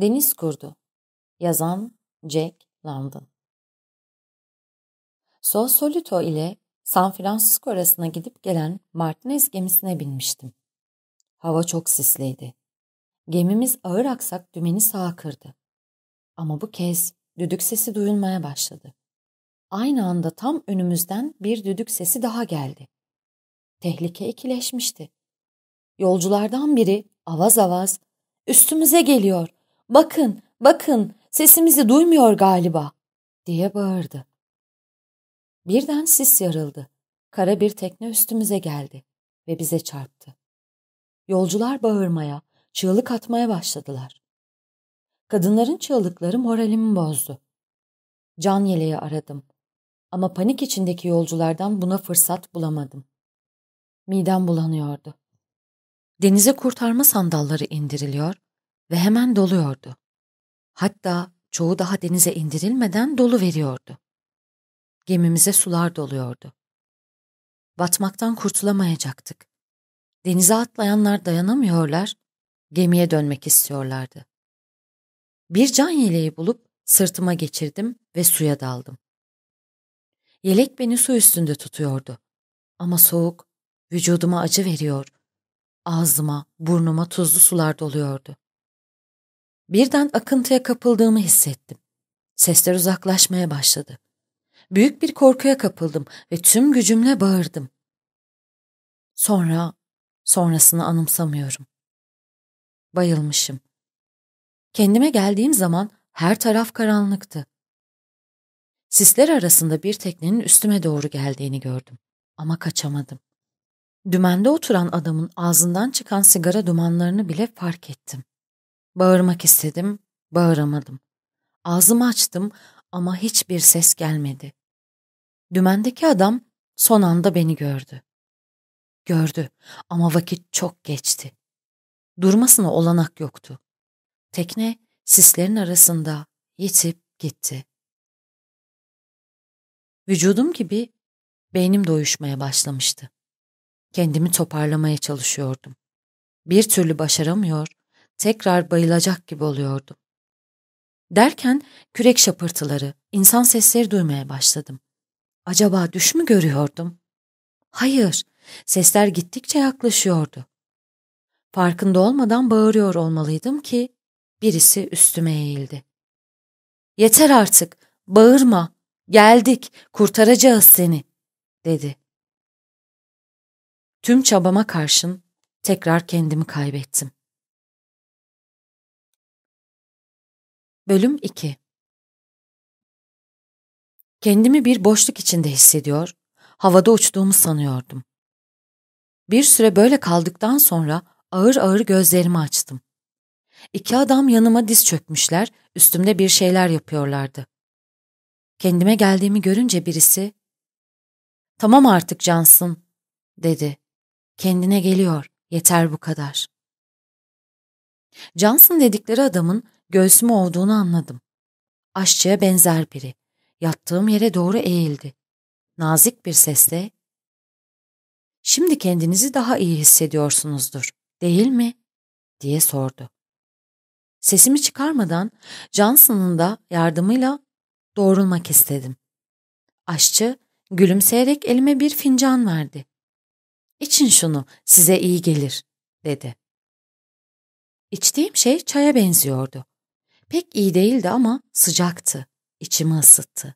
Deniz Kurdu Yazan Jack London Solito ile San Francisco arasına gidip gelen Martinez gemisine binmiştim. Hava çok sisliydi. Gemimiz ağır aksak dümeni sağa kırdı. Ama bu kez düdük sesi duyulmaya başladı. Aynı anda tam önümüzden bir düdük sesi daha geldi. Tehlike ikileşmişti. Yolculardan biri avaz avaz üstümüze geliyor Bakın, bakın, sesimizi duymuyor galiba, diye bağırdı. Birden sis yarıldı. Kara bir tekne üstümüze geldi ve bize çarptı. Yolcular bağırmaya, çığlık atmaya başladılar. Kadınların çığlıkları moralimi bozdu. Can yeleği aradım ama panik içindeki yolculardan buna fırsat bulamadım. Midem bulanıyordu. Denize kurtarma sandalları indiriliyor, ve hemen doluyordu. Hatta çoğu daha denize indirilmeden dolu veriyordu. Gemimize sular doluyordu. Batmaktan kurtulamayacaktık. Denize atlayanlar dayanamıyorlar, gemiye dönmek istiyorlardı. Bir can yeleği bulup sırtıma geçirdim ve suya daldım. Yelek beni su üstünde tutuyordu. Ama soğuk, vücuduma acı veriyor. Ağzıma, burnuma tuzlu sular doluyordu. Birden akıntıya kapıldığımı hissettim. Sesler uzaklaşmaya başladı. Büyük bir korkuya kapıldım ve tüm gücümle bağırdım. Sonra, sonrasını anımsamıyorum. Bayılmışım. Kendime geldiğim zaman her taraf karanlıktı. Sisler arasında bir teknenin üstüme doğru geldiğini gördüm. Ama kaçamadım. Dümende oturan adamın ağzından çıkan sigara dumanlarını bile fark ettim. Bağırmak istedim, bağıramadım. Ağzımı açtım ama hiçbir ses gelmedi. Dümendeki adam son anda beni gördü. Gördü ama vakit çok geçti. Durmasına olanak yoktu. Tekne sislerin arasında yitip gitti. Vücudum gibi beynim doyuşmaya başlamıştı. Kendimi toparlamaya çalışıyordum. Bir türlü başaramıyor, tekrar bayılacak gibi oluyordum. Derken kürek şapırtıları, insan sesleri duymaya başladım. Acaba düş mü görüyordum? Hayır, sesler gittikçe yaklaşıyordu. Farkında olmadan bağırıyor olmalıydım ki birisi üstüme eğildi. Yeter artık, bağırma, geldik, kurtaracağız seni, dedi. Tüm çabama karşın tekrar kendimi kaybettim. Bölüm 2 Kendimi bir boşluk içinde hissediyor, havada uçtuğumu sanıyordum. Bir süre böyle kaldıktan sonra ağır ağır gözlerimi açtım. İki adam yanıma diz çökmüşler, üstümde bir şeyler yapıyorlardı. Kendime geldiğimi görünce birisi, ''Tamam artık Cansın.'' dedi. ''Kendine geliyor, yeter bu kadar.'' Johnson dedikleri adamın Göğsümü olduğunu anladım. Aşçıya benzer biri. Yattığım yere doğru eğildi. Nazik bir sesle Şimdi kendinizi daha iyi hissediyorsunuzdur, değil mi? diye sordu. Sesimi çıkarmadan Johnson'ın da yardımıyla doğrulmak istedim. Aşçı gülümseyerek elime bir fincan verdi. İçin şunu, size iyi gelir, dedi. İçtiğim şey çaya benziyordu. Pek iyi değildi ama sıcaktı. İçimi ısıttı.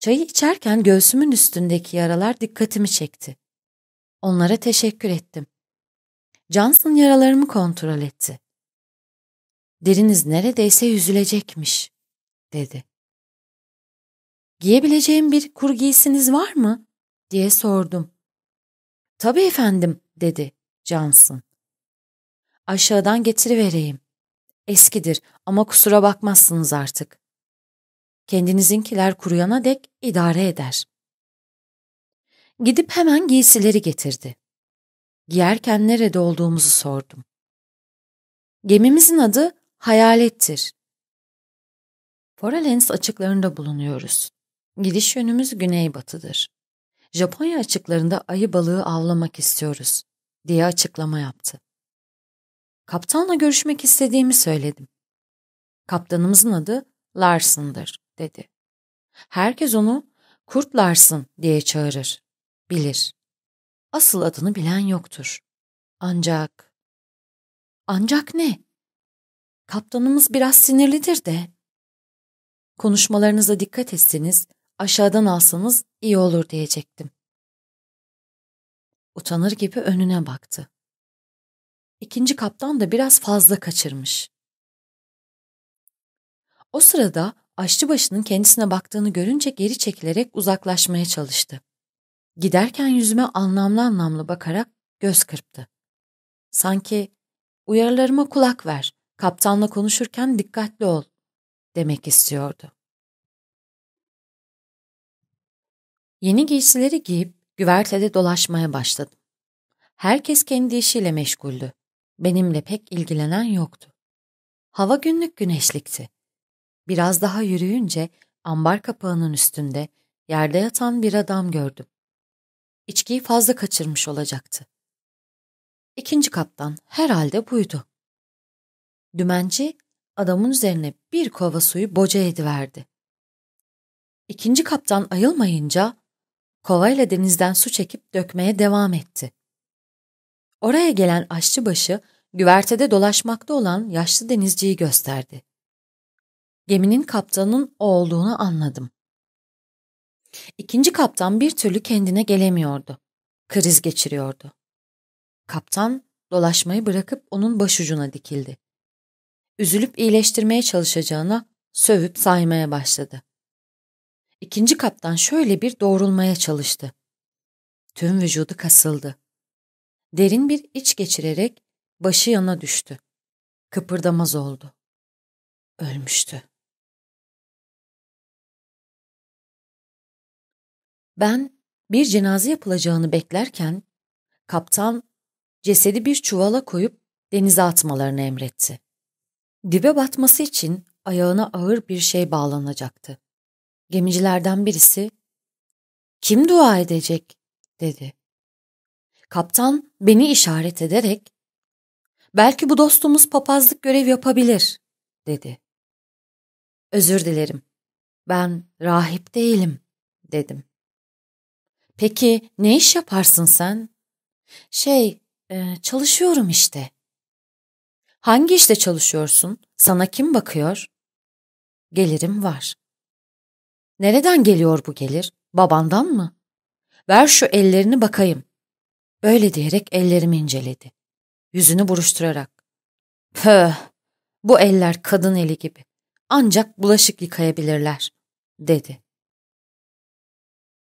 Çayı içerken göğsümün üstündeki yaralar dikkatimi çekti. Onlara teşekkür ettim. Johnson yaralarımı kontrol etti. Deriniz neredeyse yüzülecekmiş, dedi. Giyebileceğim bir kuru giysiniz var mı? diye sordum. Tabii efendim, dedi Johnson. Aşağıdan getirivereyim. Eskidir ama kusura bakmazsınız artık. Kendinizinkiler kuruyana dek idare eder. Gidip hemen giysileri getirdi. Giyerken nerede olduğumuzu sordum. Gemimizin adı Hayalettir. Foralens açıklarında bulunuyoruz. Gidiş yönümüz güneybatıdır. Japonya açıklarında ayı balığı avlamak istiyoruz diye açıklama yaptı. Kaptanla görüşmek istediğimi söyledim. Kaptanımızın adı Larson'dır, dedi. Herkes onu Kurt Larson diye çağırır, bilir. Asıl adını bilen yoktur. Ancak... Ancak ne? Kaptanımız biraz sinirlidir de. Konuşmalarınıza dikkat etseniz, aşağıdan alsanız iyi olur diyecektim. Utanır gibi önüne baktı. İkinci kaptan da biraz fazla kaçırmış. O sırada aşçıbaşının kendisine baktığını görünce geri çekilerek uzaklaşmaya çalıştı. Giderken yüzüme anlamlı anlamlı bakarak göz kırptı. Sanki uyarılarıma kulak ver, kaptanla konuşurken dikkatli ol demek istiyordu. Yeni giysileri giyip güvertede dolaşmaya başladım. Herkes kendi işiyle meşguldü. Benimle pek ilgilenen yoktu. Hava günlük güneşlikti. Biraz daha yürüyünce ambar kapağının üstünde yerde yatan bir adam gördüm. İçkiyi fazla kaçırmış olacaktı. İkinci kaptan herhalde buydu. Dümenci adamın üzerine bir kova suyu boca ediverdi. İkinci kaptan ayılmayınca kovayla denizden su çekip dökmeye devam etti. Oraya gelen aşçıbaşı güvertede dolaşmakta olan yaşlı denizciyi gösterdi. Geminin kaptanının o olduğunu anladım. İkinci kaptan bir türlü kendine gelemiyordu. Kriz geçiriyordu. Kaptan dolaşmayı bırakıp onun başucuna dikildi. Üzülüp iyileştirmeye çalışacağına sövüp saymaya başladı. İkinci kaptan şöyle bir doğrulmaya çalıştı. Tüm vücudu kasıldı. Derin bir iç geçirerek başı yana düştü. Kıpırdamaz oldu. Ölmüştü. Ben bir cenaze yapılacağını beklerken kaptan cesedi bir çuvala koyup denize atmalarını emretti. Dibe batması için ayağına ağır bir şey bağlanacaktı. Gemicilerden birisi "Kim dua edecek?" dedi. Kaptan beni işaret ederek "Belki bu dostumuz papazlık görev yapabilir." dedi. "Özür dilerim. Ben rahip değilim." dedim. Peki ne iş yaparsın sen? Şey, e, çalışıyorum işte. Hangi işte çalışıyorsun? Sana kim bakıyor? Gelirim var. Nereden geliyor bu gelir? Babandan mı? Ver şu ellerini bakayım. Böyle diyerek ellerimi inceledi. Yüzünü buruşturarak. Pöh, bu eller kadın eli gibi. Ancak bulaşık yıkayabilirler, dedi.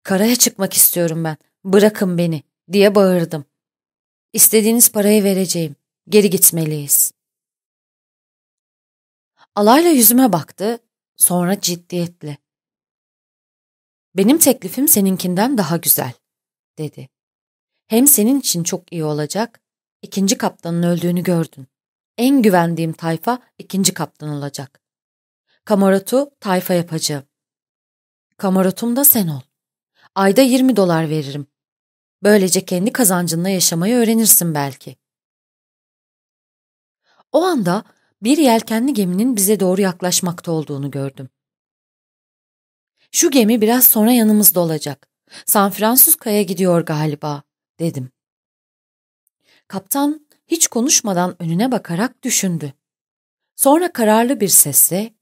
Karaya çıkmak istiyorum ben. Bırakın beni diye bağırdım. İstediğiniz parayı vereceğim. Geri gitmeliyiz. Alayla yüzüme baktı, sonra ciddiyetle. Benim teklifim seninkinden daha güzel, dedi. Hem senin için çok iyi olacak, ikinci kaptanın öldüğünü gördün. En güvendiğim tayfa ikinci kaptan olacak. Kamarotu tayfa yapacağım. Kamarotum da sen ol. Ayda 20 dolar veririm. Böylece kendi kazancınla yaşamayı öğrenirsin belki. O anda bir yelkenli geminin bize doğru yaklaşmakta olduğunu gördüm. Şu gemi biraz sonra yanımızda olacak. San Francisco'ya gidiyor galiba, dedim. Kaptan hiç konuşmadan önüne bakarak düşündü. Sonra kararlı bir sesle,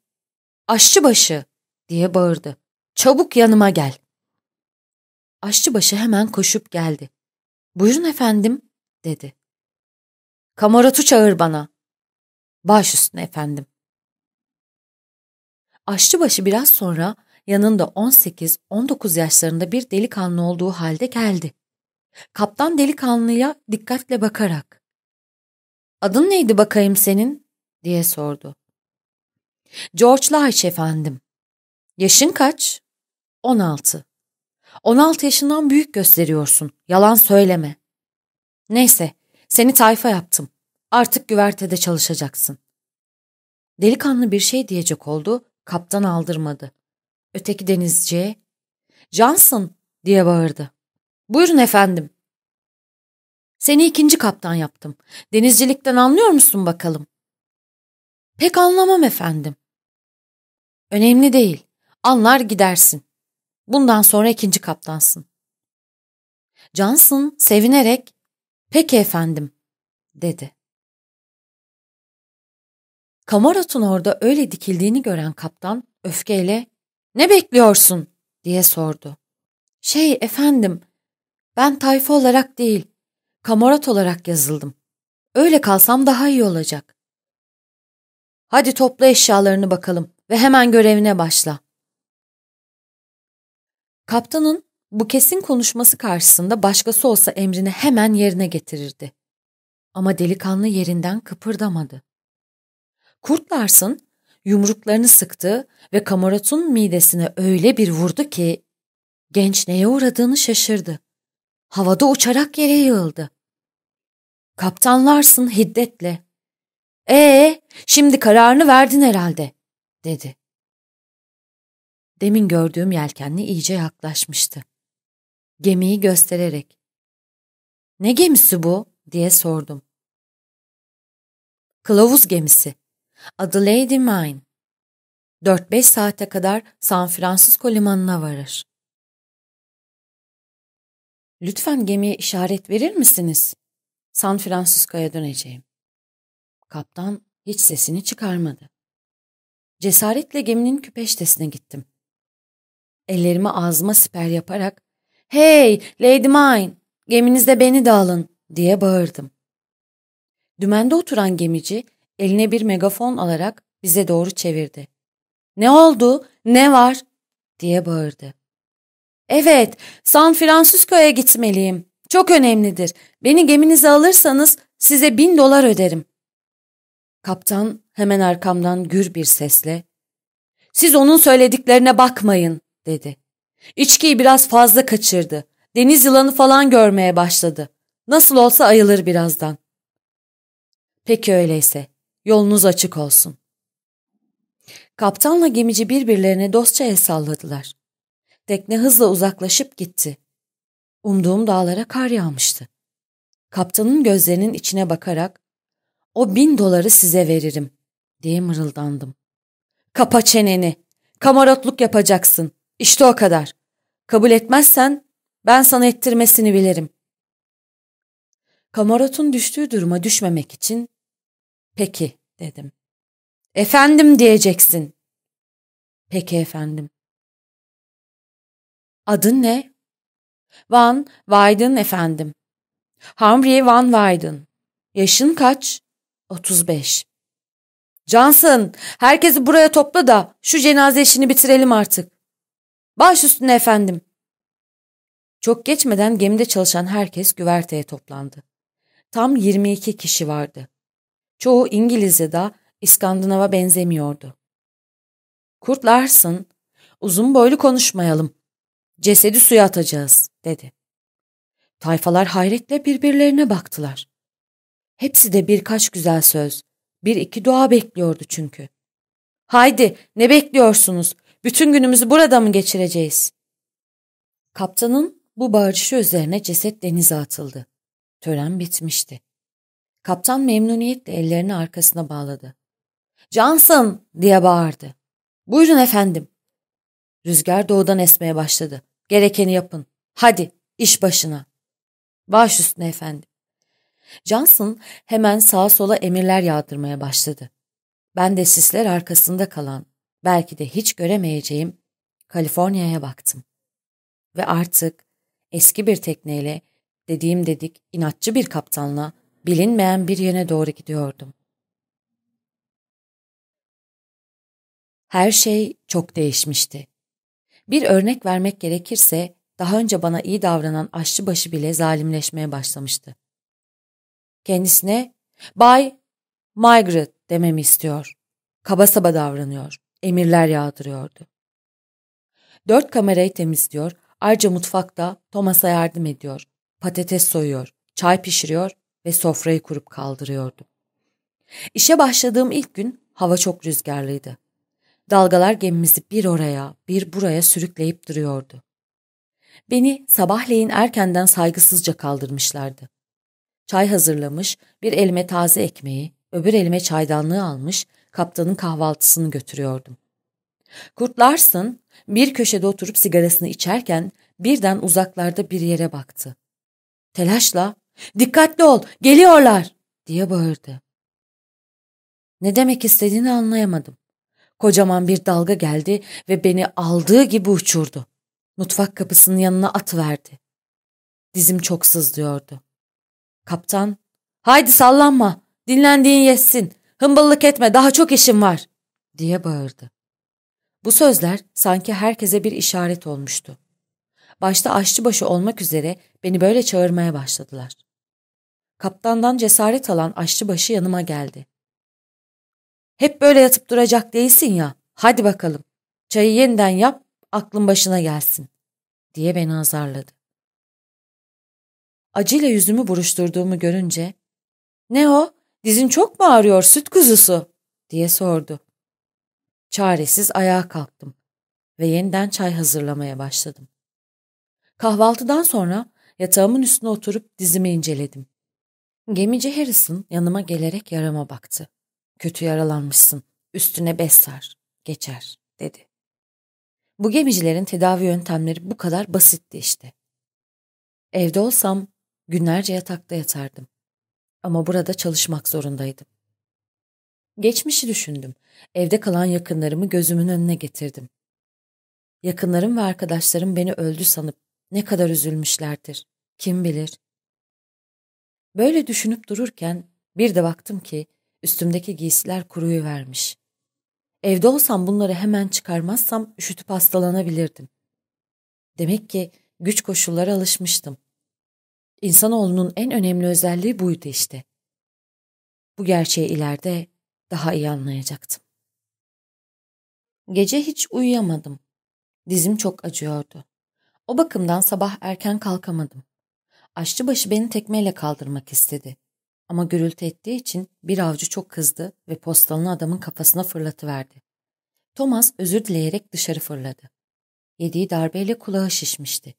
aşçıbaşı diye bağırdı. Çabuk yanıma gel. Aşçıbaşı hemen koşup geldi. Buyurun efendim, dedi. Kamaratu çağır bana. Baş üstüne efendim. Aşçıbaşı biraz sonra yanında 18-19 yaşlarında bir delikanlı olduğu halde geldi. Kaptan delikanlıya dikkatle bakarak. Adın neydi bakayım senin? diye sordu. George Lynch efendim. Yaşın kaç? 16. 16 yaşından büyük gösteriyorsun. Yalan söyleme. Neyse, seni tayfa yaptım. Artık güvertede çalışacaksın. Delikanlı bir şey diyecek oldu, kaptan aldırmadı. Öteki denizciye, Johnson diye bağırdı. Buyurun efendim. Seni ikinci kaptan yaptım. Denizcilikten anlıyor musun bakalım? Pek anlamam efendim. Önemli değil. Anlar gidersin. Bundan sonra ikinci kaptansın. Johnson sevinerek peki efendim dedi. Kamarot'un orada öyle dikildiğini gören kaptan öfkeyle ne bekliyorsun diye sordu. Şey efendim ben tayfa olarak değil kamarot olarak yazıldım. Öyle kalsam daha iyi olacak. Hadi topla eşyalarını bakalım ve hemen görevine başla. Kaptanın bu kesin konuşması karşısında başkası olsa emrini hemen yerine getirirdi. Ama delikanlı yerinden kıpırdamadı. Kurt Larson yumruklarını sıktı ve Kamarot'un midesine öyle bir vurdu ki genç neye uğradığını şaşırdı. Havada uçarak yere yığıldı. Kaptan Larson hiddetle ''Ee, şimdi kararını verdin herhalde.'' dedi. Demin gördüğüm yelkenli iyice yaklaşmıştı. Gemiyi göstererek ''Ne gemisi bu?'' diye sordum. Kılavuz gemisi. Adı Lady Mine. 4-5 saate kadar San Francisco limanına varır. Lütfen gemiye işaret verir misiniz? San Francisco'ya döneceğim. Kaptan hiç sesini çıkarmadı. Cesaretle geminin küpeştesine gittim. Ellerimi ağzıma siper yaparak ''Hey Lady Mine, geminizde beni de alın.'' diye bağırdım. Dümende oturan gemici eline bir megafon alarak bize doğru çevirdi. ''Ne oldu? Ne var?'' diye bağırdı. ''Evet, San Francisco'ya gitmeliyim. Çok önemlidir. Beni geminize alırsanız size bin dolar öderim.'' Kaptan hemen arkamdan gür bir sesle ''Siz onun söylediklerine bakmayın.'' dedi. İçkiyi biraz fazla kaçırdı. Deniz yılanı falan görmeye başladı. Nasıl olsa ayılır birazdan. Peki öyleyse. Yolunuz açık olsun. Kaptanla gemici birbirlerine dostça el salladılar. Tekne hızla uzaklaşıp gitti. Umduğum dağlara kar yağmıştı. Kaptanın gözlerinin içine bakarak o bin doları size veririm diye mırıldandım. Kapa çeneni. Kamarotluk yapacaksın. İşte o kadar. Kabul etmezsen ben sana ettirmesini bilirim. Kamarot'un düştüğü duruma düşmemek için peki dedim. Efendim diyeceksin. Peki efendim. Adın ne? Van Weyden efendim. Humphrey Van Weyden. Yaşın kaç? 35. Johnson, herkesi buraya topla da şu cenaze işini bitirelim artık. Baş üstüne efendim. Çok geçmeden gemide çalışan herkes güverteye toplandı. Tam 22 kişi vardı. Çoğu İngiliz ya da İskandinav'a benzemiyordu. Kurt Larson, uzun boylu konuşmayalım. Cesedi suya atacağız, dedi. Tayfalar hayretle birbirlerine baktılar. Hepsi de birkaç güzel söz, bir iki dua bekliyordu çünkü. Haydi, ne bekliyorsunuz? Bütün günümüzü burada mı geçireceğiz? Kaptanın bu bağırışı üzerine ceset denize atıldı. Tören bitmişti. Kaptan memnuniyetle ellerini arkasına bağladı. Johnson diye bağırdı. Buyurun efendim. Rüzgar doğudan esmeye başladı. Gerekeni yapın. Hadi iş başına. Baş üstüne efendim. Johnson hemen sağa sola emirler yağdırmaya başladı. Ben de sisler arkasında kalan, belki de hiç göremeyeceğim Kaliforniya'ya baktım. Ve artık eski bir tekneyle, dediğim dedik inatçı bir kaptanla bilinmeyen bir yöne doğru gidiyordum. Her şey çok değişmişti. Bir örnek vermek gerekirse daha önce bana iyi davranan aşçıbaşı bile zalimleşmeye başlamıştı. Kendisine Bay Margaret dememi istiyor. Kaba saba davranıyor. Emirler yağdırıyordu. Dört kamerayı temizliyor. Ayrıca mutfakta Thomas'a yardım ediyor. Patates soyuyor. Çay pişiriyor ve sofrayı kurup kaldırıyordu. İşe başladığım ilk gün hava çok rüzgarlıydı. Dalgalar gemimizi bir oraya, bir buraya sürükleyip duruyordu. Beni sabahleyin erkenden saygısızca kaldırmışlardı. Çay hazırlamış, bir elime taze ekmeği, öbür elime çaydanlığı almış, kaptanın kahvaltısını götürüyordum. Kurtlarsın bir köşede oturup sigarasını içerken birden uzaklarda bir yere baktı. Telaşla dikkatli ol geliyorlar diye bağırdı. Ne demek istediğini anlayamadım. Kocaman bir dalga geldi ve beni aldığı gibi uçurdu. Mutfak kapısının yanına atıverdi. Dizim çok sızlıyordu. Kaptan, haydi sallanma, dinlendiğin yetsin, hımbıllık etme, daha çok işim var, diye bağırdı. Bu sözler sanki herkese bir işaret olmuştu. Başta aşçıbaşı olmak üzere beni böyle çağırmaya başladılar. Kaptandan cesaret alan aşçıbaşı yanıma geldi. Hep böyle yatıp duracak değilsin ya, hadi bakalım, çayı yeniden yap, aklın başına gelsin, diye beni azarladı. Acıyla yüzümü buruşturduğumu görünce, ne o, dizin çok mu ağrıyor süt kuzusu, diye sordu. Çaresiz ayağa kalktım ve yeniden çay hazırlamaya başladım. Kahvaltıdan sonra yatağımın üstüne oturup dizimi inceledim. Gemici Harrison yanıma gelerek yarama baktı. Kötü yaralanmışsın, üstüne bez sar, geçer, dedi. Bu gemicilerin tedavi yöntemleri bu kadar basitti işte. Evde olsam günlerce yatakta yatardım. Ama burada çalışmak zorundaydım. Geçmişi düşündüm. Evde kalan yakınlarımı gözümün önüne getirdim. Yakınlarım ve arkadaşlarım beni öldü sanıp ne kadar üzülmüşlerdir. Kim bilir? Böyle düşünüp dururken bir de baktım ki üstümdeki giysiler kuruyu vermiş. Evde olsam bunları hemen çıkarmazsam üşütüp hastalanabilirdim. Demek ki güç koşullara alışmıştım. İnsanoğlunun en önemli özelliği buydu işte. Bu gerçeği ileride daha iyi anlayacaktım. Gece hiç uyuyamadım. Dizim çok acıyordu. O bakımdan sabah erken kalkamadım. Aşçıbaşı beni tekmeyle kaldırmak istedi. Ama gürültü ettiği için bir avcı çok kızdı ve postalını adamın kafasına fırlatıverdi. Thomas özür dileyerek dışarı fırladı. Yediği darbeyle kulağı şişmişti.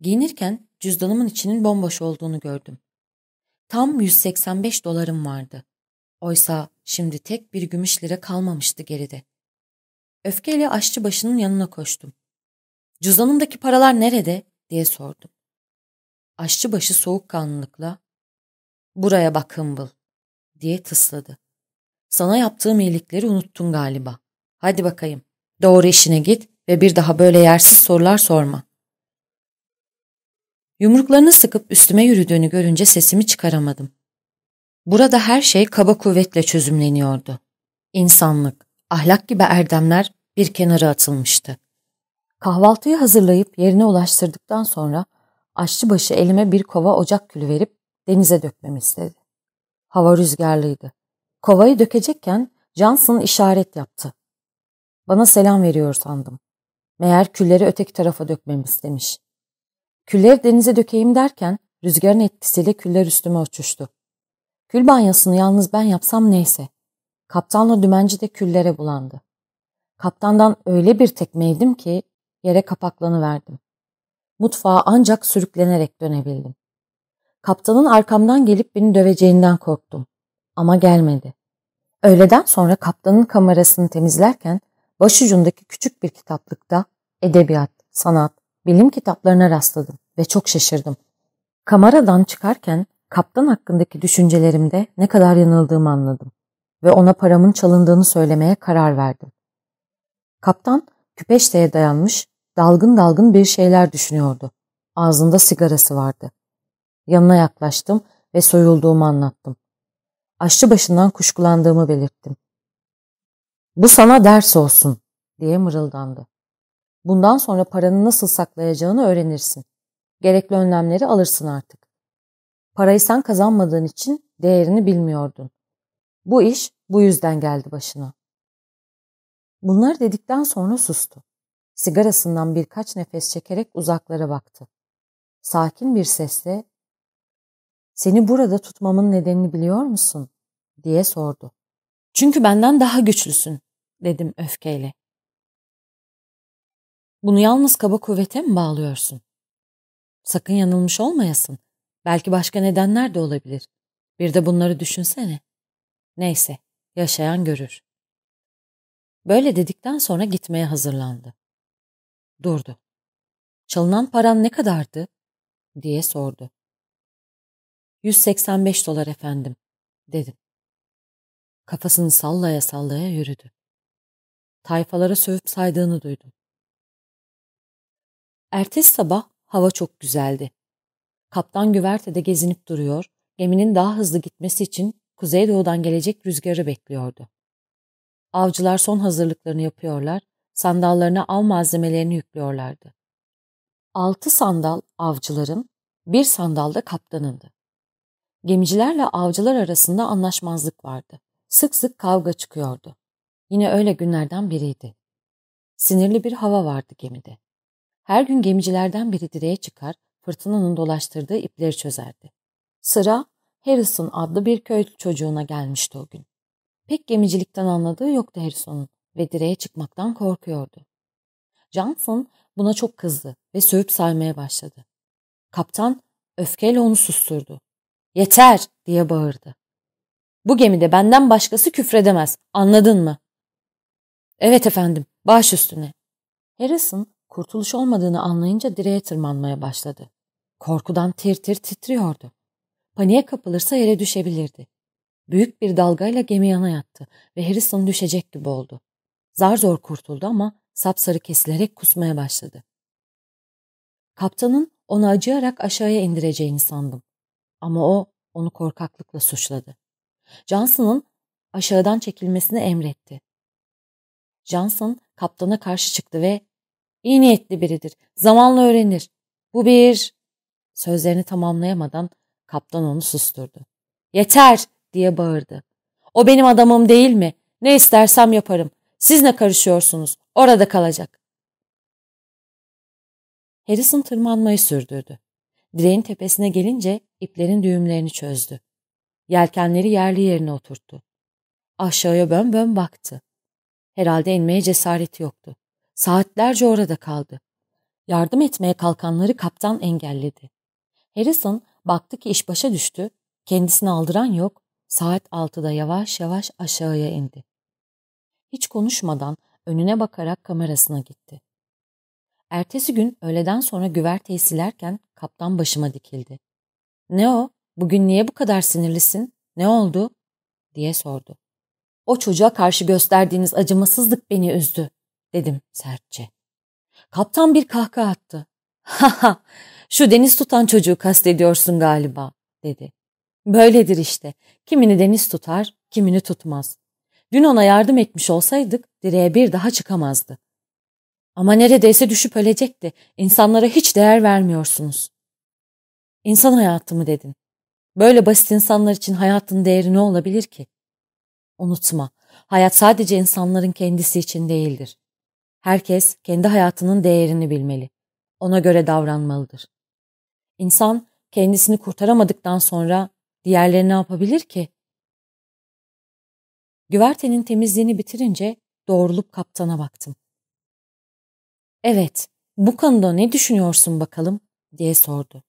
Giyinirken cüzdanımın içinin bomboş olduğunu gördüm. Tam 185 dolarım vardı. Oysa şimdi tek bir gümüş lira kalmamıştı geride. Öfkeyle aşçı başının yanına koştum. Cüzdanımdaki paralar nerede diye sordum. Aşçıbaşı soğukkanlılıkla buraya bak hımbıl diye tısladı. Sana yaptığım iyilikleri unuttun galiba. Hadi bakayım doğru işine git ve bir daha böyle yersiz sorular sorma. Yumruklarını sıkıp üstüme yürüdüğünü görünce sesimi çıkaramadım. Burada her şey kaba kuvvetle çözümleniyordu. İnsanlık, ahlak gibi erdemler bir kenara atılmıştı. Kahvaltıyı hazırlayıp yerine ulaştırdıktan sonra aşçıbaşı elime bir kova ocak külü verip denize dökmemi istedi. Hava rüzgarlıydı. Kovayı dökecekken Johnson işaret yaptı. Bana selam veriyor sandım. Meğer külleri öteki tarafa dökmemi istemiş. Külleri denize dökeyim derken rüzgarın etkisiyle küller üstüme uçuştu. Kül banyosunu yalnız ben yapsam neyse. Kaptanla dümenci de küllere bulandı. Kaptandan öyle bir tekme yedim ki yere kapaklanıverdim. Mutfağa ancak sürüklenerek dönebildim. Kaptanın arkamdan gelip beni döveceğinden korktum. Ama gelmedi. Öğleden sonra kaptanın kamerasını temizlerken başucundaki küçük bir kitaplıkta edebiyat, sanat, bilim kitaplarına rastladım ve çok şaşırdım. Kameradan çıkarken kaptan hakkındaki düşüncelerimde ne kadar yanıldığımı anladım ve ona paramın çalındığını söylemeye karar verdim. Kaptan küpeşteye dayanmış, dalgın dalgın bir şeyler düşünüyordu. Ağzında sigarası vardı. Yanına yaklaştım ve soyulduğumu anlattım. Aşçı başından kuşkulandığımı belirttim. Bu sana ders olsun diye mırıldandı. Bundan sonra paranı nasıl saklayacağını öğrenirsin. Gerekli önlemleri alırsın artık. Parayı sen kazanmadığın için değerini bilmiyordun. Bu iş bu yüzden geldi başına. Bunları dedikten sonra sustu. Sigarasından birkaç nefes çekerek uzaklara baktı. Sakin bir sesle ''Seni burada tutmamın nedenini biliyor musun?'' diye sordu. ''Çünkü benden daha güçlüsün.'' dedim öfkeyle. Bunu yalnız kaba kuvvete mi bağlıyorsun? Sakın yanılmış olmayasın. Belki başka nedenler de olabilir. Bir de bunları düşünsene. Neyse, yaşayan görür. Böyle dedikten sonra gitmeye hazırlandı. Durdu. Çalınan paran ne kadardı? diye sordu. 185 dolar efendim, dedim. Kafasını sallaya sallaya yürüdü. Tayfalara sövüp saydığını duydum. Ertesi sabah hava çok güzeldi. Kaptan güvertede gezinip duruyor, geminin daha hızlı gitmesi için kuzeydoğudan gelecek rüzgarı bekliyordu. Avcılar son hazırlıklarını yapıyorlar, sandallarına av malzemelerini yüklüyorlardı. Altı sandal avcıların, bir sandal da kaptanındı. Gemicilerle avcılar arasında anlaşmazlık vardı. Sık sık kavga çıkıyordu. Yine öyle günlerden biriydi. Sinirli bir hava vardı gemide. Her gün gemicilerden biri direğe çıkar, fırtınanın dolaştırdığı ipleri çözerdi. Sıra Harrison adlı bir köy çocuğuna gelmişti o gün. Pek gemicilikten anladığı yoktu Harrison'un ve direğe çıkmaktan korkuyordu. Johnson buna çok kızdı ve sövüp saymaya başladı. Kaptan öfkeyle onu susturdu. Yeter diye bağırdı. Bu gemide benden başkası küfredemez. Anladın mı? Evet efendim, baş üstüne. Harrison kurtuluş olmadığını anlayınca direğe tırmanmaya başladı. Korkudan tir tir titriyordu. Paniğe kapılırsa yere düşebilirdi. Büyük bir dalgayla gemi yana yattı ve Harrison düşecek gibi oldu. Zar zor kurtuldu ama sapsarı kesilerek kusmaya başladı. Kaptanın onu acıyarak aşağıya indireceğini sandım. Ama o onu korkaklıkla suçladı. Johnson'ın aşağıdan çekilmesini emretti. Johnson kaptana karşı çıktı ve iyi niyetli biridir, zamanla öğrenir. Bu bir... Sözlerini tamamlayamadan kaptan onu susturdu. Yeter diye bağırdı. O benim adamım değil mi? Ne istersem yaparım. Siz ne karışıyorsunuz? Orada kalacak. Harrison tırmanmayı sürdürdü. Direğin tepesine gelince iplerin düğümlerini çözdü. Yelkenleri yerli yerine oturttu. Aşağıya bön bön baktı. Herhalde inmeye cesareti yoktu. Saatlerce orada kaldı. Yardım etmeye kalkanları kaptan engelledi. Harrison baktı ki iş başa düştü. Kendisini aldıran yok. Saat altıda yavaş yavaş aşağıya indi. Hiç konuşmadan önüne bakarak kamerasına gitti. Ertesi gün öğleden sonra güverteyi silerken kaptan başıma dikildi. Ne o? Bugün niye bu kadar sinirlisin? Ne oldu? diye sordu. O çocuğa karşı gösterdiğiniz acımasızlık beni üzdü, dedim sertçe. Kaptan bir kahkaha attı. Ha ha, şu deniz tutan çocuğu kastediyorsun galiba, dedi. Böyledir işte. Kimini deniz tutar, kimini tutmaz. Dün ona yardım etmiş olsaydık direğe bir daha çıkamazdı. Ama neredeyse düşüp ölecekti. İnsanlara hiç değer vermiyorsunuz. İnsan hayatı mı dedin? Böyle basit insanlar için hayatın değeri ne olabilir ki? Unutma, hayat sadece insanların kendisi için değildir. Herkes kendi hayatının değerini bilmeli. Ona göre davranmalıdır. İnsan kendisini kurtaramadıktan sonra diğerleri ne yapabilir ki? Güvertenin temizliğini bitirince doğrulup kaptana baktım. Evet, bu konuda ne düşünüyorsun bakalım diye sordu.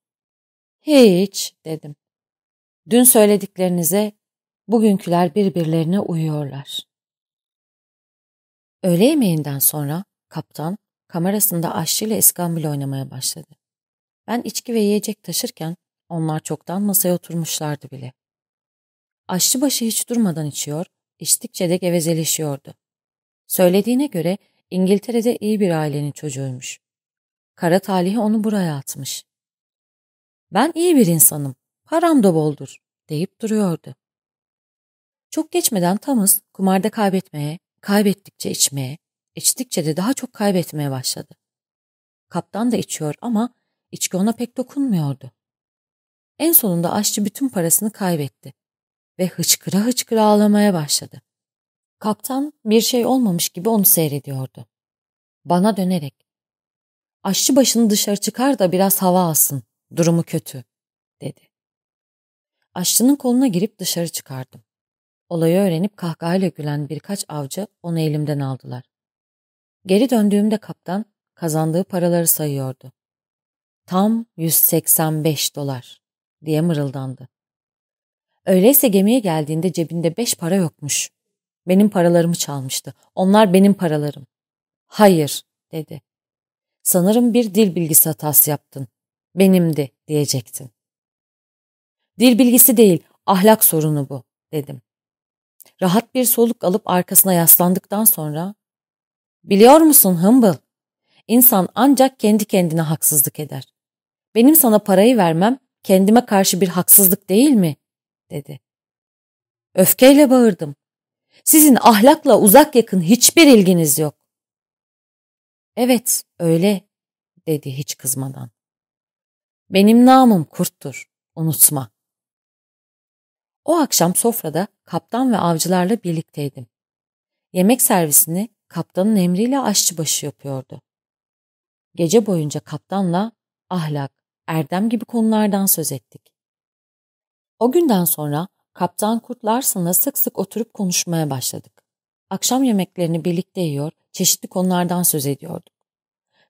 Hiç dedim. Dün söylediklerinize bugünküler birbirlerine uyuyorlar. Öğle yemeğinden sonra kaptan kamerasında aşçıyla iskambil oynamaya başladı. Ben içki ve yiyecek taşırken onlar çoktan masaya oturmuşlardı bile. Aşçıbaşı hiç durmadan içiyor, içtikçe de gevezeleşiyordu. Söylediğine göre İngiltere'de iyi bir ailenin çocuğuymuş. Kara talihi onu buraya atmış. Ben iyi bir insanım, param da boldur deyip duruyordu. Çok geçmeden Thomas kumarda kaybetmeye, kaybettikçe içmeye, içtikçe de daha çok kaybetmeye başladı. Kaptan da içiyor ama içki ona pek dokunmuyordu. En sonunda aşçı bütün parasını kaybetti ve hıçkıra hıçkıra ağlamaya başladı. Kaptan bir şey olmamış gibi onu seyrediyordu. Bana dönerek. Aşçı başını dışarı çıkar da biraz hava alsın. Durumu kötü, dedi. Aşçının koluna girip dışarı çıkardım. Olayı öğrenip kahkahayla gülen birkaç avcı onu elimden aldılar. Geri döndüğümde kaptan kazandığı paraları sayıyordu. Tam 185 dolar diye mırıldandı. Öyleyse gemiye geldiğinde cebinde beş para yokmuş. Benim paralarımı çalmıştı. Onlar benim paralarım. Hayır, dedi. Sanırım bir dil bilgisi hatası yaptın. Benimdi, diyecektin. Dil bilgisi değil, ahlak sorunu bu, dedim. Rahat bir soluk alıp arkasına yaslandıktan sonra, biliyor musun Humble, İnsan ancak kendi kendine haksızlık eder. Benim sana parayı vermem kendime karşı bir haksızlık değil mi? dedi. Öfkeyle bağırdım. Sizin ahlakla uzak yakın hiçbir ilginiz yok. Evet, öyle, dedi hiç kızmadan. Benim namım kurttur, unutma. O akşam sofrada kaptan ve avcılarla birlikteydim. Yemek servisini kaptanın emriyle aşçıbaşı yapıyordu. Gece boyunca kaptanla ahlak, erdem gibi konulardan söz ettik. O günden sonra Kaptan Kurt Larson'la sık sık oturup konuşmaya başladık. Akşam yemeklerini birlikte yiyor, çeşitli konulardan söz ediyorduk.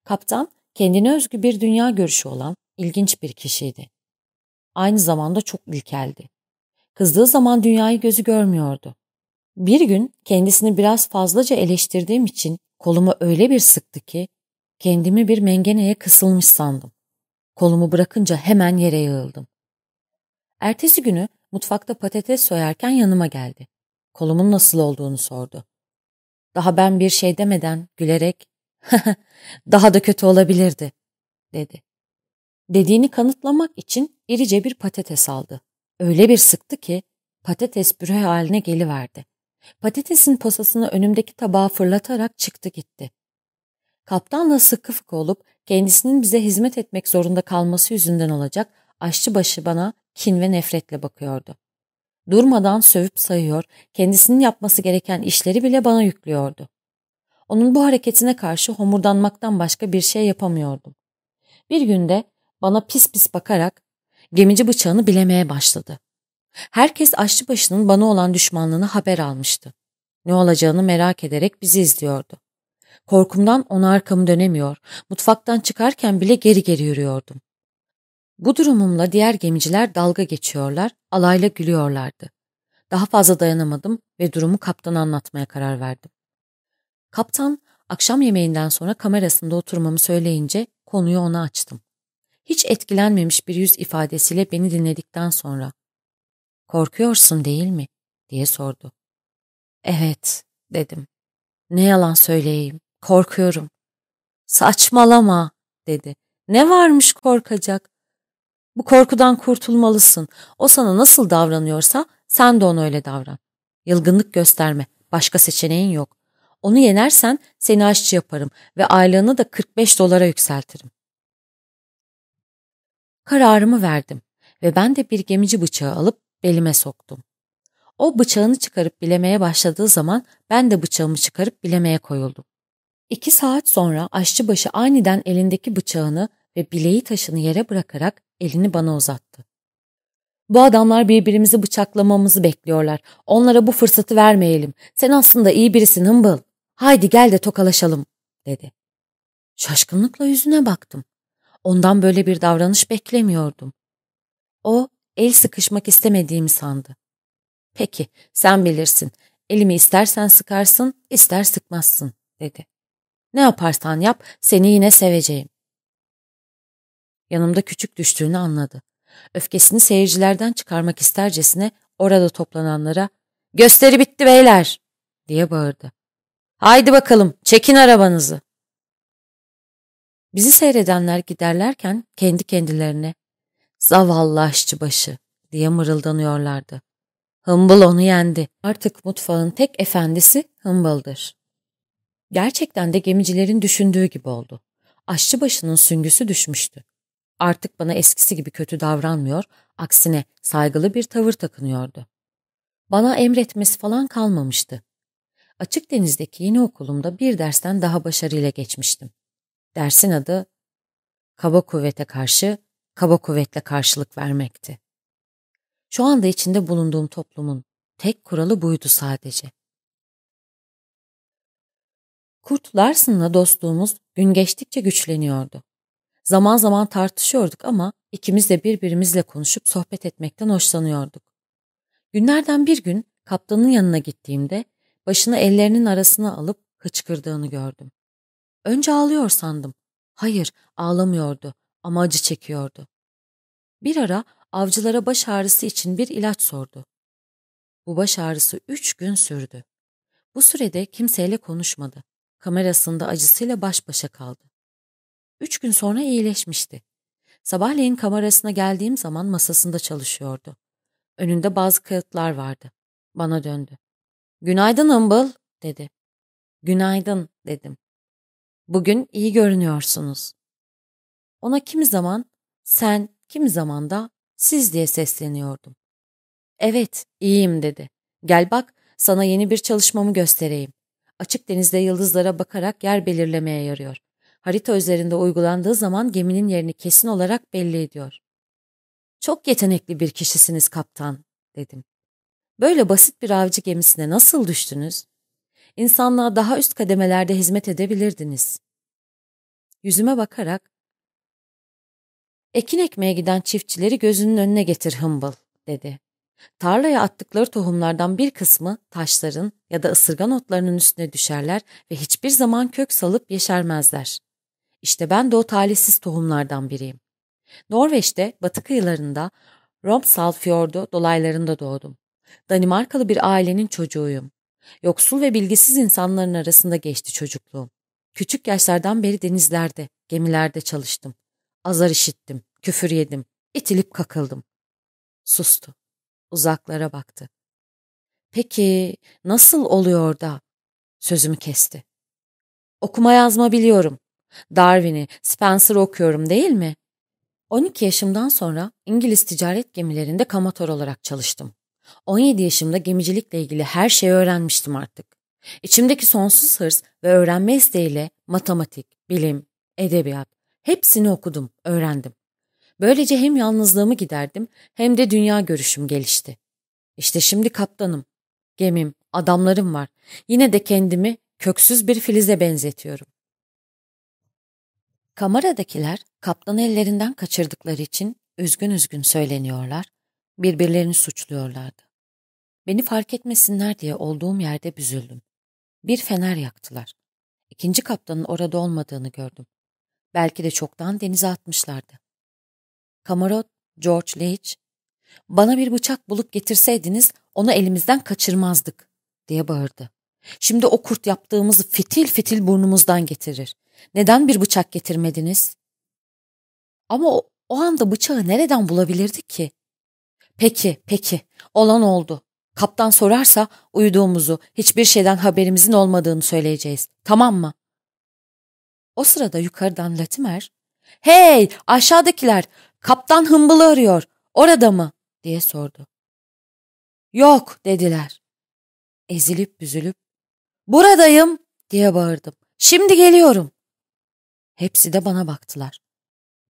Kaptan, kendine özgü bir dünya görüşü olan ilginç bir kişiydi. Aynı zamanda çok ilkeldi. Kızdığı zaman dünyayı gözü görmüyordu. Bir gün kendisini biraz fazlaca eleştirdiğim için kolumu öyle bir sıktı ki kendimi bir mengeneye kısılmış sandım. Kolumu bırakınca hemen yere yığıldım. Ertesi günü mutfakta patates soyarken yanıma geldi. Kolumun nasıl olduğunu sordu. Daha ben bir şey demeden gülerek daha da kötü olabilirdi dedi. Dediğini kanıtlamak için irice bir patates aldı. Öyle bir sıktı ki patates büre haline geliverdi. Patatesin posasını önümdeki tabağa fırlatarak çıktı gitti. Kaptanla sıkı fıkı olup kendisinin bize hizmet etmek zorunda kalması yüzünden olacak aşçıbaşı bana kin ve nefretle bakıyordu. Durmadan sövüp sayıyor, kendisinin yapması gereken işleri bile bana yüklüyordu. Onun bu hareketine karşı homurdanmaktan başka bir şey yapamıyordum. Bir günde bana pis pis bakarak gemici bıçağını bilemeye başladı. Herkes aşçıbaşının bana olan düşmanlığını haber almıştı. Ne olacağını merak ederek bizi izliyordu. Korkumdan ona arkamı dönemiyor, mutfaktan çıkarken bile geri geri yürüyordum. Bu durumumla diğer gemiciler dalga geçiyorlar, alayla gülüyorlardı. Daha fazla dayanamadım ve durumu kaptana anlatmaya karar verdim. Kaptan, akşam yemeğinden sonra kamerasında oturmamı söyleyince konuyu ona açtım. Hiç etkilenmemiş bir yüz ifadesiyle beni dinledikten sonra ''Korkuyorsun değil mi?'' diye sordu. ''Evet'' dedim. ''Ne yalan söyleyeyim, korkuyorum.'' ''Saçmalama'' dedi. ''Ne varmış korkacak? Bu korkudan kurtulmalısın. O sana nasıl davranıyorsa sen de ona öyle davran. Yılgınlık gösterme. Başka seçeneğin yok. Onu yenersen seni aşçı yaparım ve aylığını da 45 dolara yükseltirim. Kararımı verdim ve ben de bir gemici bıçağı alıp belime soktum. O bıçağını çıkarıp bilemeye başladığı zaman ben de bıçağımı çıkarıp bilemeye koyuldum. İki saat sonra aşçıbaşı aniden elindeki bıçağını ve bileği taşını yere bırakarak elini bana uzattı. Bu adamlar birbirimizi bıçaklamamızı bekliyorlar. Onlara bu fırsatı vermeyelim. Sen aslında iyi birisin Hımbıl. Haydi gel de tokalaşalım, dedi. Şaşkınlıkla yüzüne baktım. Ondan böyle bir davranış beklemiyordum. O, el sıkışmak istemediğimi sandı. Peki, sen bilirsin. Elimi istersen sıkarsın, ister sıkmazsın, dedi. Ne yaparsan yap, seni yine seveceğim. Yanımda küçük düştüğünü anladı. Öfkesini seyircilerden çıkarmak istercesine orada toplananlara ''Gösteri bitti beyler!'' diye bağırdı. ''Haydi bakalım, çekin arabanızı!'' Bizi seyredenler giderlerken kendi kendilerine ''Zavallı aşçıbaşı!'' diye mırıldanıyorlardı. Hımbıl onu yendi. Artık mutfağın tek efendisi Hımbıl'dır. Gerçekten de gemicilerin düşündüğü gibi oldu. Aşçıbaşının süngüsü düşmüştü. Artık bana eskisi gibi kötü davranmıyor, aksine saygılı bir tavır takınıyordu. Bana emretmesi falan kalmamıştı. Açık denizdeki yeni okulumda bir dersten daha başarıyla geçmiştim. Dersin adı kaba kuvvete karşı kaba kuvvetle karşılık vermekti. Şu anda içinde bulunduğum toplumun tek kuralı buydu sadece. Kurt Larson'la dostluğumuz gün geçtikçe güçleniyordu. Zaman zaman tartışıyorduk ama ikimiz de birbirimizle konuşup sohbet etmekten hoşlanıyorduk. Günlerden bir gün kaptanın yanına gittiğimde başını ellerinin arasına alıp hıçkırdığını gördüm. Önce ağlıyor sandım. Hayır, ağlamıyordu ama acı çekiyordu. Bir ara avcılara baş ağrısı için bir ilaç sordu. Bu baş ağrısı üç gün sürdü. Bu sürede kimseyle konuşmadı. Kamerasında acısıyla baş başa kaldı. Üç gün sonra iyileşmişti. Sabahleyin kamerasına geldiğim zaman masasında çalışıyordu. Önünde bazı kağıtlar vardı. Bana döndü. Günaydın Humble, dedi. Günaydın, dedim. Bugün iyi görünüyorsunuz. Ona kimi zaman sen, kimi zaman da siz diye sesleniyordum. Evet, iyiyim dedi. Gel bak, sana yeni bir çalışmamı göstereyim. Açık denizde yıldızlara bakarak yer belirlemeye yarıyor. Harita üzerinde uygulandığı zaman geminin yerini kesin olarak belli ediyor. Çok yetenekli bir kişisiniz kaptan, dedim. Böyle basit bir avcı gemisine nasıl düştünüz? İnsanlığa daha üst kademelerde hizmet edebilirdiniz. Yüzüme bakarak, ekin ekmeye giden çiftçileri gözünün önüne getir Humble, dedi. Tarlaya attıkları tohumlardan bir kısmı taşların ya da ısırgan otlarının üstüne düşerler ve hiçbir zaman kök salıp yeşermezler. İşte ben de o talihsiz tohumlardan biriyim. Norveç'te batı kıyılarında Romsdal Fjordu dolaylarında doğdum. Danimarkalı bir ailenin çocuğuyum. Yoksul ve bilgisiz insanların arasında geçti çocukluğum. Küçük yaşlardan beri denizlerde, gemilerde çalıştım. Azar işittim, küfür yedim, itilip kakıldım. Sustu. Uzaklara baktı. Peki nasıl oluyor da? Sözümü kesti. Okuma yazma biliyorum. Darwin'i, Spencer okuyorum değil mi? 12 yaşımdan sonra İngiliz ticaret gemilerinde kamatör olarak çalıştım. 17 yaşımda gemicilikle ilgili her şeyi öğrenmiştim artık. İçimdeki sonsuz hırs ve öğrenme isteğiyle matematik, bilim, edebiyat hepsini okudum, öğrendim. Böylece hem yalnızlığımı giderdim hem de dünya görüşüm gelişti. İşte şimdi kaptanım. Gemim, adamlarım var. Yine de kendimi köksüz bir filize benzetiyorum. Kameradakiler kaptanı ellerinden kaçırdıkları için üzgün üzgün söyleniyorlar, birbirlerini suçluyorlardı. Beni fark etmesinler diye olduğum yerde büzüldüm. Bir fener yaktılar. İkinci kaptanın orada olmadığını gördüm. Belki de çoktan denize atmışlardı. Kamarot George Leach, bana bir bıçak bulup getirseydiniz onu elimizden kaçırmazdık diye bağırdı. Şimdi o kurt yaptığımızı fitil fitil burnumuzdan getirir. Neden bir bıçak getirmediniz? Ama o, o anda bıçağı nereden bulabilirdik ki? Peki, peki. Olan oldu. Kaptan sorarsa uyuduğumuzu, hiçbir şeyden haberimizin olmadığını söyleyeceğiz. Tamam mı? O sırada yukarıdan Latimer, ''Hey aşağıdakiler, kaptan hımbılı arıyor, orada mı?'' diye sordu. ''Yok'' dediler. Ezilip büzülüp, ''Buradayım'' diye bağırdım. ''Şimdi geliyorum.'' Hepsi de bana baktılar.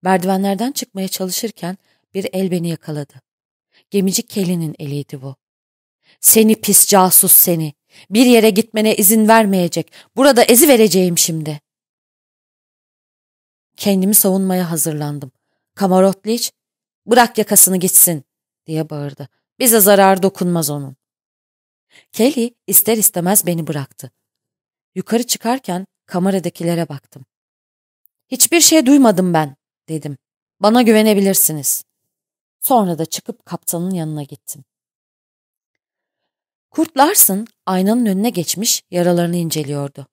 Merdivenlerden çıkmaya çalışırken bir el beni yakaladı. Gemici Kelly'nin eliydi bu. Seni pis casus seni. Bir yere gitmene izin vermeyecek. Burada ezi vereceğim şimdi. Kendimi savunmaya hazırlandım. Kamarotliç, bırak yakasını gitsin diye bağırdı. Bize zarar dokunmaz onun. Kelly ister istemez beni bıraktı. Yukarı çıkarken kameradakilere baktım. Hiçbir şey duymadım ben, dedim. Bana güvenebilirsiniz. Sonra da çıkıp kaptanın yanına gittim. Kurt Larson aynanın önüne geçmiş yaralarını inceliyordu.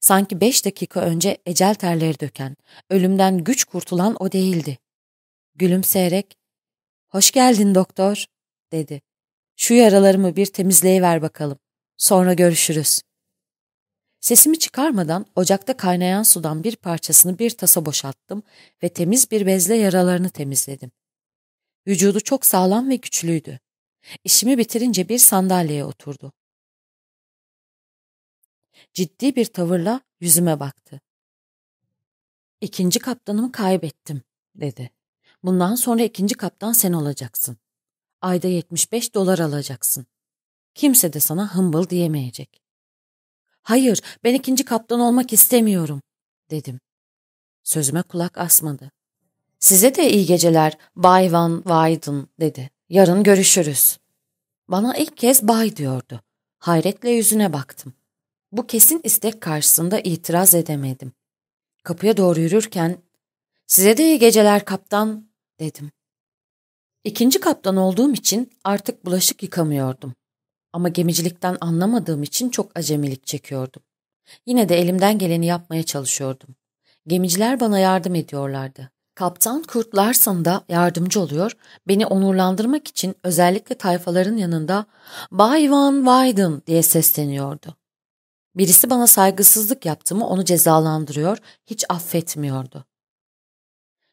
Sanki beş dakika önce ecel terleri döken, ölümden güç kurtulan o değildi. Gülümseyerek, ''Hoş geldin doktor.'' dedi. ''Şu yaralarımı bir temizleyiver bakalım. Sonra görüşürüz.'' Sesimi çıkarmadan ocakta kaynayan sudan bir parçasını bir tasa boşalttım ve temiz bir bezle yaralarını temizledim. Vücudu çok sağlam ve güçlüydü. İşimi bitirince bir sandalyeye oturdu. Ciddi bir tavırla yüzüme baktı. İkinci kaptanımı kaybettim, dedi. Bundan sonra ikinci kaptan sen olacaksın. Ayda 75 dolar alacaksın. Kimse de sana hımbıl diyemeyecek. Hayır, ben ikinci kaptan olmak istemiyorum, dedim. Sözüme kulak asmadı. Size de iyi geceler Bay Van Weyden dedi. Yarın görüşürüz. Bana ilk kez bay diyordu. Hayretle yüzüne baktım. Bu kesin istek karşısında itiraz edemedim. Kapıya doğru yürürken ''Size de iyi geceler kaptan'' dedim. İkinci kaptan olduğum için artık bulaşık yıkamıyordum. Ama gemicilikten anlamadığım için çok acemilik çekiyordum. Yine de elimden geleni yapmaya çalışıyordum. Gemiciler bana yardım ediyorlardı. Kaptan Kurt Larson da yardımcı oluyor, beni onurlandırmak için özellikle tayfaların yanında ''Bay Van Weyden'' diye sesleniyordu. Birisi bana saygısızlık yaptı mı onu cezalandırıyor, hiç affetmiyordu.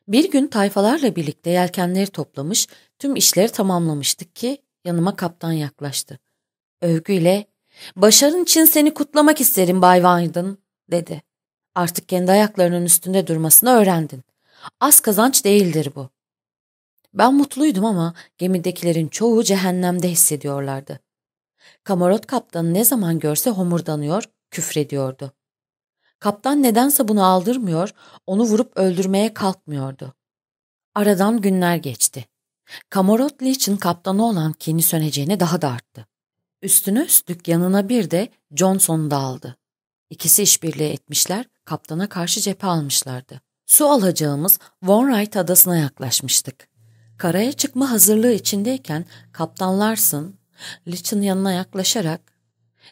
Bir gün tayfalarla birlikte yelkenleri toplamış, tüm işleri tamamlamıştık ki yanıma kaptan yaklaştı. Övgüyle, ''Başarın için seni kutlamak isterim Bay Weyden'' dedi. Artık kendi ayaklarının üstünde durmasını öğrendin. Az kazanç değildir bu. Ben mutluydum ama gemidekilerin çoğu cehennemde hissediyorlardı. Kamarot kaptanı ne zaman görse homurdanıyor, küfrediyordu. Kaptan nedense bunu aldırmıyor, onu vurup öldürmeye kalkmıyordu. Aradan günler geçti. Kamarot Leach'in kaptanı olan kini söneceğine daha da arttı. Üstüne üstlük yanına bir de Johnson'u da aldı. İkisi işbirliği etmişler, kaptana karşı cephe almışlardı. Su alacağımız Wainwright adasına yaklaşmıştık. Karaya çıkma hazırlığı içindeyken Kaptan Larson, Leach'in yanına yaklaşarak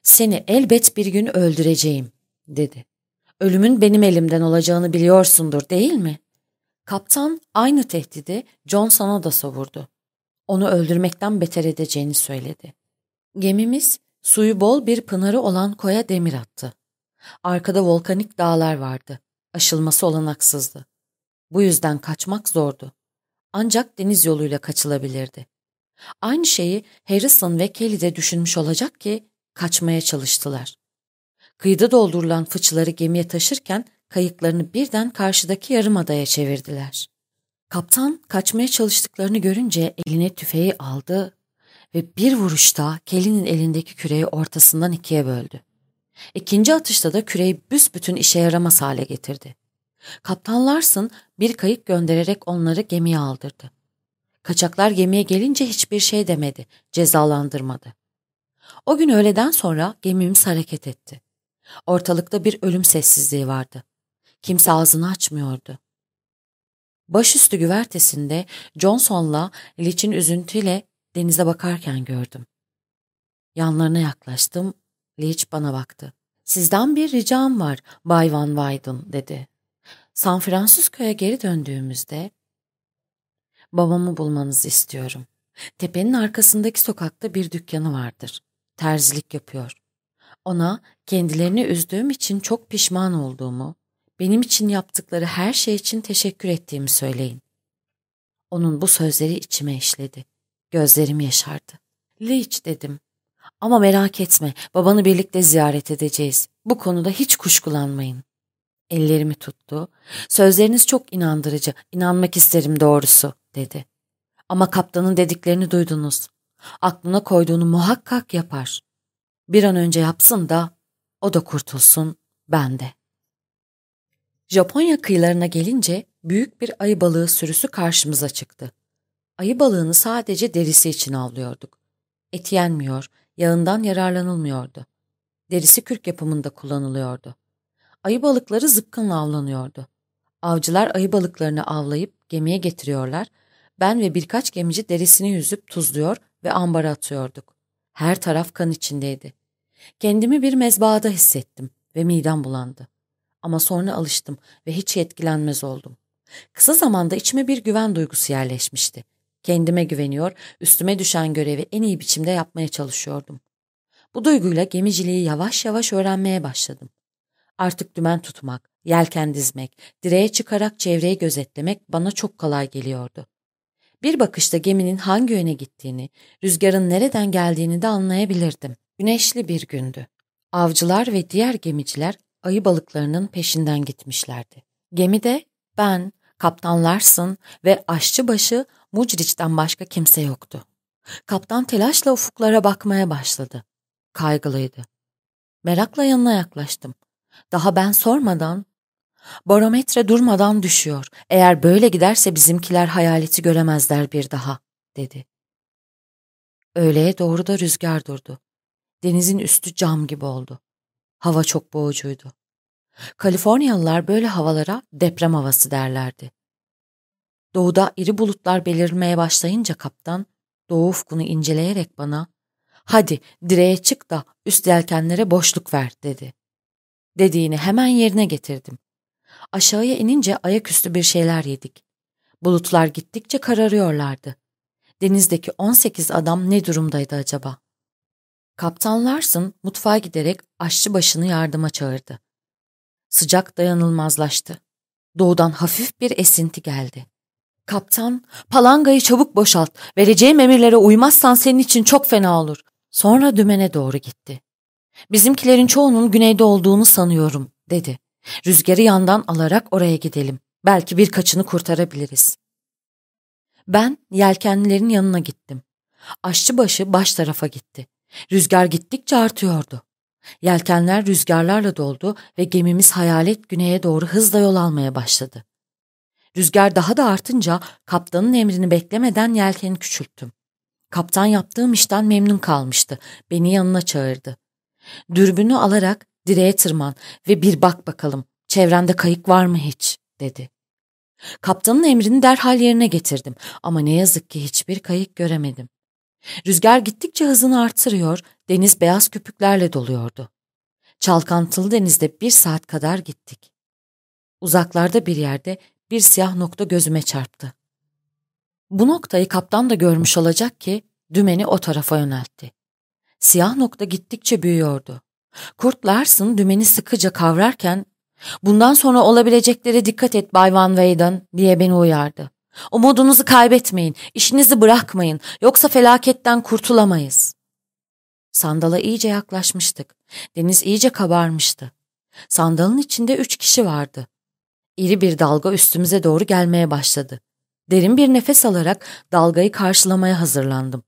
''Seni elbet bir gün öldüreceğim.'' dedi. ''Ölümün benim elimden olacağını biliyorsundur değil mi?'' Kaptan aynı tehdidi Johnson'a da savurdu. Onu öldürmekten beter edeceğini söyledi. Gemimiz suyu bol bir pınarı olan koya demir attı. Arkada volkanik dağlar vardı. Aşılması olanaksızdı. Bu yüzden kaçmak zordu. Ancak deniz yoluyla kaçılabilirdi. Aynı şeyi Harrison ve Kelly de düşünmüş olacak ki kaçmaya çalıştılar. Kıyıda doldurulan fıçıları gemiye taşırken kayıklarını birden karşıdaki yarımadaya çevirdiler. Kaptan kaçmaya çalıştıklarını görünce eline tüfeği aldı ve bir vuruşta Kelly'nin elindeki küreği ortasından ikiye böldü. İkinci atışta da küreyi büsbütün işe yaramaz hale getirdi. Kaptan Larson bir kayık göndererek onları gemiye aldırdı. Kaçaklar gemiye gelince hiçbir şey demedi, cezalandırmadı. O gün öğleden sonra gemimiz hareket etti. Ortalıkta bir ölüm sessizliği vardı. Kimse ağzını açmıyordu. Başüstü güvertesinde Johnson'la Leach'in üzüntüyle denize bakarken gördüm. Yanlarına yaklaştım Leach bana baktı. Sizden bir ricam var Bay Van Weyden dedi. San Francisco'ya geri döndüğümüzde babamı bulmanızı istiyorum. Tepenin arkasındaki sokakta bir dükkanı vardır. Terzilik yapıyor. Ona kendilerini üzdüğüm için çok pişman olduğumu, benim için yaptıkları her şey için teşekkür ettiğimi söyleyin. Onun bu sözleri içime işledi. Gözlerim yaşardı. Leach dedim. Ama merak etme, babanı birlikte ziyaret edeceğiz. Bu konuda hiç kuşkulanmayın. Ellerimi tuttu. Sözleriniz çok inandırıcı, inanmak isterim doğrusu, dedi. Ama kaptanın dediklerini duydunuz. Aklına koyduğunu muhakkak yapar. Bir an önce yapsın da o da kurtulsun, ben de. Japonya kıyılarına gelince büyük bir ayı balığı sürüsü karşımıza çıktı. Ayı balığını sadece derisi için avlıyorduk. Et yenmiyor, yağından yararlanılmıyordu. Derisi kürk yapımında kullanılıyordu. Ayı balıkları zıpkınla avlanıyordu. Avcılar ayı balıklarını avlayıp gemiye getiriyorlar, ben ve birkaç gemici derisini yüzüp tuzluyor ve ambara atıyorduk. Her taraf kan içindeydi. Kendimi bir mezbahada hissettim ve midem bulandı. Ama sonra alıştım ve hiç etkilenmez oldum. Kısa zamanda içime bir güven duygusu yerleşmişti. Kendime güveniyor, üstüme düşen görevi en iyi biçimde yapmaya çalışıyordum. Bu duyguyla gemiciliği yavaş yavaş öğrenmeye başladım. Artık dümen tutmak, yelken dizmek, direğe çıkarak çevreyi gözetlemek bana çok kolay geliyordu. Bir bakışta geminin hangi yöne gittiğini, rüzgarın nereden geldiğini de anlayabilirdim. Güneşli bir gündü. Avcılar ve diğer gemiciler ayı balıklarının peşinden gitmişlerdi. Gemide ben, Kaptan Larson ve aşçıbaşı Mucriç'ten başka kimse yoktu. Kaptan telaşla ufuklara bakmaya başladı. Kaygılıydı. Merakla yanına yaklaştım. Daha ben sormadan Barometre durmadan düşüyor. Eğer böyle giderse bizimkiler hayaleti göremezler bir daha, dedi. Öğleye doğru da rüzgar durdu. Denizin üstü cam gibi oldu. Hava çok boğucuydu. Kaliforniyalılar böyle havalara deprem havası derlerdi. Doğuda iri bulutlar belirmeye başlayınca kaptan, doğu ufkunu inceleyerek bana, hadi direğe çık da üst yelkenlere boşluk ver dedi. Dediğini hemen yerine getirdim. Aşağıya inince ayaküstü bir şeyler yedik. Bulutlar gittikçe kararıyorlardı. Denizdeki 18 adam ne durumdaydı acaba? Kaptan Larson mutfağa giderek aşçı başını yardıma çağırdı. Sıcak dayanılmazlaştı. Doğudan hafif bir esinti geldi. Kaptan, palangayı çabuk boşalt. Vereceğim emirlere uymazsan senin için çok fena olur. Sonra dümene doğru gitti. Bizimkilerin çoğunun güneyde olduğunu sanıyorum, dedi. Rüzgarı yandan alarak oraya gidelim. Belki birkaçını kurtarabiliriz. Ben yelkenlilerin yanına gittim. Aşçıbaşı baş tarafa gitti. Rüzgar gittikçe artıyordu. Yelkenler rüzgarlarla doldu ve gemimiz hayalet güneye doğru hızla yol almaya başladı. Rüzgar daha da artınca kaptanın emrini beklemeden yelkeni küçülttüm. Kaptan yaptığım işten memnun kalmıştı. Beni yanına çağırdı. Dürbünü alarak direğe tırman ve bir bak bakalım çevrende kayık var mı hiç dedi. Kaptanın emrini derhal yerine getirdim ama ne yazık ki hiçbir kayık göremedim. Rüzgar gittikçe hızını artırıyor, deniz beyaz köpüklerle doluyordu. Çalkantılı denizde bir saat kadar gittik. Uzaklarda bir yerde bir siyah nokta gözüme çarptı. Bu noktayı kaptan da görmüş olacak ki dümeni o tarafa yöneltti. Siyah nokta gittikçe büyüyordu. Kurt Larson dümeni sıkıca kavrarken ''Bundan sonra olabileceklere dikkat et Bay Van Weyden'' diye beni uyardı. ''Umudunuzu kaybetmeyin, işinizi bırakmayın, yoksa felaketten kurtulamayız.'' Sandala iyice yaklaşmıştık. Deniz iyice kabarmıştı. Sandalın içinde üç kişi vardı. İri bir dalga üstümüze doğru gelmeye başladı. Derin bir nefes alarak dalgayı karşılamaya hazırlandım.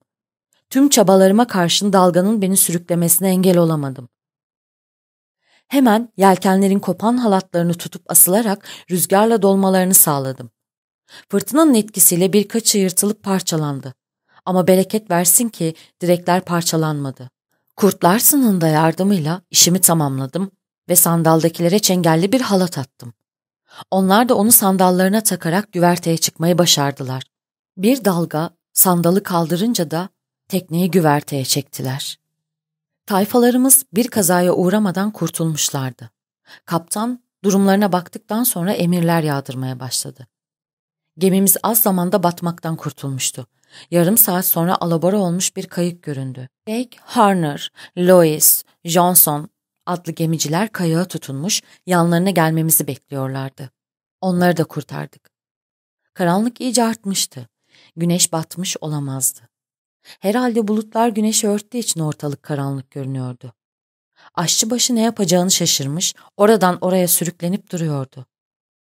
Tüm çabalarıma karşın dalganın beni sürüklemesine engel olamadım. Hemen yelkenlerin kopan halatlarını tutup asılarak rüzgarla dolmalarını sağladım. Fırtınanın etkisiyle birkaçı yırtılıp parçalandı. Ama bereket versin ki direkler parçalanmadı. Kurtlar sınında yardımıyla işimi tamamladım ve sandaldakilere çengelli bir halat attım. Onlar da onu sandallarına takarak güverteye çıkmayı başardılar. Bir dalga sandalı kaldırınca da tekneyi güverteye çektiler. Tayfalarımız bir kazaya uğramadan kurtulmuşlardı. Kaptan durumlarına baktıktan sonra emirler yağdırmaya başladı. Gemimiz az zamanda batmaktan kurtulmuştu. Yarım saat sonra alabora olmuş bir kayık göründü. Jake, Harner, Lois, Johnson adlı gemiciler kayağa tutunmuş, yanlarına gelmemizi bekliyorlardı. Onları da kurtardık. Karanlık iyice artmıştı. Güneş batmış olamazdı. Herhalde bulutlar güneşi örttüğü için ortalık karanlık görünüyordu. Aşçıbaşı ne yapacağını şaşırmış, oradan oraya sürüklenip duruyordu.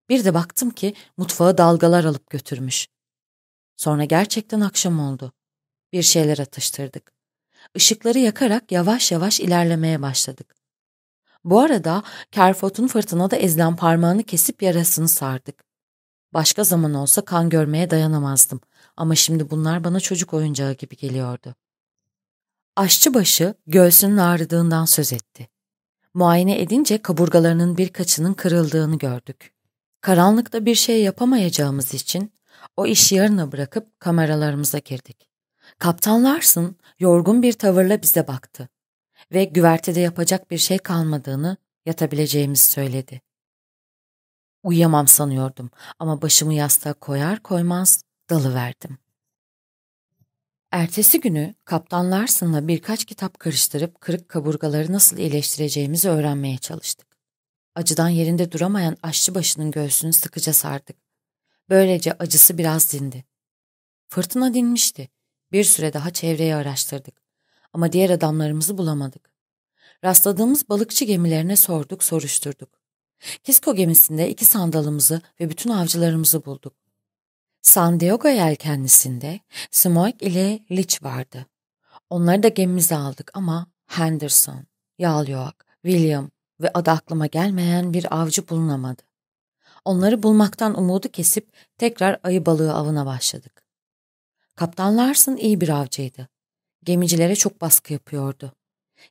Bir de baktım ki mutfağı dalgalar alıp götürmüş. Sonra gerçekten akşam oldu. Bir şeyler atıştırdık. Işıkları yakarak yavaş yavaş ilerlemeye başladık. Bu arada Kerfot'un fırtınada ezilen parmağını kesip yarasını sardık. Başka zaman olsa kan görmeye dayanamazdım ama şimdi bunlar bana çocuk oyuncağı gibi geliyordu. Aşçıbaşı göğsünün ağrıdığından söz etti. Muayene edince kaburgalarının birkaçının kırıldığını gördük. Karanlıkta bir şey yapamayacağımız için o işi yarına bırakıp kameralarımıza girdik. Kaptan Larson yorgun bir tavırla bize baktı ve güvertede yapacak bir şey kalmadığını, yatabileceğimizi söyledi. Uyuyamam sanıyordum ama başımı yastığa koyar koymaz dalıverdim. Ertesi günü Kaptan Larson'la birkaç kitap karıştırıp kırık kaburgaları nasıl iyileştireceğimizi öğrenmeye çalıştık. Acıdan yerinde duramayan aşçı başının göğsünü sıkıca sardık. Böylece acısı biraz dindi. Fırtına dinmişti. Bir süre daha çevreyi araştırdık. Ama diğer adamlarımızı bulamadık. Rastladığımız balıkçı gemilerine sorduk, soruşturduk. Kisko gemisinde iki sandalımızı ve bütün avcılarımızı bulduk. San Diego yelkenlisinde Smoik ile Leach vardı. Onları da gemimize aldık ama Henderson, Yalyoak, William ve adı aklıma gelmeyen bir avcı bulunamadı. Onları bulmaktan umudu kesip tekrar ayı balığı avına başladık. Kaptan Larson iyi bir avcıydı. Gemicilere çok baskı yapıyordu.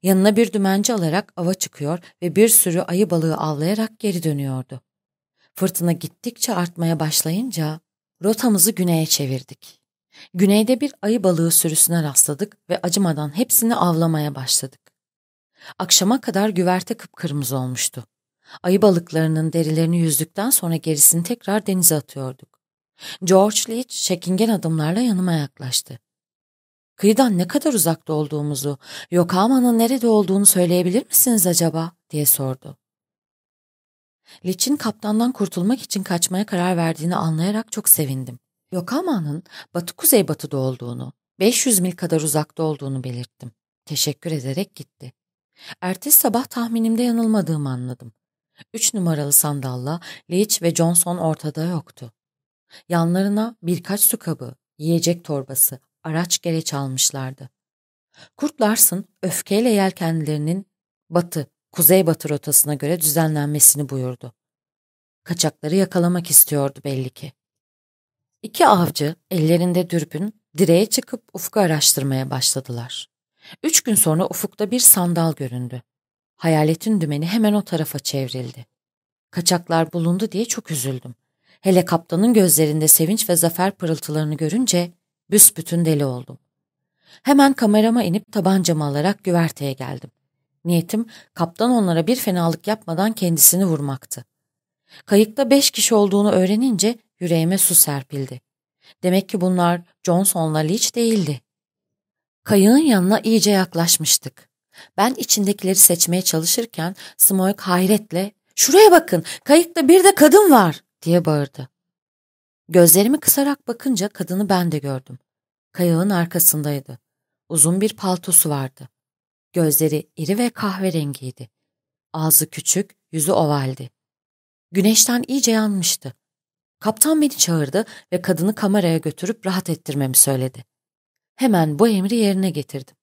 Yanına bir dümenci alarak ava çıkıyor ve bir sürü ayı balığı avlayarak geri dönüyordu. Fırtına gittikçe artmaya başlayınca rotamızı güneye çevirdik. Güneyde bir ayı balığı sürüsüne rastladık ve acımadan hepsini avlamaya başladık. Akşama kadar güverte kıpkırmızı olmuştu. Ayı balıklarının derilerini yüzdükten sonra gerisini tekrar denize atıyorduk. George Leach çekingen adımlarla yanıma yaklaştı. Kıyıdan ne kadar uzakta olduğumuzu, Yokohama'nın nerede olduğunu söyleyebilir misiniz acaba? diye sordu. Leach'in kaptandan kurtulmak için kaçmaya karar verdiğini anlayarak çok sevindim. Yokohama'nın batı kuzeybatıda olduğunu, 500 mil kadar uzakta olduğunu belirttim. Teşekkür ederek gitti. Ertesi sabah tahminimde yanılmadığımı anladım. Üç numaralı sandalla Leach ve Johnson ortada yoktu. Yanlarına birkaç su kabı, yiyecek torbası, araç gereç almışlardı. Kurt Larson öfkeyle yelkenlilerinin batı, kuzeybatı rotasına göre düzenlenmesini buyurdu. Kaçakları yakalamak istiyordu belli ki. İki avcı ellerinde dürbün direğe çıkıp ufku araştırmaya başladılar. Üç gün sonra ufukta bir sandal göründü. Hayaletin dümeni hemen o tarafa çevrildi. Kaçaklar bulundu diye çok üzüldüm. Hele kaptanın gözlerinde sevinç ve zafer pırıltılarını görünce büsbütün deli oldum. Hemen kamerama inip tabancamı alarak güverteye geldim. Niyetim kaptan onlara bir fenalık yapmadan kendisini vurmaktı. Kayıkta beş kişi olduğunu öğrenince yüreğime su serpildi. Demek ki bunlar Johnson'la Leach değildi. Kayığın yanına iyice yaklaşmıştık. Ben içindekileri seçmeye çalışırken Smoke hayretle ''Şuraya bakın, kayıkta bir de kadın var!'' diye bağırdı. Gözlerimi kısarak bakınca kadını ben de gördüm. Kayığın arkasındaydı. Uzun bir paltosu vardı. Gözleri iri ve kahverengiydi. Ağzı küçük, yüzü ovaldi. Güneşten iyice yanmıştı. Kaptan beni çağırdı ve kadını kameraya götürüp rahat ettirmemi söyledi. Hemen bu emri yerine getirdim.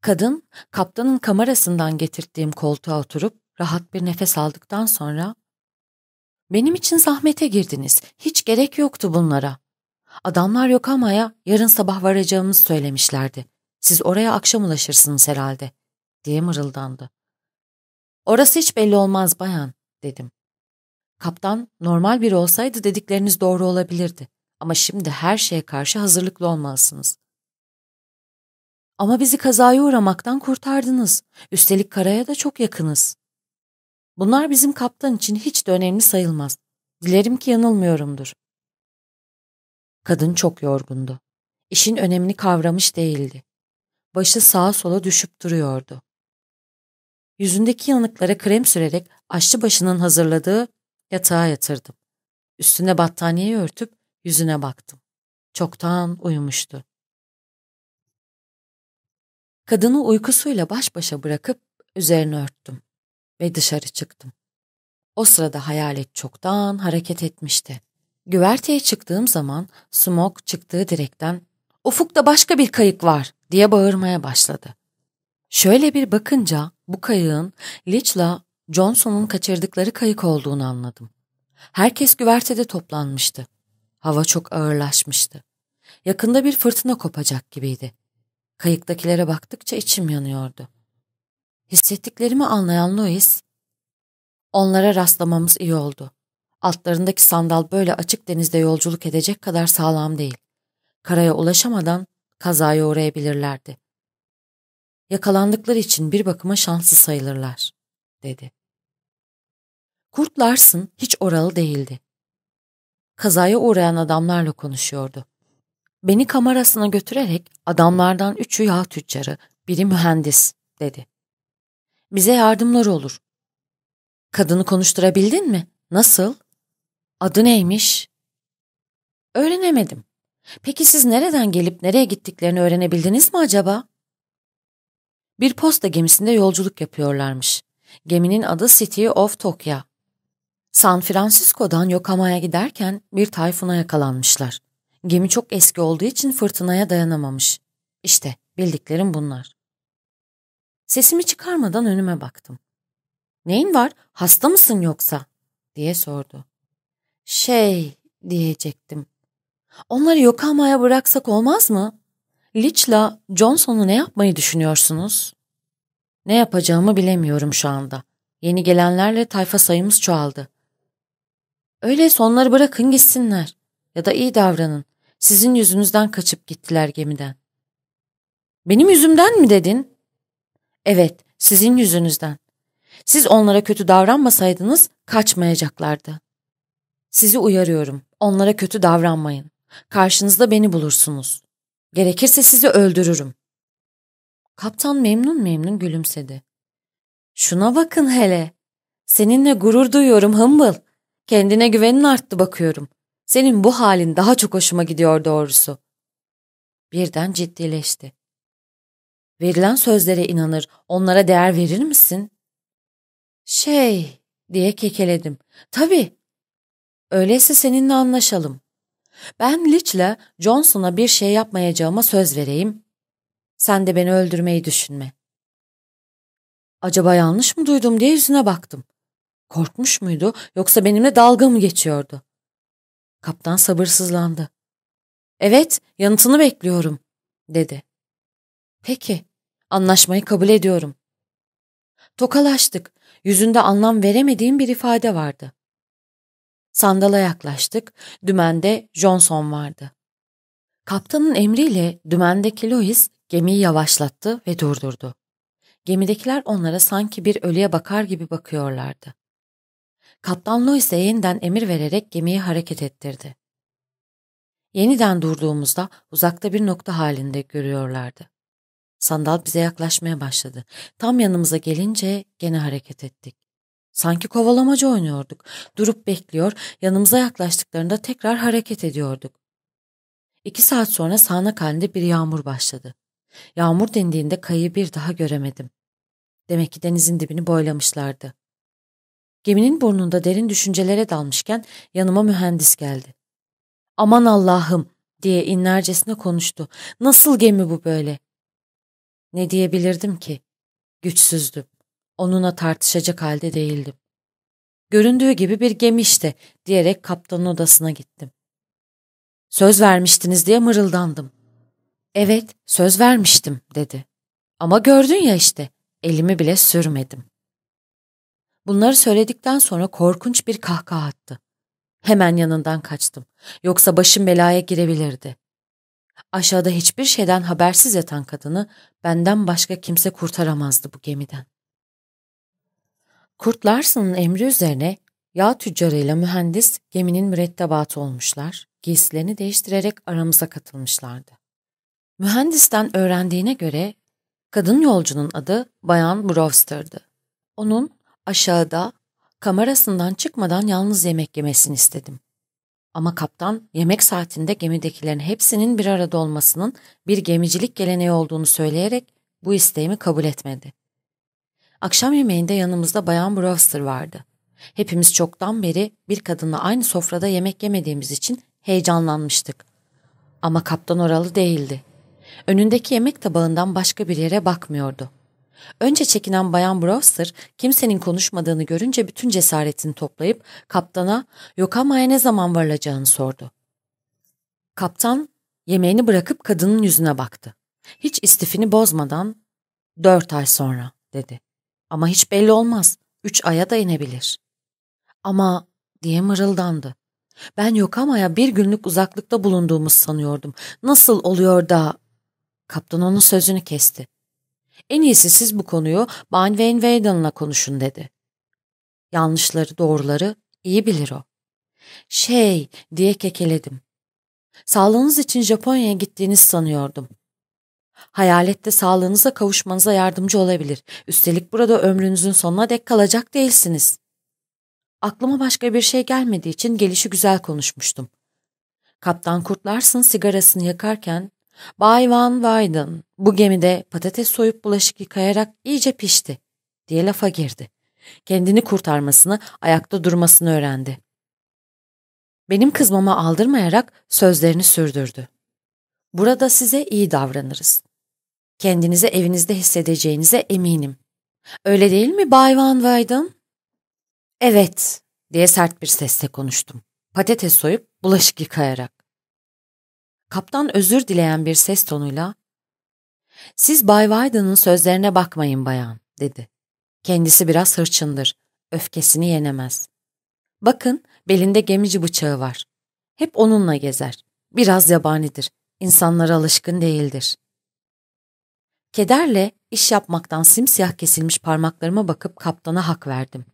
Kadın, kaptanın kamerasından getirdiğim koltuğa oturup rahat bir nefes aldıktan sonra ''Benim için zahmete girdiniz. Hiç gerek yoktu bunlara. Adamlar Yokama'ya yarın sabah varacağımızı söylemişlerdi. Siz oraya akşam ulaşırsınız herhalde.'' diye mırıldandı. ''Orası hiç belli olmaz bayan.'' dedim. Kaptan normal biri olsaydı dedikleriniz doğru olabilirdi. Ama şimdi her şeye karşı hazırlıklı olmalısınız. Ama bizi kazaya uğramaktan kurtardınız. Üstelik karaya da çok yakınız. Bunlar bizim kaptan için hiç de önemli sayılmaz. Dilerim ki yanılmıyorumdur. Kadın çok yorgundu. İşin önemini kavramış değildi. Başı sağa sola düşüp duruyordu. Yüzündeki yanıklara krem sürerek aşçı başının hazırladığı yatağa yatırdım. Üstüne battaniyeyi örtüp yüzüne baktım. Çoktan uyumuştu. Kadını uykusuyla baş başa bırakıp üzerine örttüm ve dışarı çıktım. O sırada hayalet çoktan hareket etmişti. Güverteye çıktığım zaman Smoke çıktığı direkten ''Ufukta başka bir kayık var!'' diye bağırmaya başladı. Şöyle bir bakınca bu kayığın Leach'la Johnson'un kaçırdıkları kayık olduğunu anladım. Herkes güvertede toplanmıştı. Hava çok ağırlaşmıştı. Yakında bir fırtına kopacak gibiydi. Kayıktakilere baktıkça içim yanıyordu. Hissettiklerimi anlayan Louis, onlara rastlamamız iyi oldu. Altlarındaki sandal böyle açık denizde yolculuk edecek kadar sağlam değil. Karaya ulaşamadan kazaya uğrayabilirlerdi. Yakalandıkları için bir bakıma şanslı sayılırlar, dedi. Kurt Larson hiç oralı değildi. Kazaya uğrayan adamlarla konuşuyordu. Beni kamerasına götürerek adamlardan üçü yağ tüccarı, biri mühendis, dedi. Bize yardımları olur. Kadını konuşturabildin mi? Nasıl? Adı neymiş? Öğrenemedim. Peki siz nereden gelip nereye gittiklerini öğrenebildiniz mi acaba? Bir posta gemisinde yolculuk yapıyorlarmış. Geminin adı City of Tokyo. San Francisco'dan Yokohama'ya giderken bir tayfuna yakalanmışlar. Gemi çok eski olduğu için fırtınaya dayanamamış. İşte bildiklerim bunlar. Sesimi çıkarmadan önüme baktım. Neyin var? Hasta mısın yoksa? diye sordu. Şey diyecektim. Onları Yokohama'ya bıraksak olmaz mı? Leach'la Johnson'u ne yapmayı düşünüyorsunuz? Ne yapacağımı bilemiyorum şu anda. Yeni gelenlerle tayfa sayımız çoğaldı. Öyleyse onları bırakın gitsinler. Ya da iyi davranın. Sizin yüzünüzden kaçıp gittiler gemiden. Benim yüzümden mi dedin? Evet, sizin yüzünüzden. Siz onlara kötü davranmasaydınız kaçmayacaklardı. Sizi uyarıyorum. Onlara kötü davranmayın. Karşınızda beni bulursunuz. Gerekirse sizi öldürürüm. Kaptan memnun memnun gülümsedi. Şuna bakın hele. Seninle gurur duyuyorum Hımbıl. Kendine güvenin arttı bakıyorum. Senin bu halin daha çok hoşuma gidiyor doğrusu. Birden ciddileşti. Verilen sözlere inanır, onlara değer verir misin? Şey, diye kekeledim. Tabii. Öyleyse seninle anlaşalım. Ben Lich'le Johnson'a bir şey yapmayacağıma söz vereyim. Sen de beni öldürmeyi düşünme. Acaba yanlış mı duydum diye yüzüne baktım. Korkmuş muydu yoksa benimle dalga mı geçiyordu? Kaptan sabırsızlandı. Evet, yanıtını bekliyorum, dedi. Peki, anlaşmayı kabul ediyorum. Tokalaştık. Yüzünde anlam veremediğim bir ifade vardı. Sandala yaklaştık. Dümende Johnson vardı. Kaptanın emriyle dümendeki Louis gemiyi yavaşlattı ve durdurdu. Gemidekiler onlara sanki bir ölüye bakar gibi bakıyorlardı. Kaptan Louis'e yeniden emir vererek gemiyi hareket ettirdi. Yeniden durduğumuzda uzakta bir nokta halinde görüyorlardı. Sandal bize yaklaşmaya başladı. Tam yanımıza gelince gene hareket ettik. Sanki kovalamacı oynuyorduk. Durup bekliyor, yanımıza yaklaştıklarında tekrar hareket ediyorduk. İki saat sonra sağanak halinde bir yağmur başladı. Yağmur dendiğinde kayıyı bir daha göremedim. Demek ki denizin dibini boylamışlardı. Geminin burnunda derin düşüncelere dalmışken yanıma mühendis geldi. Aman Allah'ım diye inlercesine konuştu. Nasıl gemi bu böyle? Ne diyebilirdim ki? Güçsüzdüm. Onunla tartışacak halde değildim. Göründüğü gibi bir gemi işte diyerek kaptanın odasına gittim. Söz vermiştiniz diye mırıldandım. Evet, söz vermiştim dedi. Ama gördün ya işte, elimi bile sürmedim. Bunları söyledikten sonra korkunç bir kahkaha attı. Hemen yanından kaçtım. Yoksa başım belaya girebilirdi. Aşağıda hiçbir şeyden habersiz yatan kadını benden başka kimse kurtaramazdı bu gemiden. Kurt Larson'ın emri üzerine yağ tüccarıyla mühendis geminin mürettebatı olmuşlar, giysilerini değiştirerek aramıza katılmışlardı. Mühendisten öğrendiğine göre kadın yolcunun adı Bayan Brewster'dı. Onun aşağıda kamerasından çıkmadan yalnız yemek yemesini istedim. Ama kaptan yemek saatinde gemidekilerin hepsinin bir arada olmasının bir gemicilik geleneği olduğunu söyleyerek bu isteğimi kabul etmedi. Akşam yemeğinde yanımızda Bayan Brewster vardı. Hepimiz çoktan beri bir kadınla aynı sofrada yemek yemediğimiz için heyecanlanmıştık. Ama kaptan oralı değildi. Önündeki yemek tabağından başka bir yere bakmıyordu. Önce çekinen Bayan Brewster kimsenin konuşmadığını görünce bütün cesaretini toplayıp kaptana Yokama'ya ne zaman varılacağını sordu. Kaptan yemeğini bırakıp kadının yüzüne baktı. Hiç istifini bozmadan dört ay sonra dedi. Ama hiç belli olmaz. Üç aya da inebilir. Ama diye mırıldandı. Ben Yokama'ya bir günlük uzaklıkta bulunduğumuz sanıyordum. Nasıl oluyor da... Kaptan onun sözünü kesti. En iyisi siz bu konuyu Van Van Weyden'la konuşun dedi. Yanlışları doğruları iyi bilir o. Şey diye kekeledim. Sağlığınız için Japonya'ya gittiğinizi sanıyordum. Hayalette sağlığınıza kavuşmanıza yardımcı olabilir. Üstelik burada ömrünüzün sonuna dek kalacak değilsiniz. Aklıma başka bir şey gelmediği için gelişi güzel konuşmuştum. Kaptan Kurtlarsın sigarasını yakarken Bay Van Weyden bu gemide patates soyup bulaşık yıkayarak iyice pişti diye lafa girdi. Kendini kurtarmasını, ayakta durmasını öğrendi. Benim kızmama aldırmayarak sözlerini sürdürdü. Burada size iyi davranırız. Kendinizi evinizde hissedeceğinize eminim. Öyle değil mi Bay Van Weyden? Evet, diye sert bir sesle konuştum. Patates soyup bulaşık yıkayarak. Kaptan özür dileyen bir ses tonuyla ''Siz Bay Wyden'ın sözlerine bakmayın bayan.'' dedi. Kendisi biraz hırçındır. Öfkesini yenemez. Bakın belinde gemici bıçağı var. Hep onunla gezer. Biraz yabanidir. İnsanlara alışkın değildir. Kederle iş yapmaktan simsiyah kesilmiş parmaklarıma bakıp kaptana hak verdim.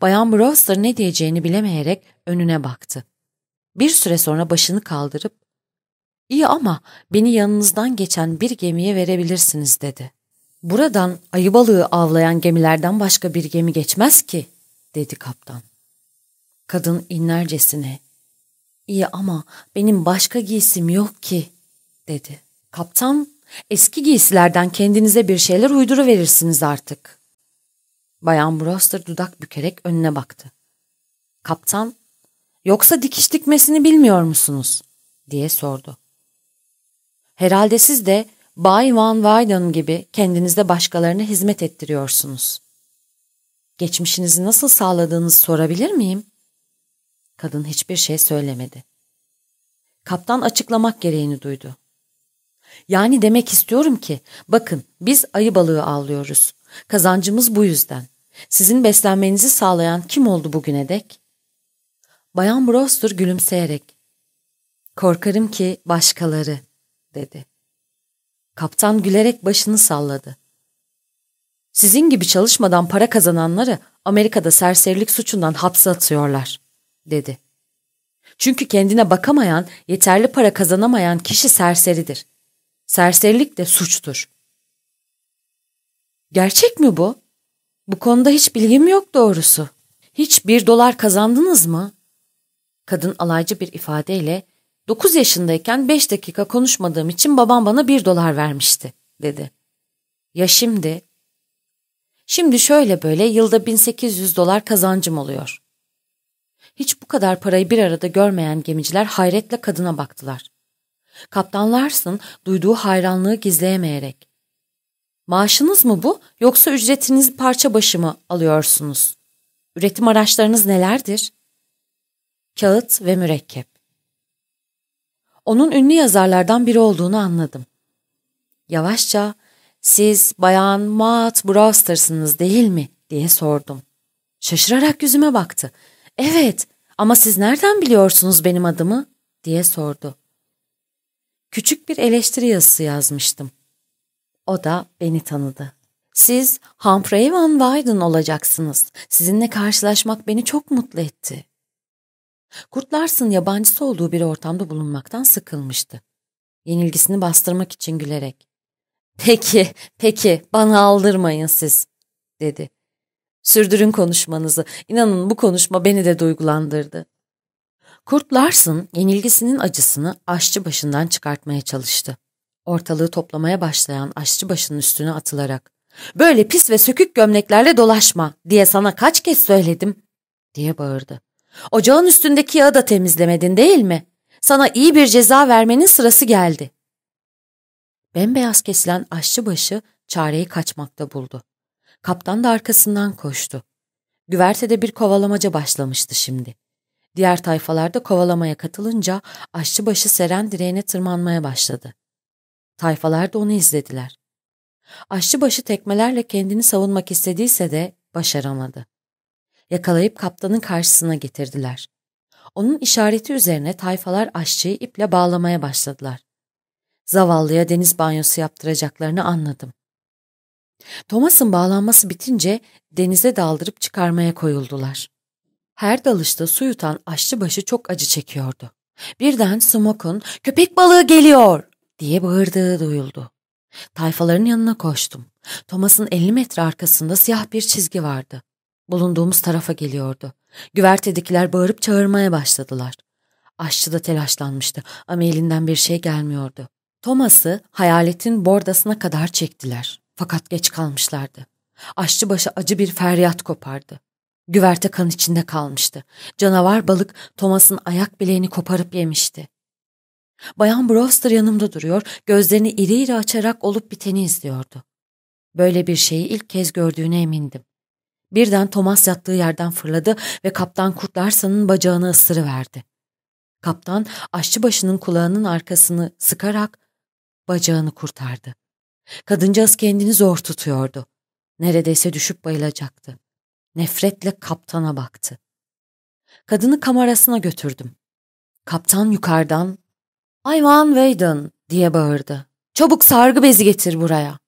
Bayan Brewster ne diyeceğini bilemeyerek önüne baktı. Bir süre sonra başını kaldırıp İyi ama beni yanınızdan geçen bir gemiye verebilirsiniz dedi. Buradan ayı balığı avlayan gemilerden başka bir gemi geçmez ki, dedi kaptan. Kadın inlercesine, iyi ama benim başka giysim yok ki, dedi. Kaptan, eski giysilerden kendinize bir şeyler uyduru verirsiniz artık. Bayan Brewster dudak bükerek önüne baktı. Kaptan, yoksa dikiş dikmesini bilmiyor musunuz? diye sordu. Herhalde siz de Bay Van Weyden gibi kendinizde başkalarına hizmet ettiriyorsunuz. Geçmişinizi nasıl sağladığınızı sorabilir miyim? Kadın hiçbir şey söylemedi. Kaptan açıklamak gereğini duydu. Yani demek istiyorum ki, bakın biz ayı balığı avlıyoruz. Kazancımız bu yüzden. Sizin beslenmenizi sağlayan kim oldu bugüne dek? Bayan Brewster gülümseyerek, korkarım ki başkaları, dedi. Kaptan gülerek başını salladı. Sizin gibi çalışmadan para kazananları Amerika'da serserilik suçundan hapse atıyorlar, dedi. Çünkü kendine bakamayan, yeterli para kazanamayan kişi serseridir. Serserilik de suçtur. Gerçek mi bu? Bu konuda hiç bilgim yok doğrusu. Hiç bir dolar kazandınız mı? Kadın alaycı bir ifadeyle 9 yaşındayken 5 dakika konuşmadığım için babam bana 1 dolar vermişti, dedi. Ya şimdi? Şimdi şöyle böyle yılda 1800 dolar kazancım oluyor. Hiç bu kadar parayı bir arada görmeyen gemiciler hayretle kadına baktılar. Kaptan Larson duyduğu hayranlığı gizleyemeyerek. Maaşınız mı bu yoksa ücretiniz parça başı mı alıyorsunuz? Üretim araçlarınız nelerdir? Kağıt ve mürekkep onun ünlü yazarlardan biri olduğunu anladım. Yavaşça siz bayan Maat Brewster'sınız değil mi diye sordum. Şaşırarak yüzüme baktı. Evet ama siz nereden biliyorsunuz benim adımı diye sordu. Küçük bir eleştiri yazısı yazmıştım. O da beni tanıdı. Siz Humphrey Van Weyden olacaksınız. Sizinle karşılaşmak beni çok mutlu etti. Kurt Larson yabancısı olduğu bir ortamda bulunmaktan sıkılmıştı. Yenilgisini bastırmak için gülerek. Peki, peki bana aldırmayın siz, dedi. Sürdürün konuşmanızı. İnanın bu konuşma beni de duygulandırdı. Kurt Larson yenilgisinin acısını aşçı başından çıkartmaya çalıştı. Ortalığı toplamaya başlayan aşçı başının üstüne atılarak ''Böyle pis ve sökük gömleklerle dolaşma diye sana kaç kez söyledim.'' diye bağırdı. Ocağın üstündeki yağı da temizlemedin değil mi? Sana iyi bir ceza vermenin sırası geldi. Bembeyaz kesilen aşçıbaşı çareyi kaçmakta buldu. Kaptan da arkasından koştu. Güvertede bir kovalamaca başlamıştı şimdi. Diğer tayfalar da kovalamaya katılınca aşçıbaşı seren direğine tırmanmaya başladı. Tayfalar da onu izlediler. Aşçıbaşı tekmelerle kendini savunmak istediyse de başaramadı yakalayıp kaptanın karşısına getirdiler. Onun işareti üzerine tayfalar aşçıyı iple bağlamaya başladılar. Zavallıya deniz banyosu yaptıracaklarını anladım. Thomas'ın bağlanması bitince denize daldırıp çıkarmaya koyuldular. Her dalışta su yutan aşçıbaşı çok acı çekiyordu. Birden Smoke'un köpek balığı geliyor diye bağırdığı duyuldu. Tayfaların yanına koştum. Thomas'ın 50 metre arkasında siyah bir çizgi vardı bulunduğumuz tarafa geliyordu. Güvertedekiler bağırıp çağırmaya başladılar. Aşçı da telaşlanmıştı ama elinden bir şey gelmiyordu. Thomas'ı hayaletin bordasına kadar çektiler. Fakat geç kalmışlardı. Aşçı başı acı bir feryat kopardı. Güverte kan içinde kalmıştı. Canavar balık Thomas'ın ayak bileğini koparıp yemişti. Bayan Brewster yanımda duruyor, gözlerini iri iri açarak olup biteni izliyordu. Böyle bir şeyi ilk kez gördüğüne emindim. Birden Thomas yattığı yerden fırladı ve Kaptan Kurtlarsa'nın bacağını ısırıverdi. Kaptan aşçıbaşının kulağının arkasını sıkarak bacağını kurtardı. Kadıncağız kendini zor tutuyordu. Neredeyse düşüp bayılacaktı. Nefretle kaptana baktı. Kadını kamerasına götürdüm. Kaptan yukarıdan ''Ayvan Wayden'' diye bağırdı. ''Çabuk sargı bezi getir buraya.''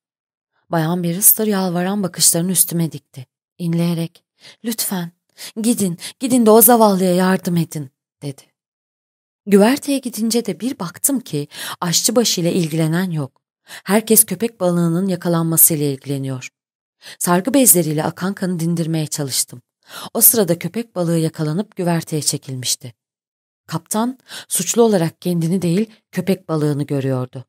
Bayan Barrister yalvaran bakışlarını üstüme dikti. İnleyerek ''Lütfen gidin, gidin de o zavallıya yardım edin.'' dedi. Güverteye gidince de bir baktım ki aşçıbaşı ile ilgilenen yok. Herkes köpek balığının yakalanmasıyla ilgileniyor. Sargı bezleriyle akan kanı dindirmeye çalıştım. O sırada köpek balığı yakalanıp güverteye çekilmişti. Kaptan suçlu olarak kendini değil köpek balığını görüyordu.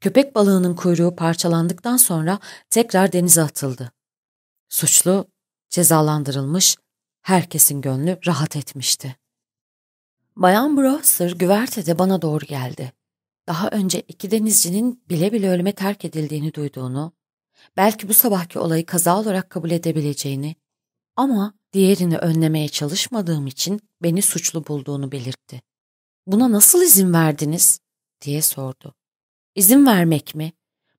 Köpek balığının kuyruğu parçalandıktan sonra tekrar denize atıldı. Suçlu cezalandırılmış, herkesin gönlü rahat etmişti. Bayan Brewster güvertede bana doğru geldi. Daha önce iki denizcinin bile bile ölüme terk edildiğini duyduğunu, belki bu sabahki olayı kaza olarak kabul edebileceğini ama diğerini önlemeye çalışmadığım için beni suçlu bulduğunu belirtti. Buna nasıl izin verdiniz? diye sordu. İzin vermek mi?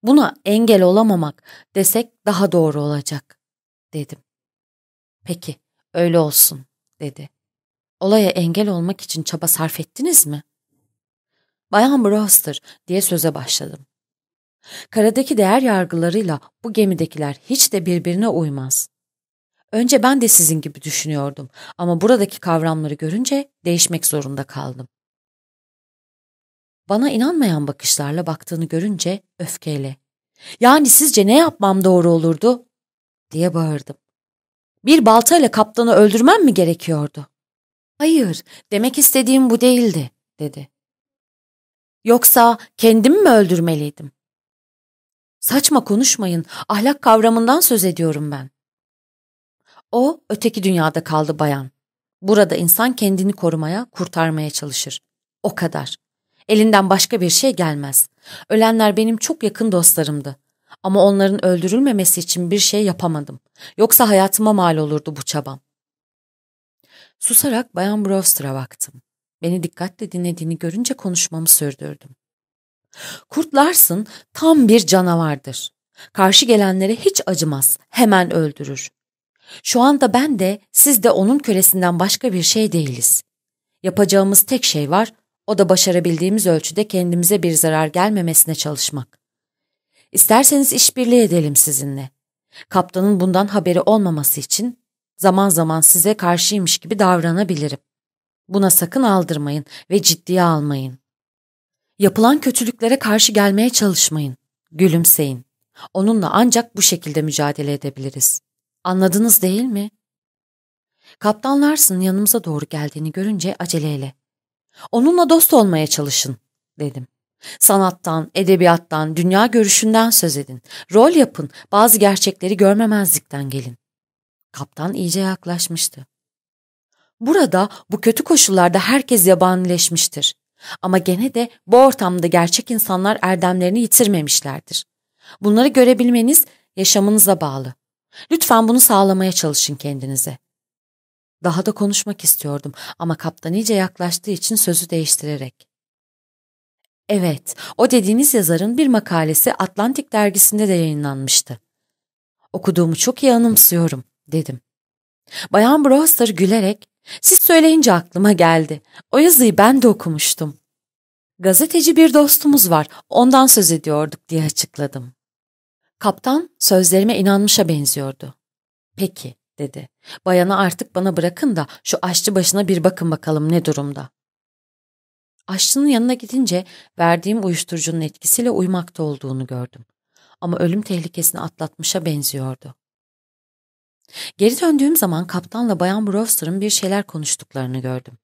Buna engel olamamak desek daha doğru olacak, dedim. Peki, öyle olsun, dedi. Olaya engel olmak için çaba sarf ettiniz mi? Bayan Brewster diye söze başladım. Karadaki değer yargılarıyla bu gemidekiler hiç de birbirine uymaz. Önce ben de sizin gibi düşünüyordum ama buradaki kavramları görünce değişmek zorunda kaldım. Bana inanmayan bakışlarla baktığını görünce öfkeyle. Yani sizce ne yapmam doğru olurdu? diye bağırdım. Bir baltayla kaptanı öldürmem mi gerekiyordu? Hayır, demek istediğim bu değildi, dedi. Yoksa kendimi mi öldürmeliydim? Saçma konuşmayın, ahlak kavramından söz ediyorum ben. O öteki dünyada kaldı bayan. Burada insan kendini korumaya, kurtarmaya çalışır. O kadar. Elinden başka bir şey gelmez. Ölenler benim çok yakın dostlarımdı. Ama onların öldürülmemesi için bir şey yapamadım. Yoksa hayatıma mal olurdu bu çabam. Susarak Bayan Brewster'a baktım. Beni dikkatle dinlediğini görünce konuşmamı sürdürdüm. Kurt Larson tam bir canavardır. Karşı gelenlere hiç acımaz, hemen öldürür. Şu anda ben de siz de onun kölesinden başka bir şey değiliz. Yapacağımız tek şey var, o da başarabildiğimiz ölçüde kendimize bir zarar gelmemesine çalışmak. İsterseniz işbirliği edelim sizinle. Kaptanın bundan haberi olmaması için zaman zaman size karşıymış gibi davranabilirim. Buna sakın aldırmayın ve ciddiye almayın. Yapılan kötülüklere karşı gelmeye çalışmayın. Gülümseyin. Onunla ancak bu şekilde mücadele edebiliriz. Anladınız değil mi? Kaptan Larson yanımıza doğru geldiğini görünce aceleyle. Onunla dost olmaya çalışın, dedim. Sanattan, edebiyattan, dünya görüşünden söz edin. Rol yapın, bazı gerçekleri görmemezlikten gelin. Kaptan iyice yaklaşmıştı. Burada, bu kötü koşullarda herkes yabanileşmiştir. Ama gene de bu ortamda gerçek insanlar erdemlerini yitirmemişlerdir. Bunları görebilmeniz yaşamınıza bağlı. Lütfen bunu sağlamaya çalışın kendinize. Daha da konuşmak istiyordum ama kaptan iyice yaklaştığı için sözü değiştirerek. Evet, o dediğiniz yazarın bir makalesi Atlantik dergisinde de yayınlanmıştı. Okuduğumu çok iyi anımsıyorum, dedim. Bayan Brewster gülerek, siz söyleyince aklıma geldi. O yazıyı ben de okumuştum. Gazeteci bir dostumuz var, ondan söz ediyorduk diye açıkladım. Kaptan sözlerime inanmışa benziyordu. Peki, dedi. Bayanı artık bana bırakın da şu aşçı başına bir bakın bakalım ne durumda. Aşçının yanına gidince verdiğim uyuşturucunun etkisiyle uyumakta olduğunu gördüm. Ama ölüm tehlikesini atlatmışa benziyordu. Geri döndüğüm zaman kaptanla Bayan Brewster'ın bir şeyler konuştuklarını gördüm.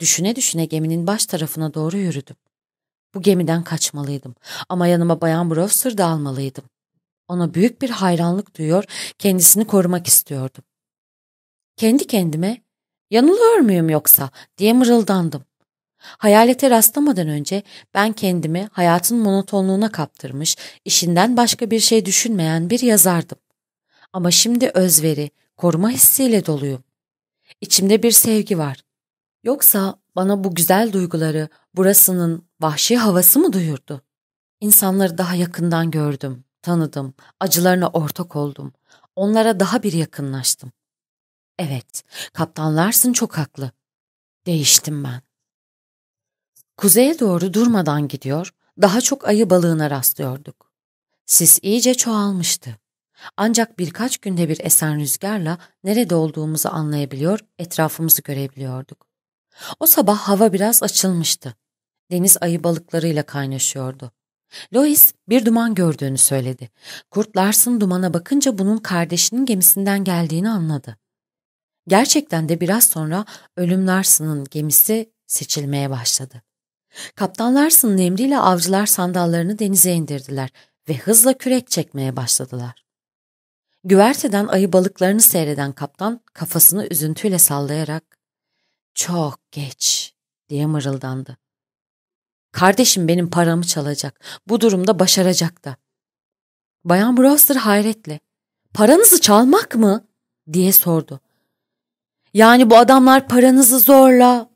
Düşüne düşüne geminin baş tarafına doğru yürüdüm. Bu gemiden kaçmalıydım ama yanıma Bayan Brewster da almalıydım. Ona büyük bir hayranlık duyuyor, kendisini korumak istiyordum. Kendi kendime, yanılıyor muyum yoksa diye mırıldandım. Hayalete rastlamadan önce ben kendimi hayatın monotonluğuna kaptırmış, işinden başka bir şey düşünmeyen bir yazardım. Ama şimdi özveri, koruma hissiyle doluyum. İçimde bir sevgi var. Yoksa bana bu güzel duyguları burasının vahşi havası mı duyurdu? İnsanları daha yakından gördüm, tanıdım, acılarına ortak oldum. Onlara daha bir yakınlaştım. Evet, Kaptan çok haklı. Değiştim ben. Kuzeye doğru durmadan gidiyor, daha çok ayı balığına rastlıyorduk. Sis iyice çoğalmıştı. Ancak birkaç günde bir esen rüzgarla nerede olduğumuzu anlayabiliyor, etrafımızı görebiliyorduk. O sabah hava biraz açılmıştı. Deniz ayı balıklarıyla kaynaşıyordu. Lois bir duman gördüğünü söyledi. Kurt Larson dumana bakınca bunun kardeşinin gemisinden geldiğini anladı. Gerçekten de biraz sonra Ölüm Larson'ın gemisi seçilmeye başladı. Kaptan Larson'ın emriyle avcılar sandallarını denize indirdiler ve hızla kürek çekmeye başladılar. Güverteden ayı balıklarını seyreden kaptan kafasını üzüntüyle sallayarak ''Çok geç'' diye mırıldandı. Kardeşim benim paramı çalacak. Bu durumda başaracak da. Bayan Brewster hayretle paranızı çalmak mı? diye sordu. Yani bu adamlar paranızı zorla.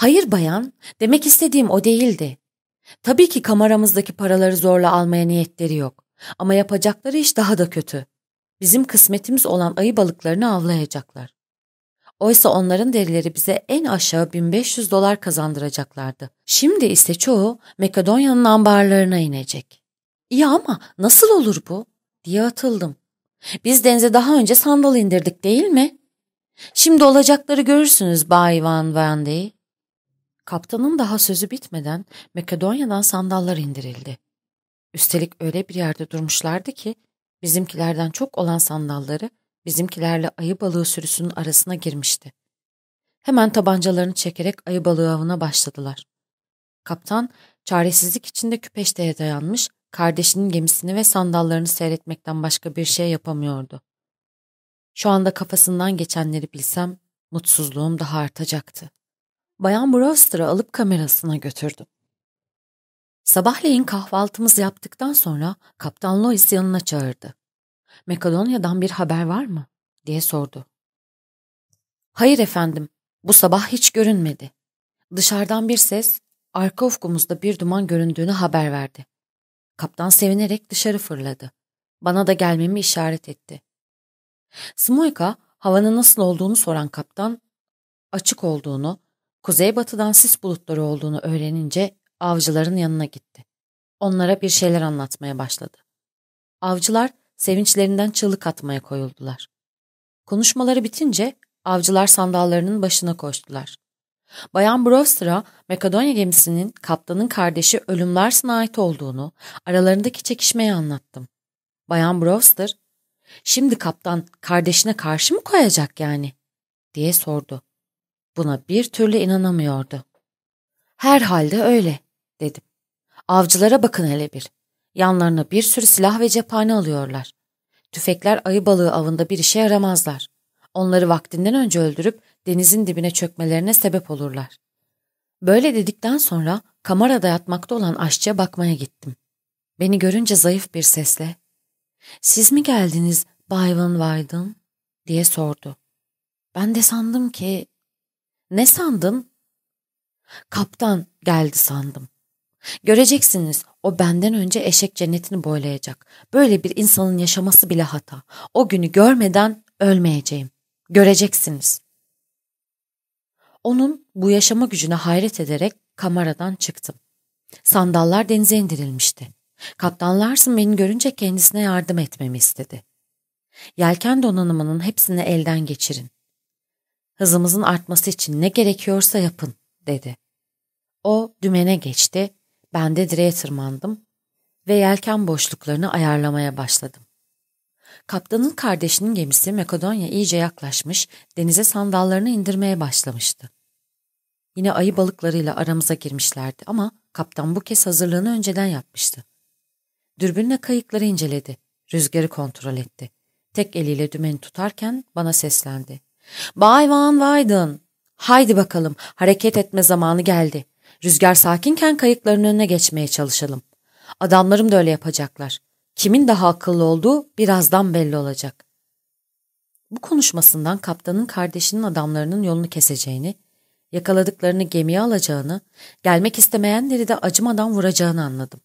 Hayır bayan, demek istediğim o değildi. Tabii ki kameramızdaki paraları zorla almaya niyetleri yok. Ama yapacakları iş daha da kötü. Bizim kısmetimiz olan ayı balıklarını avlayacaklar. Oysa onların derileri bize en aşağı 1500 dolar kazandıracaklardı. Şimdi ise çoğu Makedonya'nın ambarlarına inecek. İyi ama nasıl olur bu? diye atıldım. Biz denize daha önce sandal indirdik değil mi? Şimdi olacakları görürsünüz Bay Van Vandy. Kaptanın daha sözü bitmeden Makedonya'dan sandallar indirildi. Üstelik öyle bir yerde durmuşlardı ki bizimkilerden çok olan sandalları bizimkilerle ayı balığı sürüsünün arasına girmişti. Hemen tabancalarını çekerek ayı balığı avına başladılar. Kaptan çaresizlik içinde küpeşteye dayanmış, kardeşinin gemisini ve sandallarını seyretmekten başka bir şey yapamıyordu. Şu anda kafasından geçenleri bilsem mutsuzluğum daha artacaktı. Bayan Brewster'ı alıp kamerasına götürdüm. Sabahleyin kahvaltımızı yaptıktan sonra Kaptan Lois yanına çağırdı. Makedonya'dan bir haber var mı? diye sordu. Hayır efendim, bu sabah hiç görünmedi. Dışarıdan bir ses, arka ufkumuzda bir duman göründüğünü haber verdi. Kaptan sevinerek dışarı fırladı. Bana da gelmemi işaret etti. Smoyka, havanın nasıl olduğunu soran kaptan, açık olduğunu, kuzeybatıdan sis bulutları olduğunu öğrenince avcıların yanına gitti. Onlara bir şeyler anlatmaya başladı. Avcılar sevinçlerinden çığlık atmaya koyuldular. Konuşmaları bitince avcılar sandallarının başına koştular. Bayan Brewster'a Makedonya gemisinin kaptanın kardeşi Ölüm Larson'a ait olduğunu, aralarındaki çekişmeyi anlattım. Bayan Brewster, şimdi kaptan kardeşine karşı mı koyacak yani? diye sordu. Buna bir türlü inanamıyordu. Herhalde öyle, dedim. Avcılara bakın hele bir. Yanlarına bir sürü silah ve cephane alıyorlar. Tüfekler ayı balığı avında bir işe yaramazlar. Onları vaktinden önce öldürüp denizin dibine çökmelerine sebep olurlar. Böyle dedikten sonra kamerada yatmakta olan aşçıya bakmaya gittim. Beni görünce zayıf bir sesle ''Siz mi geldiniz Bay Van Weyden?'' diye sordu. Ben de sandım ki ''Ne sandın?'' ''Kaptan geldi sandım. Göreceksiniz o benden önce eşek cennetini boylayacak. Böyle bir insanın yaşaması bile hata. O günü görmeden ölmeyeceğim. Göreceksiniz. Onun bu yaşama gücüne hayret ederek kameradan çıktım. Sandallar denize indirilmişti. Kaptan Larson beni görünce kendisine yardım etmemi istedi. Yelken donanımının hepsini elden geçirin. Hızımızın artması için ne gerekiyorsa yapın, dedi. O dümene geçti ben de direğe tırmandım ve yelken boşluklarını ayarlamaya başladım. Kaptanın kardeşinin gemisi Makedonya iyice yaklaşmış, denize sandallarını indirmeye başlamıştı. Yine ayı balıklarıyla aramıza girmişlerdi ama kaptan bu kez hazırlığını önceden yapmıştı. Dürbünle kayıkları inceledi, rüzgarı kontrol etti. Tek eliyle dümeni tutarken bana seslendi. Bay Van Weyden, haydi bakalım hareket etme zamanı geldi. Rüzgar sakinken kayıkların önüne geçmeye çalışalım. Adamlarım da öyle yapacaklar. Kimin daha akıllı olduğu birazdan belli olacak. Bu konuşmasından kaptanın kardeşinin adamlarının yolunu keseceğini, yakaladıklarını gemiye alacağını, gelmek istemeyenleri de acımadan vuracağını anladım.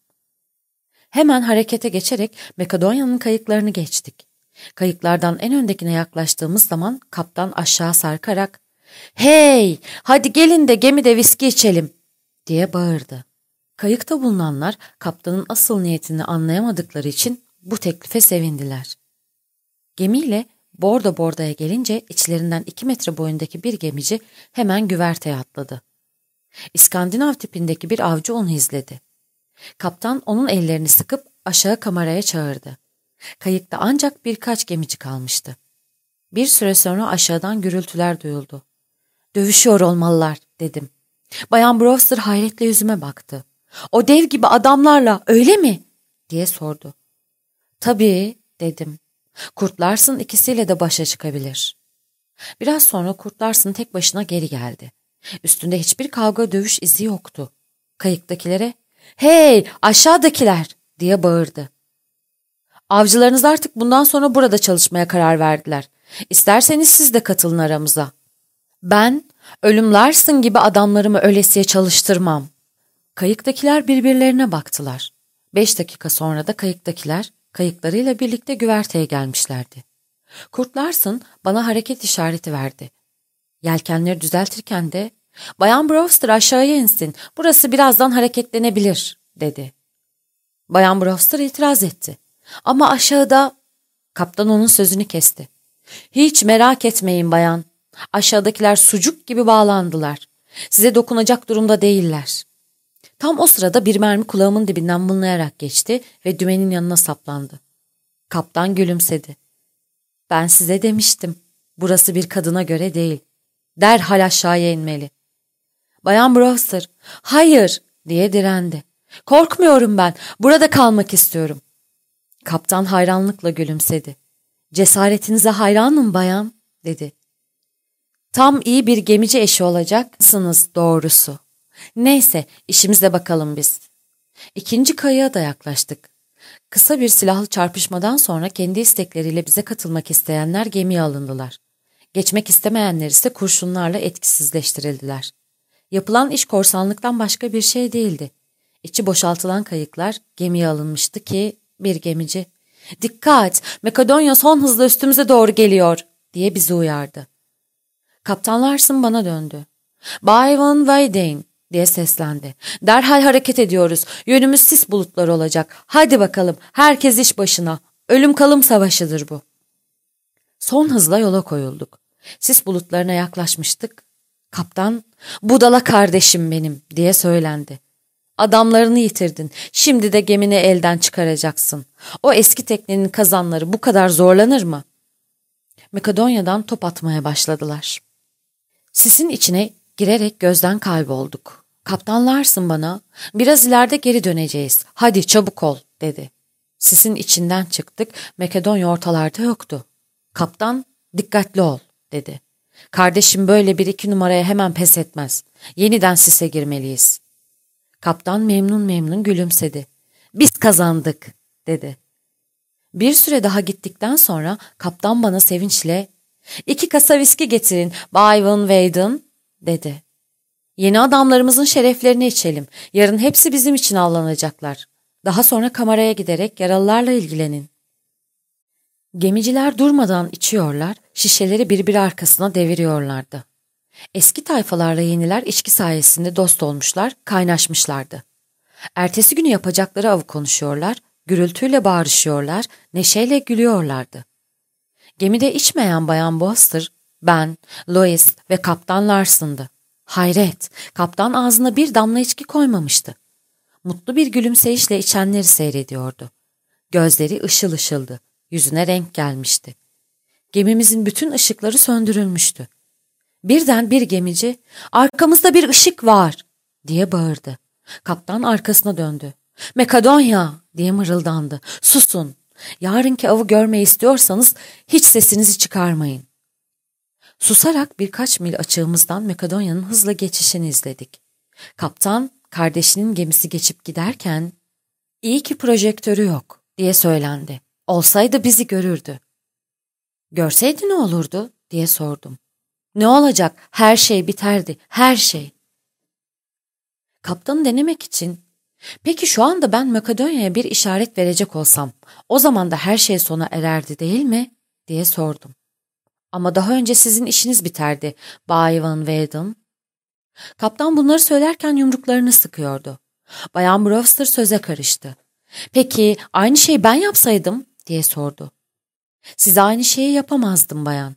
Hemen harekete geçerek Makedonya'nın kayıklarını geçtik. Kayıklardan en öndekine yaklaştığımız zaman kaptan aşağı sarkarak ''Hey, hadi gelin de gemide viski içelim.'' diye bağırdı. Kayıkta bulunanlar kaptanın asıl niyetini anlayamadıkları için bu teklife sevindiler. Gemiyle Bordo Bordo'ya gelince içlerinden iki metre boyundaki bir gemici hemen güverteye atladı. İskandinav tipindeki bir avcı onu izledi. Kaptan onun ellerini sıkıp aşağı kameraya çağırdı. Kayıkta ancak birkaç gemici kalmıştı. Bir süre sonra aşağıdan gürültüler duyuldu. Dövüşüyor olmalılar dedim. Bayan Brewster hayretle yüzüme baktı. O dev gibi adamlarla öyle mi? diye sordu. Tabii dedim. Kurtlarsın ikisiyle de başa çıkabilir. Biraz sonra Kurtlarsın tek başına geri geldi. Üstünde hiçbir kavga dövüş izi yoktu. Kayıktakilere ''Hey aşağıdakiler!'' diye bağırdı. Avcılarınız artık bundan sonra burada çalışmaya karar verdiler. İsterseniz siz de katılın aramıza. Ben ölüm Larson gibi adamlarımı ölesiye çalıştırmam. Kayıktakiler birbirlerine baktılar. Beş dakika sonra da kayıktakiler kayıklarıyla birlikte güverteye gelmişlerdi. Kurt Larson bana hareket işareti verdi. Yelkenleri düzeltirken de ''Bayan Brewster aşağıya insin, burası birazdan hareketlenebilir.'' dedi. Bayan Brewster itiraz etti. Ama aşağıda... Kaptan onun sözünü kesti. Hiç merak etmeyin bayan. Aşağıdakiler sucuk gibi bağlandılar. Size dokunacak durumda değiller. Tam o sırada bir mermi kulağımın dibinden mınlayarak geçti ve dümenin yanına saplandı. Kaptan gülümsedi. Ben size demiştim. Burası bir kadına göre değil. Derhal aşağıya inmeli. Bayan Brewster, hayır diye direndi. Korkmuyorum ben. Burada kalmak istiyorum. Kaptan hayranlıkla gülümsedi. Cesaretinize hayranım bayan, dedi. Tam iyi bir gemici eşi olacaksınız doğrusu. Neyse, işimize bakalım biz. İkinci kayığa da yaklaştık. Kısa bir silahlı çarpışmadan sonra kendi istekleriyle bize katılmak isteyenler gemiye alındılar. Geçmek istemeyenler ise kurşunlarla etkisizleştirildiler. Yapılan iş korsanlıktan başka bir şey değildi. İçi boşaltılan kayıklar gemiye alınmıştı ki bir gemici ''Dikkat! Makedonya son hızla üstümüze doğru geliyor!'' diye bizi uyardı. Kaptan Larson bana döndü. ''Bay Van Weyden!'' diye seslendi. ''Derhal hareket ediyoruz. Yönümüz sis bulutları olacak. Hadi bakalım, herkes iş başına. Ölüm kalım savaşıdır bu.'' Son hızla yola koyulduk. Sis bulutlarına yaklaşmıştık. Kaptan, ''Budala kardeşim benim.'' diye söylendi. Adamlarını yitirdin. Şimdi de gemini elden çıkaracaksın. O eski teknenin kazanları bu kadar zorlanır mı? Makedonya'dan top atmaya başladılar. Sisin içine girerek gözden kaybolduk. Kaptanlarsın bana. Biraz ileride geri döneceğiz. Hadi çabuk ol dedi. Sisin içinden çıktık. Makedonya ortalarda yoktu. Kaptan dikkatli ol dedi. Kardeşim böyle bir iki numaraya hemen pes etmez. Yeniden sise girmeliyiz. Kaptan memnun memnun gülümsedi. Biz kazandık dedi. Bir süre daha gittikten sonra kaptan bana sevinçle iki kasa viski getirin Bay Van Weyden dedi. Yeni adamlarımızın şereflerini içelim. Yarın hepsi bizim için avlanacaklar. Daha sonra kameraya giderek yaralılarla ilgilenin. Gemiciler durmadan içiyorlar, şişeleri birbiri arkasına deviriyorlardı. Eski tayfalarla yeniler içki sayesinde dost olmuşlar, kaynaşmışlardı. Ertesi günü yapacakları avı konuşuyorlar, gürültüyle bağırışıyorlar, neşeyle gülüyorlardı. Gemide içmeyen Bayan Boster, ben, Lois ve Kaptan Larson'dı. Hayret, kaptan ağzına bir damla içki koymamıştı. Mutlu bir gülümseyişle içenleri seyrediyordu. Gözleri ışıl ışıldı, yüzüne renk gelmişti. Gemimizin bütün ışıkları söndürülmüştü. Birden bir gemici arkamızda bir ışık var diye bağırdı. Kaptan arkasına döndü. Mekadonya diye mırıldandı. Susun. Yarınki avı görmeyi istiyorsanız hiç sesinizi çıkarmayın. Susarak birkaç mil açığımızdan Makedonya'nın hızla geçişini izledik. Kaptan kardeşinin gemisi geçip giderken iyi ki projektörü yok diye söylendi. Olsaydı bizi görürdü. Görseydi ne olurdu diye sordum. Ne olacak? Her şey biterdi. Her şey. Kaptanı denemek için Peki şu anda ben Makedonya'ya bir işaret verecek olsam, o zaman da her şey sona ererdi değil mi? diye sordum. Ama daha önce sizin işiniz biterdi, Bay Van Weyden. Kaptan bunları söylerken yumruklarını sıkıyordu. Bayan Brewster söze karıştı. Peki aynı şeyi ben yapsaydım diye sordu. Size aynı şeyi yapamazdım bayan.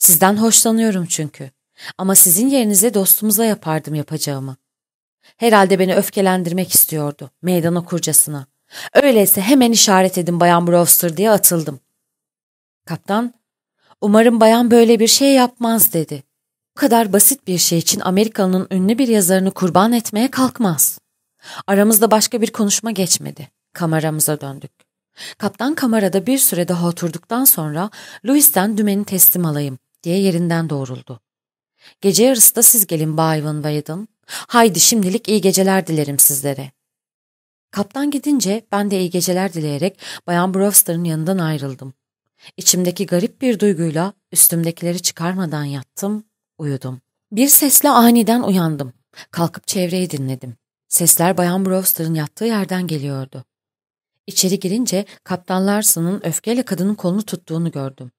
Sizden hoşlanıyorum çünkü. Ama sizin yerinize dostumuza yapardım yapacağımı. Herhalde beni öfkelendirmek istiyordu meydan okurcasına. Öyleyse hemen işaret edin Bayan Brewster diye atıldım. Kaptan, umarım bayan böyle bir şey yapmaz dedi. Bu kadar basit bir şey için Amerikalı'nın ünlü bir yazarını kurban etmeye kalkmaz. Aramızda başka bir konuşma geçmedi. Kameramıza döndük. Kaptan kamerada bir süre daha oturduktan sonra Louis'ten dümeni teslim alayım diye yerinden doğruldu. Gece yarısı da siz gelin Bay Van Weyden. Haydi şimdilik iyi geceler dilerim sizlere. Kaptan gidince ben de iyi geceler dileyerek Bayan Brewster'ın yanından ayrıldım. İçimdeki garip bir duyguyla üstümdekileri çıkarmadan yattım, uyudum. Bir sesle aniden uyandım. Kalkıp çevreyi dinledim. Sesler Bayan Brewster'ın yattığı yerden geliyordu. İçeri girince Kaptan Larson'ın öfkeyle kadının kolunu tuttuğunu gördüm.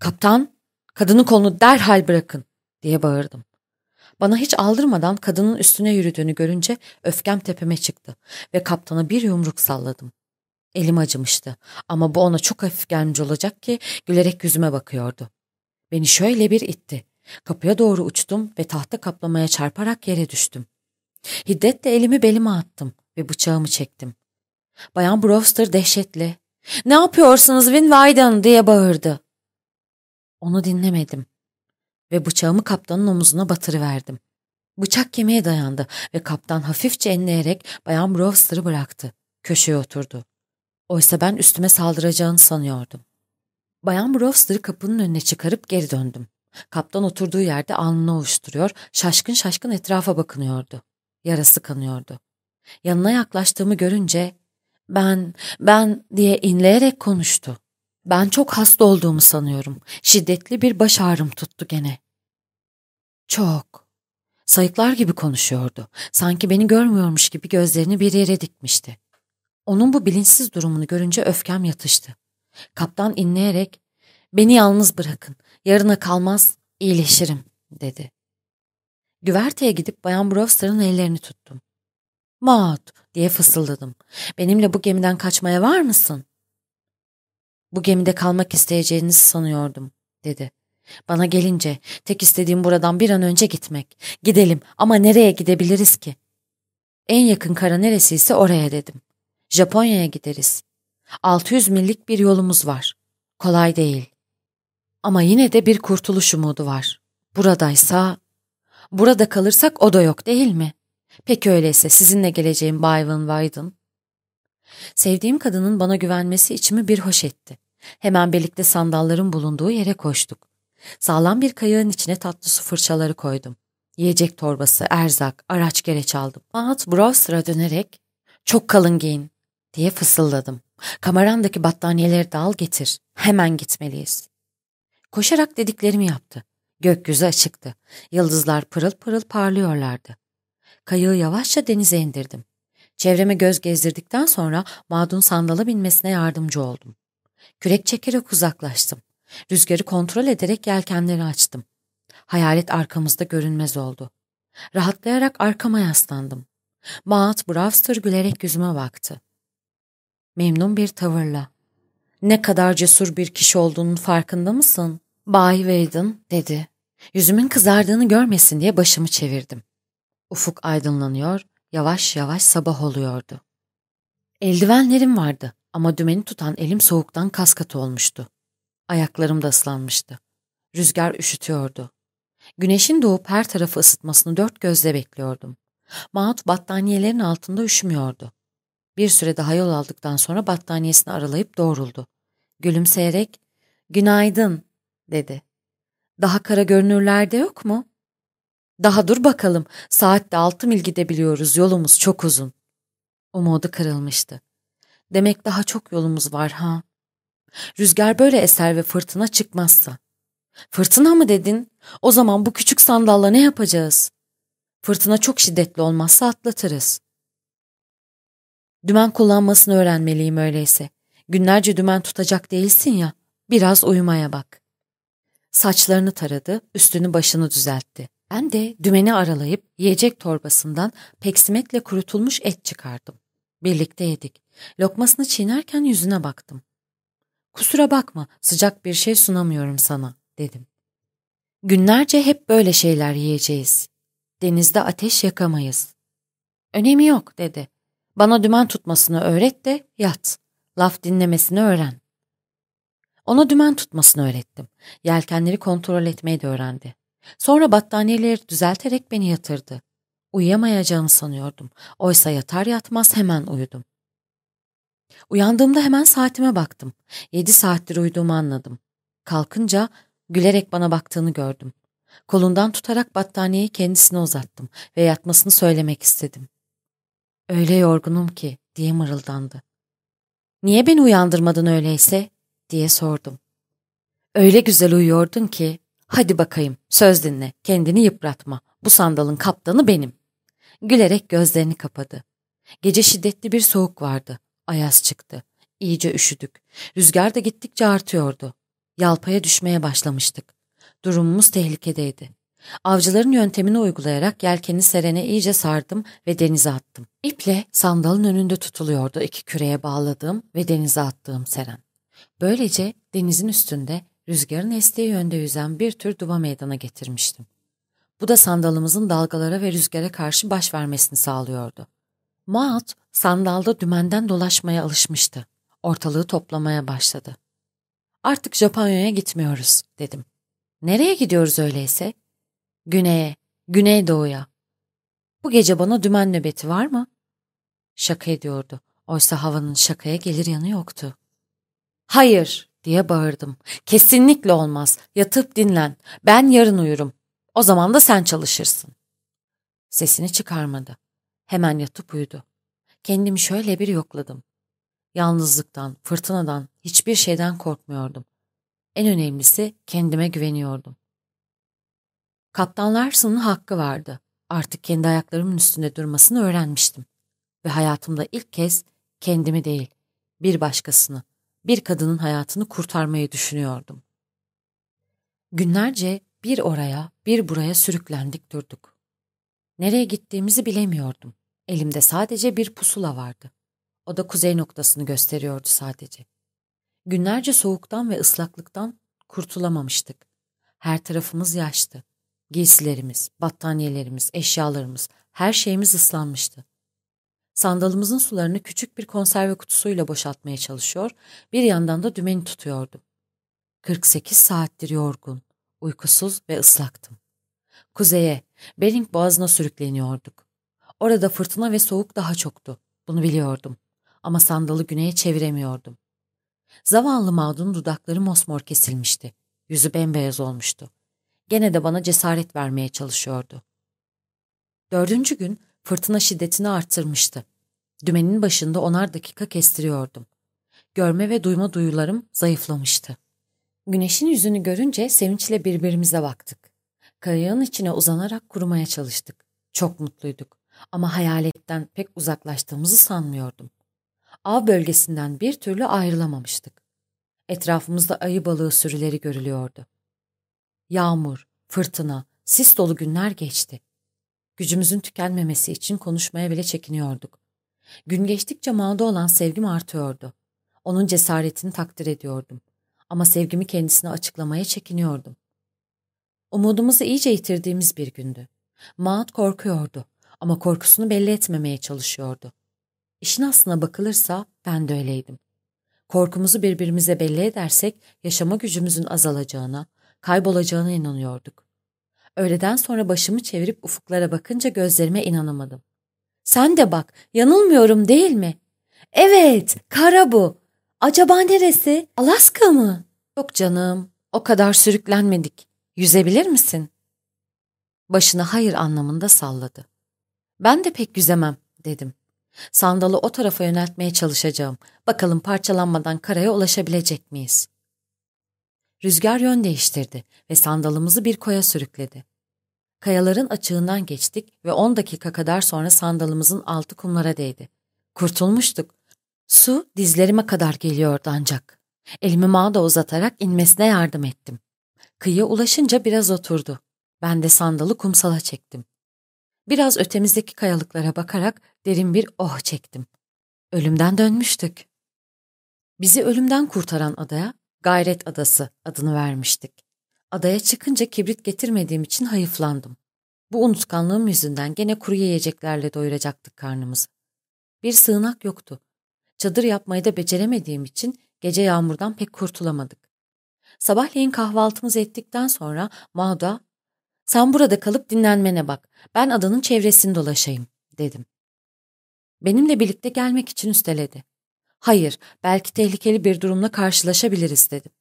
Kaptan, kadının kolunu derhal bırakın diye bağırdım. Bana hiç aldırmadan kadının üstüne yürüdüğünü görünce öfkem tepeme çıktı ve kaptana bir yumruk salladım. Elim acımıştı ama bu ona çok hafif gelmiş olacak ki gülerek yüzüme bakıyordu. Beni şöyle bir itti. Kapıya doğru uçtum ve tahta kaplamaya çarparak yere düştüm. Hiddetle elimi belime attım ve bıçağımı çektim. Bayan Brewster dehşetle ''Ne yapıyorsunuz Winwyden?'' diye bağırdı. Onu dinlemedim ve bıçağımı kaptanın omuzuna batırıverdim. Bıçak kemiğe dayandı ve kaptan hafifçe enleyerek Bayan Brewster'ı bıraktı. Köşeye oturdu. Oysa ben üstüme saldıracağını sanıyordum. Bayan Brewster'ı kapının önüne çıkarıp geri döndüm. Kaptan oturduğu yerde alnını ovuşturuyor, şaşkın şaşkın etrafa bakınıyordu. Yarası kanıyordu. Yanına yaklaştığımı görünce ben, ben diye inleyerek konuştu. Ben çok hasta olduğumu sanıyorum. Şiddetli bir baş ağrım tuttu gene. Çok. Sayıklar gibi konuşuyordu. Sanki beni görmüyormuş gibi gözlerini bir yere dikmişti. Onun bu bilinçsiz durumunu görünce öfkem yatıştı. Kaptan inleyerek ''Beni yalnız bırakın, yarına kalmaz, iyileşirim.'' dedi. Güverteye gidip Bayan Brewster'ın ellerini tuttum. ''Maud!'' diye fısıldadım. ''Benimle bu gemiden kaçmaya var mısın?'' ''Bu gemide kalmak isteyeceğinizi sanıyordum.'' dedi. Bana gelince tek istediğim buradan bir an önce gitmek. Gidelim ama nereye gidebiliriz ki? En yakın kara neresiyse oraya dedim. Japonya'ya gideriz. 600 millik bir yolumuz var. Kolay değil. Ama yine de bir kurtuluş umudu var. Buradaysa, burada kalırsak o da yok değil mi? Peki öyleyse sizinle geleceğim Bay Van Weyden. Sevdiğim kadının bana güvenmesi içimi bir hoş etti. Hemen birlikte sandalların bulunduğu yere koştuk. Sağlam bir kayığın içine tatlı su fırçaları koydum. Yiyecek torbası, erzak, araç gereç aldım. Mahat Brewster'a dönerek ''Çok kalın giyin'' diye fısıldadım. Kamerandaki battaniyeleri de al getir. Hemen gitmeliyiz. Koşarak dediklerimi yaptı. Gökyüzü açıktı. Yıldızlar pırıl pırıl parlıyorlardı. Kayığı yavaşça denize indirdim. Çevreme göz gezdirdikten sonra Madun sandala binmesine yardımcı oldum. Kürek çekerek uzaklaştım. Rüzgarı kontrol ederek yelkenleri açtım. Hayalet arkamızda görünmez oldu. Rahatlayarak arkama yaslandım. Maat Brewster gülerek yüzüme baktı. Memnun bir tavırla. Ne kadar cesur bir kişi olduğunun farkında mısın? Bay Wayden dedi. Yüzümün kızardığını görmesin diye başımı çevirdim. Ufuk aydınlanıyor, yavaş yavaş sabah oluyordu. Eldivenlerim vardı ama dümeni tutan elim soğuktan kaskat olmuştu. Ayaklarım da ıslanmıştı. Rüzgar üşütüyordu. Güneşin doğup her tarafı ısıtmasını dört gözle bekliyordum. Mahut battaniyelerin altında üşümüyordu. Bir süre daha yol aldıktan sonra battaniyesini aralayıp doğruldu. Gülümseyerek, ''Günaydın'' dedi. ''Daha kara görünürlerde yok mu?'' ''Daha dur bakalım, saatte altı mil gidebiliyoruz, yolumuz çok uzun.'' Umudu kırılmıştı. ''Demek daha çok yolumuz var ha?'' Rüzgar böyle eser ve fırtına çıkmazsa. Fırtına mı dedin? O zaman bu küçük sandalla ne yapacağız? Fırtına çok şiddetli olmazsa atlatırız. Dümen kullanmasını öğrenmeliyim öyleyse. Günlerce dümen tutacak değilsin ya. Biraz uyumaya bak. Saçlarını taradı, üstünü başını düzeltti. Ben de dümeni aralayıp yiyecek torbasından peksimetle kurutulmuş et çıkardım. Birlikte yedik. Lokmasını çiğnerken yüzüne baktım. Kusura bakma, sıcak bir şey sunamıyorum sana, dedim. Günlerce hep böyle şeyler yiyeceğiz. Denizde ateş yakamayız. Önemi yok, dedi. Bana dümen tutmasını öğret de yat. Laf dinlemesini öğren. Ona dümen tutmasını öğrettim. Yelkenleri kontrol etmeyi de öğrendi. Sonra battaniyeleri düzelterek beni yatırdı. Uyuyamayacağımı sanıyordum. Oysa yatar yatmaz hemen uyudum. Uyandığımda hemen saatime baktım. Yedi saattir uyuduğumu anladım. Kalkınca gülerek bana baktığını gördüm. Kolundan tutarak battaniyeyi kendisine uzattım ve yatmasını söylemek istedim. Öyle yorgunum ki diye mırıldandı. Niye beni uyandırmadın öyleyse diye sordum. Öyle güzel uyuyordun ki hadi bakayım söz dinle kendini yıpratma bu sandalın kaptanı benim. Gülerek gözlerini kapadı. Gece şiddetli bir soğuk vardı. Ayaz çıktı. İyice üşüdük. Rüzgar da gittikçe artıyordu. Yalpaya düşmeye başlamıştık. Durumumuz tehlikedeydi. Avcıların yöntemini uygulayarak yelkeni serene iyice sardım ve denize attım. İple sandalın önünde tutuluyordu iki küreye bağladığım ve denize attığım seren. Böylece denizin üstünde rüzgarın estiği yönde yüzen bir tür duva meydana getirmiştim. Bu da sandalımızın dalgalara ve rüzgara karşı baş vermesini sağlıyordu. Maat sandalda dümenden dolaşmaya alışmıştı. Ortalığı toplamaya başladı. Artık Japonya'ya gitmiyoruz dedim. Nereye gidiyoruz öyleyse? Güneye, Güneydoğu'ya. Bu gece bana dümen nöbeti var mı? Şaka ediyordu. Oysa havanın şakaya gelir yanı yoktu. Hayır diye bağırdım. Kesinlikle olmaz. Yatıp dinlen. Ben yarın uyurum. O zaman da sen çalışırsın. Sesini çıkarmadı. Hemen yatıp uyudu. Kendimi şöyle bir yokladım. Yalnızlıktan, fırtınadan, hiçbir şeyden korkmuyordum. En önemlisi kendime güveniyordum. Kaptan Larson'ın hakkı vardı. Artık kendi ayaklarımın üstünde durmasını öğrenmiştim. Ve hayatımda ilk kez kendimi değil, bir başkasını, bir kadının hayatını kurtarmayı düşünüyordum. Günlerce bir oraya, bir buraya sürüklendik durduk. Nereye gittiğimizi bilemiyordum. Elimde sadece bir pusula vardı. O da kuzey noktasını gösteriyordu sadece. Günlerce soğuktan ve ıslaklıktan kurtulamamıştık. Her tarafımız yaştı. Giysilerimiz, battaniyelerimiz, eşyalarımız, her şeyimiz ıslanmıştı. Sandalımızın sularını küçük bir konserve kutusuyla boşaltmaya çalışıyor, bir yandan da dümeni tutuyordum. 48 saattir yorgun, uykusuz ve ıslaktım. Kuzeye, Bering Boğazı'na sürükleniyorduk. Orada fırtına ve soğuk daha çoktu. Bunu biliyordum. Ama sandalı güneye çeviremiyordum. Zavallı Maud'un dudakları mosmor kesilmişti. Yüzü bembeyaz olmuştu. Gene de bana cesaret vermeye çalışıyordu. Dördüncü gün fırtına şiddetini arttırmıştı. Dümenin başında onar dakika kestiriyordum. Görme ve duyma duyularım zayıflamıştı. Güneşin yüzünü görünce sevinçle birbirimize baktık. Kayığın içine uzanarak kurumaya çalıştık. Çok mutluyduk ama hayaletten pek uzaklaştığımızı sanmıyordum. Av bölgesinden bir türlü ayrılamamıştık. Etrafımızda ayı balığı sürüleri görülüyordu. Yağmur, fırtına, sis dolu günler geçti. Gücümüzün tükenmemesi için konuşmaya bile çekiniyorduk. Gün geçtikçe Mağda olan sevgim artıyordu. Onun cesaretini takdir ediyordum. Ama sevgimi kendisine açıklamaya çekiniyordum. Umudumuzu iyice yitirdiğimiz bir gündü. Maat korkuyordu ama korkusunu belli etmemeye çalışıyordu. İşin aslına bakılırsa ben de öyleydim. Korkumuzu birbirimize belli edersek yaşama gücümüzün azalacağına, kaybolacağına inanıyorduk. Öğleden sonra başımı çevirip ufuklara bakınca gözlerime inanamadım. Sen de bak, yanılmıyorum değil mi? Evet, kara bu. Acaba neresi? Alaska mı? Yok canım, o kadar sürüklenmedik. Yüzebilir misin? Başını hayır anlamında salladı. Ben de pek yüzemem, dedim. Sandalı o tarafa yöneltmeye çalışacağım. Bakalım parçalanmadan karaya ulaşabilecek miyiz? Rüzgar yön değiştirdi ve sandalımızı bir koya sürükledi. Kayaların açığından geçtik ve on dakika kadar sonra sandalımızın altı kumlara değdi. Kurtulmuştuk. Su dizlerime kadar geliyordu ancak. Elimi mağda uzatarak inmesine yardım ettim. Kıyıya ulaşınca biraz oturdu. Ben de sandalı kumsala çektim. Biraz ötemizdeki kayalıklara bakarak derin bir oh çektim. Ölümden dönmüştük. Bizi ölümden kurtaran adaya Gayret Adası adını vermiştik. Adaya çıkınca kibrit getirmediğim için hayıflandım. Bu unutkanlığım yüzünden gene kuru yiyeceklerle doyuracaktık karnımızı. Bir sığınak yoktu. Çadır yapmayı da beceremediğim için gece yağmurdan pek kurtulamadık. Sabahleyin kahvaltımızı ettikten sonra Mauda, sen burada kalıp dinlenmene bak, ben adanın çevresini dolaşayım, dedim. Benimle birlikte gelmek için üsteledi. Hayır, belki tehlikeli bir durumla karşılaşabiliriz dedim.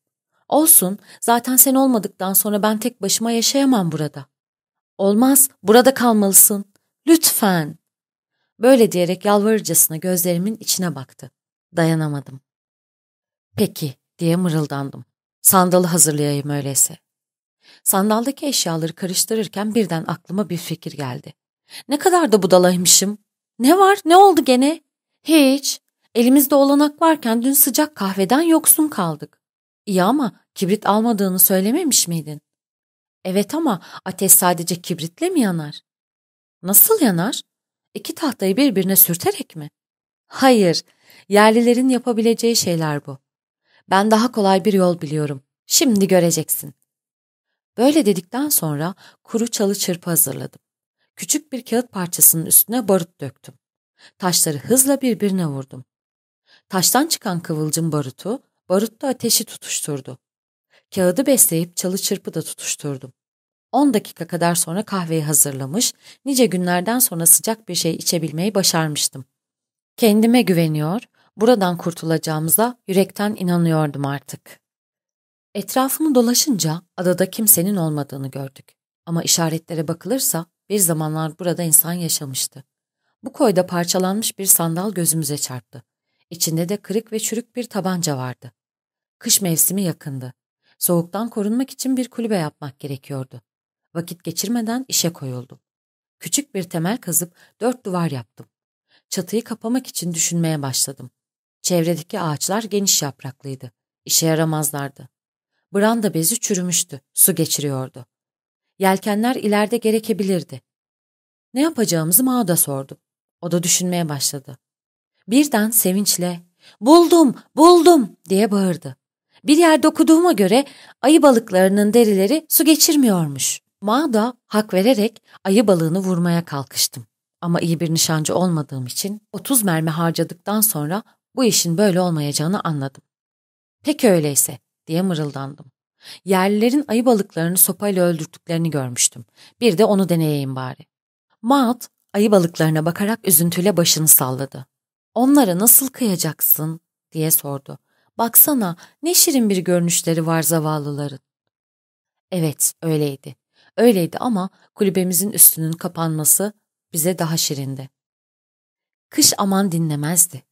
Olsun, zaten sen olmadıktan sonra ben tek başıma yaşayamam burada. Olmaz, burada kalmalısın. Lütfen. Böyle diyerek yalvarırcasına gözlerimin içine baktı. Dayanamadım. Peki, diye mırıldandım. Sandalı hazırlayayım öyleyse. Sandaldaki eşyaları karıştırırken birden aklıma bir fikir geldi. Ne kadar da budalaymışım. Ne var, ne oldu gene? Hiç. Elimizde olanak varken dün sıcak kahveden yoksun kaldık. İyi ama kibrit almadığını söylememiş miydin? Evet ama ateş sadece kibritle mi yanar? Nasıl yanar? İki tahtayı birbirine sürterek mi? Hayır, yerlilerin yapabileceği şeyler bu. Ben daha kolay bir yol biliyorum. Şimdi göreceksin. Böyle dedikten sonra kuru çalı çırpı hazırladım. Küçük bir kağıt parçasının üstüne barut döktüm. Taşları hızla birbirine vurdum. Taştan çıkan kıvılcım barutu, barutta ateşi tutuşturdu. Kağıdı besleyip çalı çırpı da tutuşturdum. 10 dakika kadar sonra kahveyi hazırlamış, nice günlerden sonra sıcak bir şey içebilmeyi başarmıştım. Kendime güveniyor, buradan kurtulacağımıza yürekten inanıyordum artık. Etrafımı dolaşınca adada kimsenin olmadığını gördük. Ama işaretlere bakılırsa bir zamanlar burada insan yaşamıştı. Bu koyda parçalanmış bir sandal gözümüze çarptı. İçinde de kırık ve çürük bir tabanca vardı. Kış mevsimi yakındı. Soğuktan korunmak için bir kulübe yapmak gerekiyordu. Vakit geçirmeden işe koyuldum. Küçük bir temel kazıp dört duvar yaptım. Çatıyı kapamak için düşünmeye başladım. Çevredeki ağaçlar geniş yapraklıydı. İşe yaramazlardı. Branda bezi çürümüştü, su geçiriyordu. Yelkenler ileride gerekebilirdi. Ne yapacağımızı Mağda sordu. O da düşünmeye başladı. Birden sevinçle ''Buldum, buldum!'' diye bağırdı. Bir yerde okuduğuma göre ayı balıklarının derileri su geçirmiyormuş. Mağda hak vererek ayı balığını vurmaya kalkıştım. Ama iyi bir nişancı olmadığım için 30 mermi harcadıktan sonra bu işin böyle olmayacağını anladım. Peki öyleyse diye mırıldandım. Yerlilerin ayı balıklarını sopayla öldürdüklerini görmüştüm. Bir de onu deneyeyim bari. Maat ayı balıklarına bakarak üzüntüyle başını salladı. Onlara nasıl kıyacaksın diye sordu. Baksana ne şirin bir görünüşleri var zavallıların. Evet öyleydi. Öyleydi ama kulübemizin üstünün kapanması bize daha şirindi. Kış aman dinlemezdi.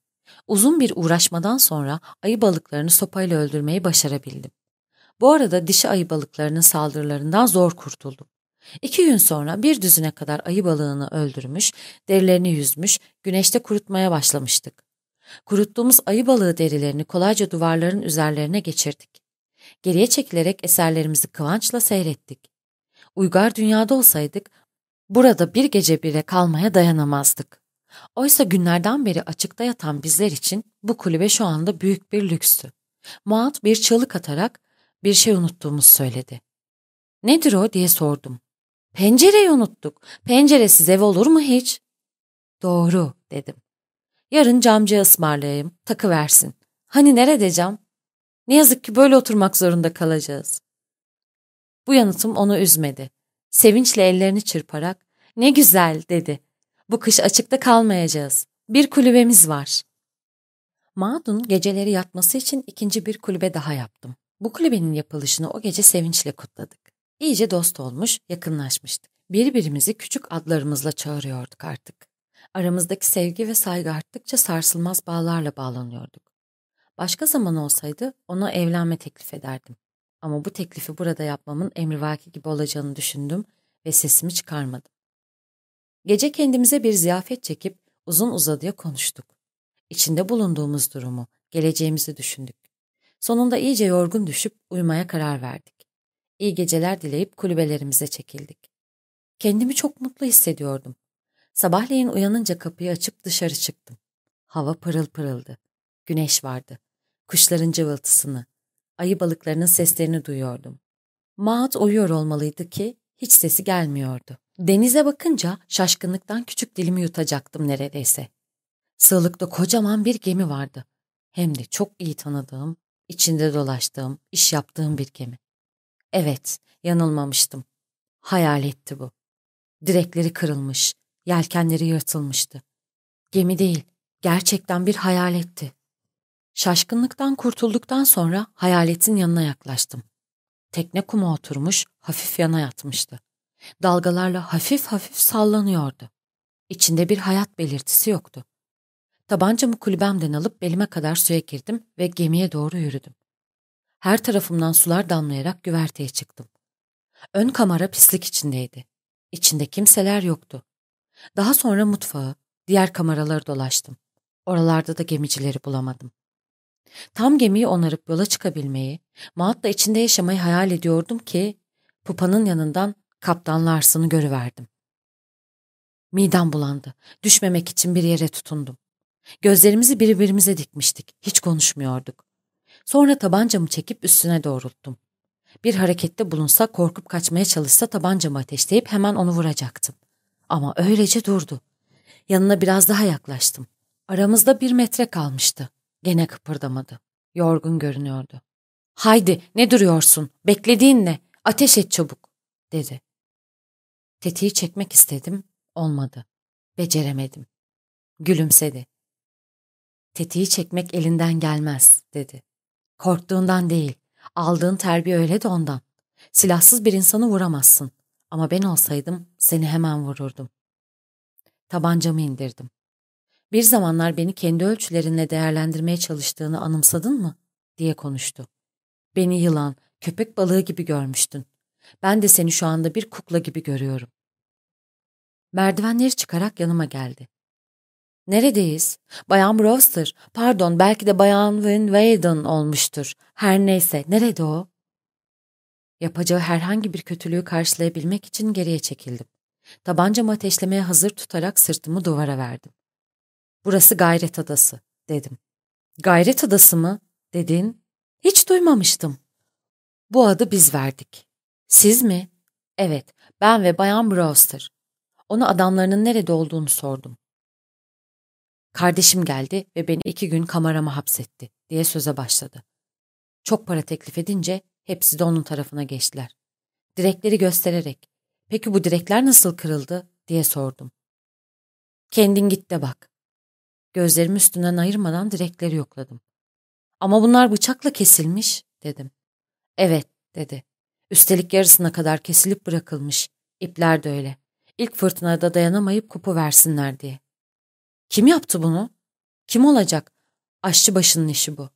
Uzun bir uğraşmadan sonra ayı balıklarını sopayla öldürmeyi başarabildim. Bu arada dişi ayı balıklarının saldırılarından zor kurtuldum. İki gün sonra bir düzine kadar ayı balığını öldürmüş, derilerini yüzmüş, güneşte kurutmaya başlamıştık. Kuruttuğumuz ayı balığı derilerini kolayca duvarların üzerlerine geçirdik. Geriye çekilerek eserlerimizi kıvançla seyrettik. Uygar dünyada olsaydık, burada bir gece bile kalmaya dayanamazdık. Oysa günlerden beri açıkta yatan bizler için bu kulübe şu anda büyük bir lükstü. Muat bir çığlık atarak bir şey unuttuğumuzu söyledi. Nedir o diye sordum. Pencereyi unuttuk. Penceresiz ev olur mu hiç? Doğru dedim. Yarın camcıya ısmarlayayım, takı versin. Hani nerede cam? Ne yazık ki böyle oturmak zorunda kalacağız. Bu yanıtım onu üzmedi. Sevinçle ellerini çırparak, ne güzel dedi. Bu kış açıkta kalmayacağız. Bir kulübemiz var. Madun geceleri yatması için ikinci bir kulübe daha yaptım. Bu kulübenin yapılışını o gece sevinçle kutladık. İyice dost olmuş, yakınlaşmıştık. Birbirimizi küçük adlarımızla çağırıyorduk artık. Aramızdaki sevgi ve saygı arttıkça sarsılmaz bağlarla bağlanıyorduk. Başka zaman olsaydı ona evlenme teklif ederdim. Ama bu teklifi burada yapmamın emrivaki gibi olacağını düşündüm ve sesimi çıkarmadım. Gece kendimize bir ziyafet çekip uzun uzadıya konuştuk. içinde bulunduğumuz durumu, geleceğimizi düşündük. Sonunda iyice yorgun düşüp uyumaya karar verdik. İyi geceler dileyip kulübelerimize çekildik. Kendimi çok mutlu hissediyordum. Sabahleyin uyanınca kapıyı açıp dışarı çıktım. Hava pırıl pırıldı. Güneş vardı. Kuşların cıvıltısını, ayı balıklarının seslerini duyuyordum. Maat uyuyor olmalıydı ki hiç sesi gelmiyordu. Denize bakınca şaşkınlıktan küçük dilimi yutacaktım neredeyse. Sığlıkta kocaman bir gemi vardı. Hem de çok iyi tanıdığım, içinde dolaştığım, iş yaptığım bir gemi. Evet, yanılmamıştım. Hayaletti bu. Direkleri kırılmış, yelkenleri yırtılmıştı. Gemi değil, gerçekten bir hayaletti. Şaşkınlıktan kurtulduktan sonra hayaletin yanına yaklaştım. Tekne kuma oturmuş, hafif yana yatmıştı. Dalgalarla hafif hafif sallanıyordu. İçinde bir hayat belirtisi yoktu. Tabancamı kulübemden alıp belime kadar suya girdim ve gemiye doğru yürüdüm. Her tarafımdan sular damlayarak güverteye çıktım. Ön kamera pislik içindeydi. İçinde kimseler yoktu. Daha sonra mutfağı, diğer kameraları dolaştım. Oralarda da gemicileri bulamadım. Tam gemiyi onarıp yola çıkabilmeyi, Maat'la içinde yaşamayı hayal ediyordum ki, Pupa'nın yanından Kaptan Larson'ı görüverdim. Midem bulandı. Düşmemek için bir yere tutundum. Gözlerimizi birbirimize dikmiştik. Hiç konuşmuyorduk. Sonra tabancamı çekip üstüne doğrulttum. Bir harekette bulunsa korkup kaçmaya çalışsa tabancamı ateşleyip hemen onu vuracaktım. Ama öylece durdu. Yanına biraz daha yaklaştım. Aramızda bir metre kalmıştı. Gene kıpırdamadı. Yorgun görünüyordu. Haydi ne duruyorsun? Beklediğin ne? Ateş et çabuk dedi. Tetiği çekmek istedim. Olmadı. Beceremedim. Gülümsedi. Tetiği çekmek elinden gelmez dedi. Korktuğundan değil. Aldığın terbiye öyle de ondan. Silahsız bir insanı vuramazsın. Ama ben olsaydım seni hemen vururdum. Tabancamı indirdim. Bir zamanlar beni kendi ölçülerinle değerlendirmeye çalıştığını anımsadın mı? diye konuştu. Beni yılan, köpek balığı gibi görmüştün. Ben de seni şu anda bir kukla gibi görüyorum. Merdivenleri çıkarak yanıma geldi. Neredeyiz? Bayan Brewster, pardon belki de Bayan Van Weyden olmuştur. Her neyse, nerede o? Yapacağı herhangi bir kötülüğü karşılayabilmek için geriye çekildim. Tabancamı ateşlemeye hazır tutarak sırtımı duvara verdim. Burası Gayret Adası, dedim. Gayret Adası mı? dedin. Hiç duymamıştım. Bu adı biz verdik. Siz mi? Evet, ben ve Bayan Brewster. Ona adamlarının nerede olduğunu sordum. Kardeşim geldi ve beni iki gün kamerama hapsetti diye söze başladı. Çok para teklif edince hepsi de onun tarafına geçtiler. Direkleri göstererek, peki bu direkler nasıl kırıldı diye sordum. Kendin git de bak. Gözlerimi üstünden ayırmadan direkleri yokladım. Ama bunlar bıçakla kesilmiş dedim. Evet dedi. Üstelik yarısına kadar kesilip bırakılmış. İpler de öyle. İlk fırtınada dayanamayıp kopu versinler diye. Kim yaptı bunu? Kim olacak? Aşçı başının işi bu.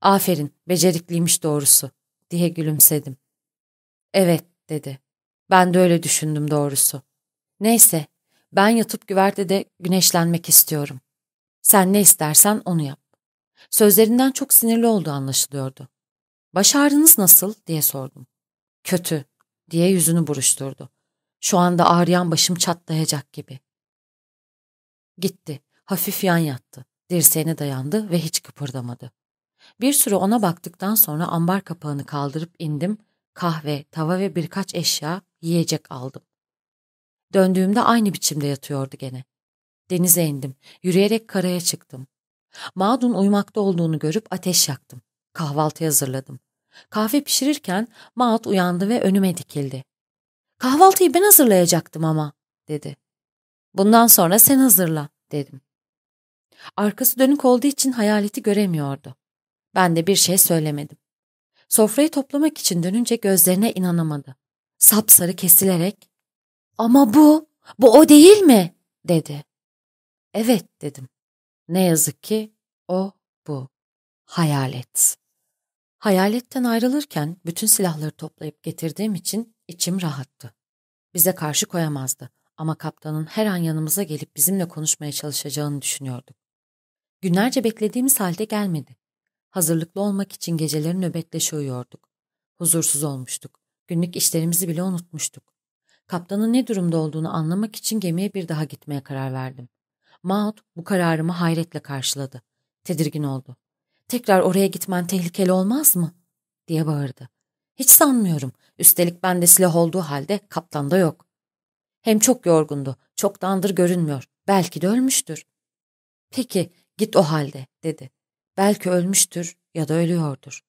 Aferin, becerikliymiş doğrusu, diye gülümsedim. Evet, dedi. Ben de öyle düşündüm doğrusu. Neyse, ben yatıp güvertede güneşlenmek istiyorum. Sen ne istersen onu yap. Sözlerinden çok sinirli olduğu anlaşılıyordu. Baş ağrınız nasıl diye sordum. Kötü diye yüzünü buruşturdu. Şu anda ağrıyan başım çatlayacak gibi. Gitti. Hafif yan yattı. Dirseğine dayandı ve hiç kıpırdamadı. Bir süre ona baktıktan sonra ambar kapağını kaldırıp indim. Kahve, tava ve birkaç eşya, yiyecek aldım. Döndüğümde aynı biçimde yatıyordu gene. Denize indim. Yürüyerek karaya çıktım. Mağdun uyumakta olduğunu görüp ateş yaktım. Kahvaltı hazırladım. Kahve pişirirken Maat uyandı ve önüme dikildi. Kahvaltıyı ben hazırlayacaktım ama, dedi. Bundan sonra sen hazırla, dedim. Arkası dönük olduğu için hayaleti göremiyordu. Ben de bir şey söylemedim. Sofrayı toplamak için dönünce gözlerine inanamadı. Sapsarı kesilerek, ''Ama bu, bu o değil mi?'' dedi. ''Evet'' dedim. Ne yazık ki o bu. Hayalet. Hayaletten ayrılırken bütün silahları toplayıp getirdiğim için içim rahattı. Bize karşı koyamazdı ama kaptanın her an yanımıza gelip bizimle konuşmaya çalışacağını düşünüyorduk. Günlerce beklediğimiz halde gelmedi. Hazırlıklı olmak için geceleri nöbetleşe uyuyorduk. Huzursuz olmuştuk. Günlük işlerimizi bile unutmuştuk. Kaptanın ne durumda olduğunu anlamak için gemiye bir daha gitmeye karar verdim. Maud bu kararımı hayretle karşıladı. Tedirgin oldu. Tekrar oraya gitmen tehlikeli olmaz mı? diye bağırdı. Hiç sanmıyorum. Üstelik bende silah olduğu halde kaptan da yok. Hem çok yorgundu. Çoktandır görünmüyor. Belki de ölmüştür. Peki git o halde dedi. Belki ölmüştür ya da ölüyordur.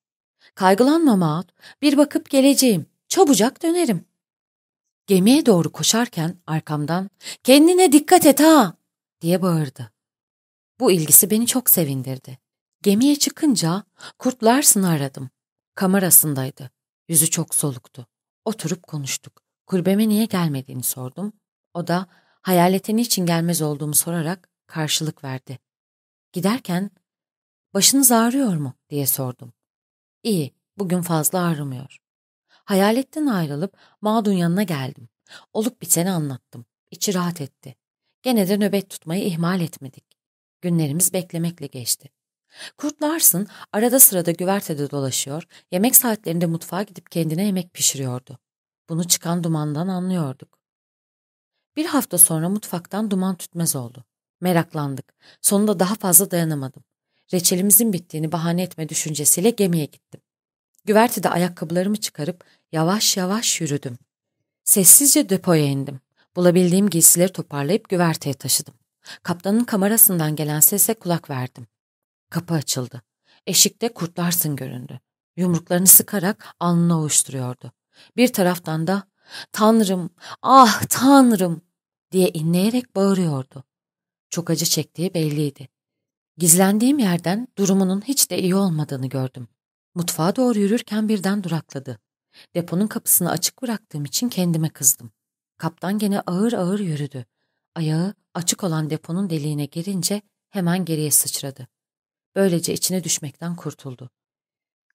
Kaygılanma Maud. Bir bakıp geleceğim. Çabucak dönerim. Gemiye doğru koşarken arkamdan kendine dikkat et ha diye bağırdı. Bu ilgisi beni çok sevindirdi. Gemiye çıkınca Kurt Larson'ı aradım. Kamerasındaydı. Yüzü çok soluktu. Oturup konuştuk. Kulübeme niye gelmediğini sordum. O da hayalete niçin gelmez olduğumu sorarak karşılık verdi. Giderken başınız ağrıyor mu diye sordum. İyi, bugün fazla ağrımıyor. Hayaletten ayrılıp Mağdun yanına geldim. Olup biteni anlattım. İçi rahat etti. Gene de nöbet tutmayı ihmal etmedik. Günlerimiz beklemekle geçti. Kurt Larson arada sırada güvertede dolaşıyor, yemek saatlerinde mutfağa gidip kendine yemek pişiriyordu. Bunu çıkan dumandan anlıyorduk. Bir hafta sonra mutfaktan duman tütmez oldu. Meraklandık. Sonunda daha fazla dayanamadım. Reçelimizin bittiğini bahane etme düşüncesiyle gemiye gittim. Güvertede ayakkabılarımı çıkarıp yavaş yavaş yürüdüm. Sessizce depoya indim. Bulabildiğim giysileri toparlayıp güverteye taşıdım. Kaptanın kamerasından gelen sese kulak verdim. Kapı açıldı. Eşikte kurtlarsın göründü. Yumruklarını sıkarak alnına ovuşturuyordu. Bir taraftan da Tanrım, ah Tanrım diye inleyerek bağırıyordu. Çok acı çektiği belliydi. Gizlendiğim yerden durumunun hiç de iyi olmadığını gördüm. Mutfağa doğru yürürken birden durakladı. Deponun kapısını açık bıraktığım için kendime kızdım. Kaptan gene ağır ağır yürüdü. Ayağı açık olan deponun deliğine girince hemen geriye sıçradı. Böylece içine düşmekten kurtuldu.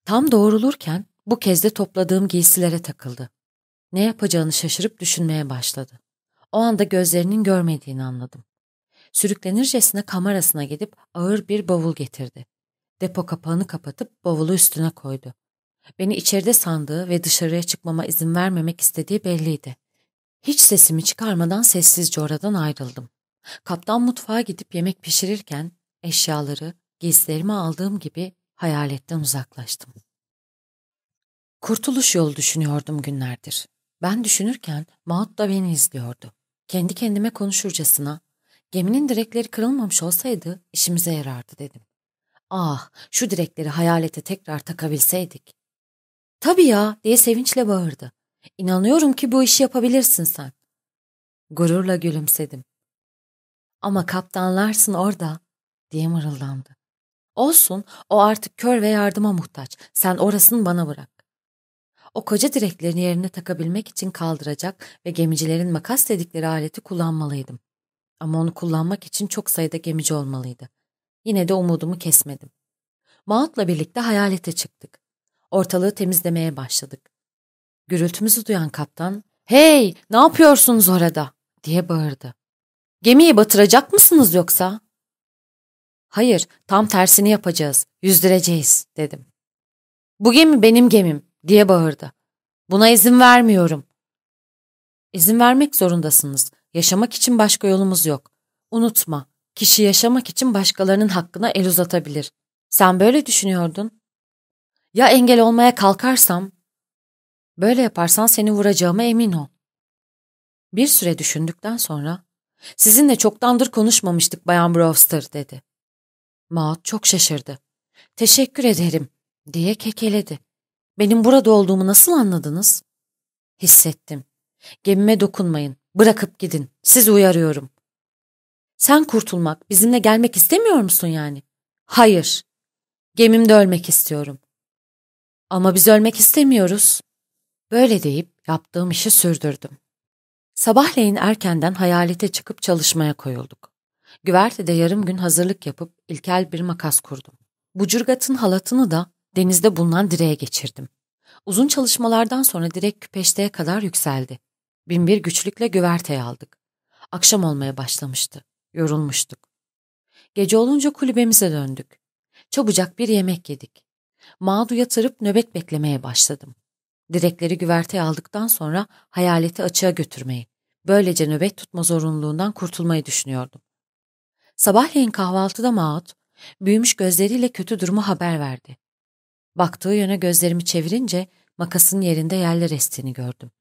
Tam doğrulurken bu kez de topladığım giysilere takıldı. Ne yapacağını şaşırıp düşünmeye başladı. O anda gözlerinin görmediğini anladım. Sürüklenircesine kamerasına gidip ağır bir bavul getirdi. Depo kapağını kapatıp bavulu üstüne koydu. Beni içeride sandığı ve dışarıya çıkmama izin vermemek istediği belliydi. Hiç sesimi çıkarmadan sessizce oradan ayrıldım. Kaptan mutfağa gidip yemek pişirirken eşyaları, giysilerimi aldığım gibi hayaletten uzaklaştım. Kurtuluş yolu düşünüyordum günlerdir. Ben düşünürken Maud da beni izliyordu. Kendi kendime konuşurcasına, geminin direkleri kırılmamış olsaydı işimize yarardı dedim. Ah, şu direkleri hayalete tekrar takabilseydik. Tabii ya diye sevinçle bağırdı. İnanıyorum ki bu işi yapabilirsin sen. Gururla gülümsedim. Ama kaptanlarsın orada diye mırıldandı. Olsun o artık kör ve yardıma muhtaç. Sen orasını bana bırak. O koca direklerini yerine takabilmek için kaldıracak ve gemicilerin makas dedikleri aleti kullanmalıydım. Ama onu kullanmak için çok sayıda gemici olmalıydı. Yine de umudumu kesmedim. Maud'la birlikte hayalete çıktık. Ortalığı temizlemeye başladık. Gürültümüzü duyan kaptan, ''Hey, ne yapıyorsunuz orada?'' diye bağırdı. ''Gemiyi batıracak mısınız yoksa?'' ''Hayır, tam tersini yapacağız, yüzdüreceğiz.'' dedim. ''Bu gemi benim gemim.'' diye bağırdı. ''Buna izin vermiyorum.'' ''İzin vermek zorundasınız. Yaşamak için başka yolumuz yok. Unutma, kişi yaşamak için başkalarının hakkına el uzatabilir. Sen böyle düşünüyordun. Ya engel olmaya kalkarsam? Böyle yaparsan seni vuracağıma emin ol. Bir süre düşündükten sonra sizinle çoktandır konuşmamıştık Bayan Brewster dedi. Maud çok şaşırdı. Teşekkür ederim diye kekeledi. Benim burada olduğumu nasıl anladınız? Hissettim. Gemime dokunmayın. Bırakıp gidin. Sizi uyarıyorum. Sen kurtulmak, bizimle gelmek istemiyor musun yani? Hayır. Gemimde ölmek istiyorum. Ama biz ölmek istemiyoruz. Böyle deyip yaptığım işi sürdürdüm. Sabahleyin erkenden hayalete çıkıp çalışmaya koyulduk. Güvertede yarım gün hazırlık yapıp ilkel bir makas kurdum. Bucurgat'ın halatını da denizde bulunan direğe geçirdim. Uzun çalışmalardan sonra direk küpeşteye kadar yükseldi. Binbir güçlükle güverteye aldık. Akşam olmaya başlamıştı. Yorulmuştuk. Gece olunca kulübemize döndük. Çabucak bir yemek yedik. Mağdu yatırıp nöbet beklemeye başladım. Direkleri güverteye aldıktan sonra hayaleti açığa götürmeyi, böylece nöbet tutma zorunluluğundan kurtulmayı düşünüyordum. Sabahleyin kahvaltıda Maud, büyümüş gözleriyle kötü durumu haber verdi. Baktığı yöne gözlerimi çevirince makasın yerinde yerler estiğini gördüm.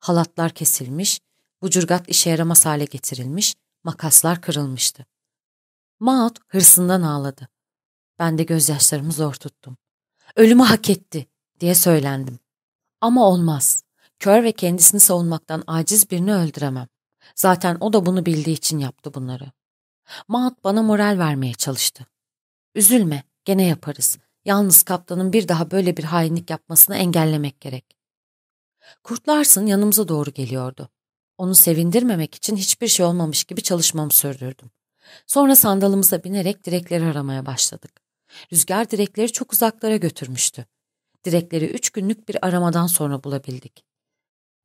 Halatlar kesilmiş, bucurgat işe yaramaz hale getirilmiş, makaslar kırılmıştı. Maud hırsından ağladı. Ben de gözyaşlarımı zor tuttum. Ölümü hak etti diye söylendim. Ama olmaz. Kör ve kendisini savunmaktan aciz birini öldüremem. Zaten o da bunu bildiği için yaptı bunları. Maud bana moral vermeye çalıştı. Üzülme, gene yaparız. Yalnız kaptanın bir daha böyle bir hainlik yapmasını engellemek gerek. Kurtlarsın yanımıza doğru geliyordu. Onu sevindirmemek için hiçbir şey olmamış gibi çalışmamı sürdürdüm. Sonra sandalımıza binerek direkleri aramaya başladık. Rüzgar direkleri çok uzaklara götürmüştü. Direkleri üç günlük bir aramadan sonra bulabildik.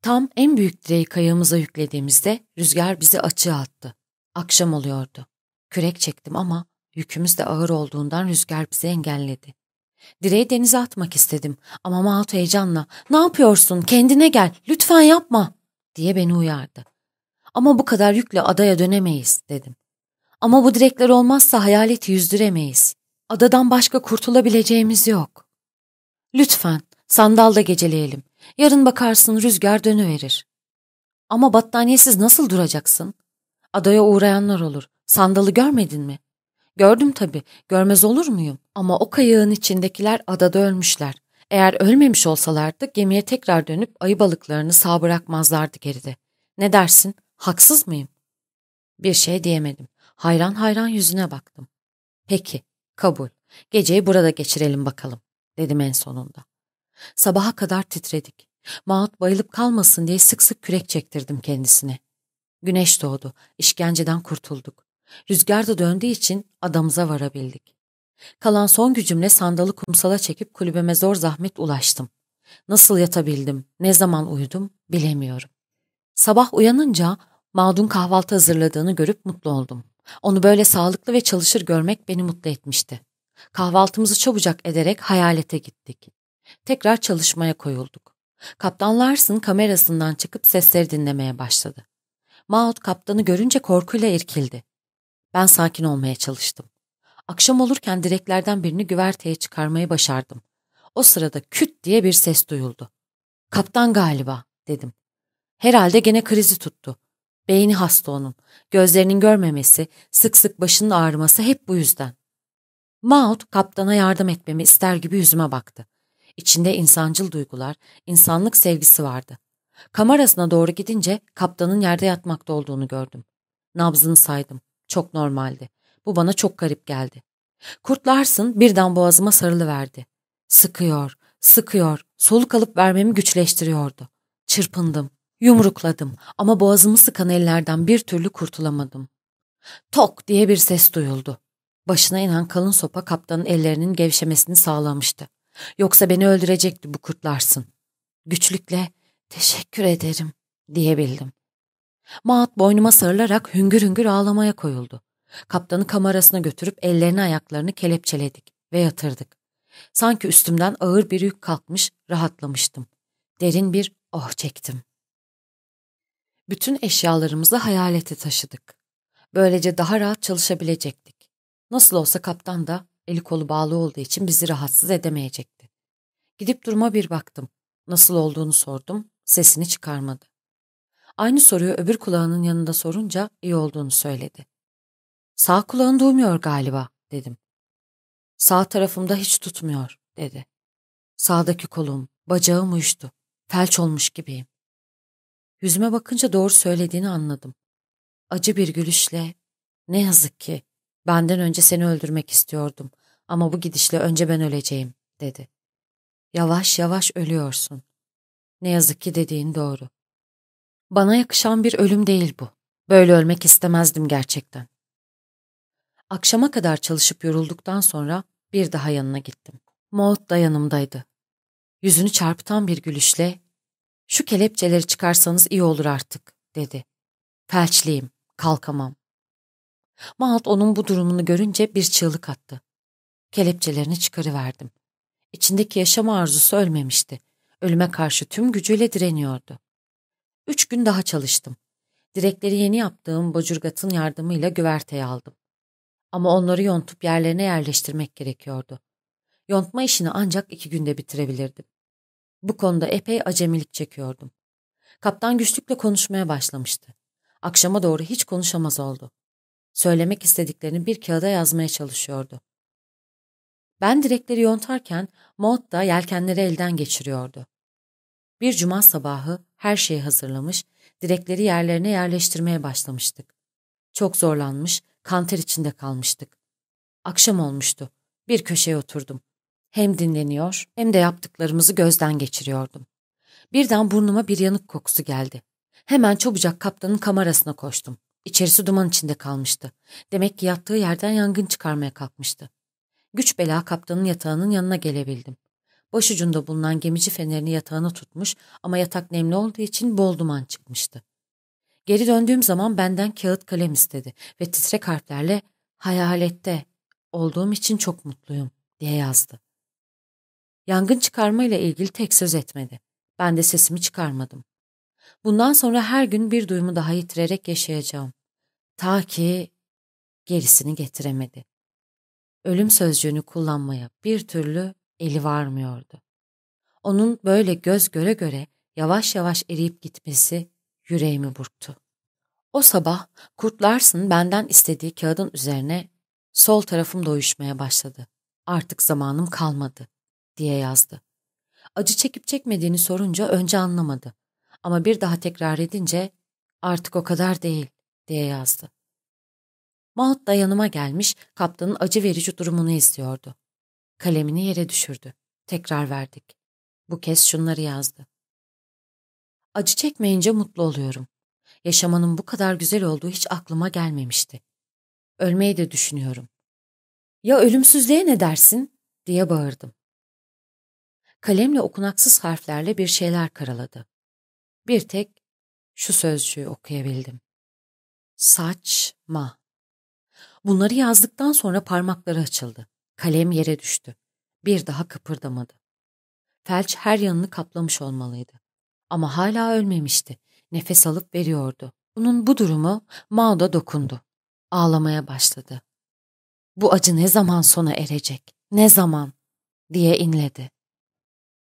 Tam en büyük direği kayığımıza yüklediğimizde rüzgar bizi açığa attı. Akşam oluyordu. Kürek çektim ama yükümüz de ağır olduğundan rüzgar bizi engelledi. Direği denize atmak istedim ama Mahut heyecanla ''Ne yapıyorsun? Kendine gel, lütfen yapma.'' Diye beni uyardı. ''Ama bu kadar yükle adaya dönemeyiz.'' dedim. ''Ama bu direkler olmazsa hayaleti yüzdüremeyiz. Adadan başka kurtulabileceğimiz yok.'' ''Lütfen, sandalda geceleyelim. Yarın bakarsın rüzgar dönüverir.'' ''Ama battaniyesiz nasıl duracaksın? Adaya uğrayanlar olur. Sandalı görmedin mi?'' Gördüm tabii, görmez olur muyum? Ama o kayığın içindekiler adada ölmüşler. Eğer ölmemiş olsalardı gemiye tekrar dönüp ayı balıklarını sağ bırakmazlardı geride. Ne dersin? Haksız mıyım? Bir şey diyemedim. Hayran hayran yüzüne baktım. Peki, kabul. Geceyi burada geçirelim bakalım, dedim en sonunda. Sabaha kadar titredik. Maut bayılıp kalmasın diye sık sık kürek çektirdim kendisine. Güneş doğdu, işkenceden kurtulduk. Rüzgar da döndüğü için adamıza varabildik. Kalan son gücümle sandalı kumsala çekip kulübeme zor zahmet ulaştım. Nasıl yatabildim, ne zaman uyudum bilemiyorum. Sabah uyanınca Maud'un kahvaltı hazırladığını görüp mutlu oldum. Onu böyle sağlıklı ve çalışır görmek beni mutlu etmişti. Kahvaltımızı çabucak ederek hayalete gittik. Tekrar çalışmaya koyulduk. Kaptan Larson kamerasından çıkıp sesleri dinlemeye başladı. Maud kaptanı görünce korkuyla irkildi. Ben sakin olmaya çalıştım. Akşam olurken direklerden birini güverteye çıkarmayı başardım. O sırada küt diye bir ses duyuldu. Kaptan galiba dedim. Herhalde gene krizi tuttu. Beyni hasta onun. Gözlerinin görmemesi, sık sık başının ağrıması hep bu yüzden. Maud kaptana yardım etmemi ister gibi yüzüme baktı. İçinde insancıl duygular, insanlık sevgisi vardı. Kamerasına doğru gidince kaptanın yerde yatmakta olduğunu gördüm. Nabzını saydım. Çok normaldi. Bu bana çok garip geldi. Kurtlarsın birden boğazıma sarılıverdi. Sıkıyor, sıkıyor, soluk alıp vermemi güçleştiriyordu. Çırpındım, yumrukladım ama boğazımı sıkan ellerden bir türlü kurtulamadım. Tok diye bir ses duyuldu. Başına inen kalın sopa kaptanın ellerinin gevşemesini sağlamıştı. Yoksa beni öldürecekti bu kurtlarsın. Güçlükle teşekkür ederim diyebildim. Maat boynuma sarılarak hüngür hüngür ağlamaya koyuldu. Kaptanı kamerasına götürüp ellerini ayaklarını kelepçeledik ve yatırdık. Sanki üstümden ağır bir yük kalkmış, rahatlamıştım. Derin bir oh çektim. Bütün eşyalarımızı hayalete taşıdık. Böylece daha rahat çalışabilecektik. Nasıl olsa kaptan da eli kolu bağlı olduğu için bizi rahatsız edemeyecekti. Gidip duruma bir baktım. Nasıl olduğunu sordum, sesini çıkarmadı. Aynı soruyu öbür kulağının yanında sorunca iyi olduğunu söyledi. Sağ kulağın duymuyor galiba dedim. Sağ tarafımda hiç tutmuyor dedi. Sağdaki kolum, bacağım uyuştu. Felç olmuş gibiyim. Yüzüme bakınca doğru söylediğini anladım. Acı bir gülüşle, ne yazık ki benden önce seni öldürmek istiyordum ama bu gidişle önce ben öleceğim dedi. Yavaş yavaş ölüyorsun. Ne yazık ki dediğin doğru. Bana yakışan bir ölüm değil bu. Böyle ölmek istemezdim gerçekten. Akşama kadar çalışıp yorulduktan sonra bir daha yanına gittim. Maud da yanımdaydı. Yüzünü çarpıtan bir gülüşle ''Şu kelepçeleri çıkarsanız iyi olur artık.'' dedi. ''Felçliyim, kalkamam.'' Maalt onun bu durumunu görünce bir çığlık attı. Kelepçelerini çıkarıverdim. İçindeki yaşam arzusu ölmemişti. Ölüme karşı tüm gücüyle direniyordu. Üç gün daha çalıştım. Direkleri yeni yaptığım bocurgatın yardımıyla güverteye aldım. Ama onları yontup yerlerine yerleştirmek gerekiyordu. Yontma işini ancak iki günde bitirebilirdim. Bu konuda epey acemilik çekiyordum. Kaptan güçlükle konuşmaya başlamıştı. Akşama doğru hiç konuşamaz oldu. Söylemek istediklerini bir kağıda yazmaya çalışıyordu. Ben direkleri yontarken Maud da yelkenleri elden geçiriyordu. Bir cuma sabahı her şeyi hazırlamış, direkleri yerlerine yerleştirmeye başlamıştık. Çok zorlanmış, kanter içinde kalmıştık. Akşam olmuştu. Bir köşeye oturdum. Hem dinleniyor hem de yaptıklarımızı gözden geçiriyordum. Birden burnuma bir yanık kokusu geldi. Hemen çabucak kaptanın kamerasına koştum. İçerisi duman içinde kalmıştı. Demek ki yattığı yerden yangın çıkarmaya kalkmıştı. Güç bela kaptanın yatağının yanına gelebildim. Başucunda bulunan gemici fenerini yatağına tutmuş ama yatak nemli olduğu için bol duman çıkmıştı. Geri döndüğüm zaman benden kağıt kalem istedi ve titrek harflerle hayalette olduğum için çok mutluyum diye yazdı. Yangın çıkarma ile ilgili tek söz etmedi. Ben de sesimi çıkarmadım. Bundan sonra her gün bir duyumu daha yitirerek yaşayacağım. Ta ki gerisini getiremedi. Ölüm sözcüğünü kullanmaya bir türlü eli varmıyordu. Onun böyle göz göre göre yavaş yavaş eriyip gitmesi yüreğimi burktu. O sabah Kurt Larson benden istediği kağıdın üzerine sol tarafım doyuşmaya başladı. Artık zamanım kalmadı diye yazdı. Acı çekip çekmediğini sorunca önce anlamadı. Ama bir daha tekrar edince artık o kadar değil diye yazdı. Maud da yanıma gelmiş kaptanın acı verici durumunu izliyordu. Kalemini yere düşürdü. Tekrar verdik. Bu kez şunları yazdı. Acı çekmeyince mutlu oluyorum. Yaşamanın bu kadar güzel olduğu hiç aklıma gelmemişti. Ölmeyi de düşünüyorum. Ya ölümsüzlüğe ne dersin? diye bağırdım. Kalemle okunaksız harflerle bir şeyler karaladı. Bir tek şu sözcüğü okuyabildim. Saçma. Bunları yazdıktan sonra parmakları açıldı. Kalem yere düştü. Bir daha kıpırdamadı. Felç her yanını kaplamış olmalıydı. Ama hala ölmemişti. Nefes alıp veriyordu. Bunun bu durumu Mao'da dokundu. Ağlamaya başladı. Bu acı ne zaman sona erecek? Ne zaman? diye inledi.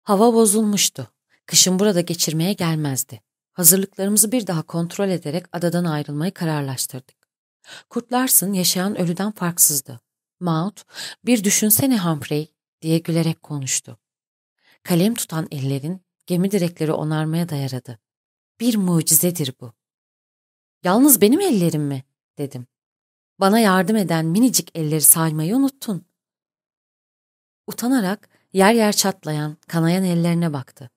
Hava bozulmuştu. Kışın burada geçirmeye gelmezdi. Hazırlıklarımızı bir daha kontrol ederek adadan ayrılmayı kararlaştırdık. Kurt Larson yaşayan ölüden farksızdı. Maud, bir düşünsene Humphrey diye gülerek konuştu. Kalem tutan ellerin gemi direkleri onarmaya dayaradı. Bir mucizedir bu. Yalnız benim ellerim mi? dedim. Bana yardım eden minicik elleri saymayı unuttun. Utanarak yer yer çatlayan, kanayan ellerine baktı.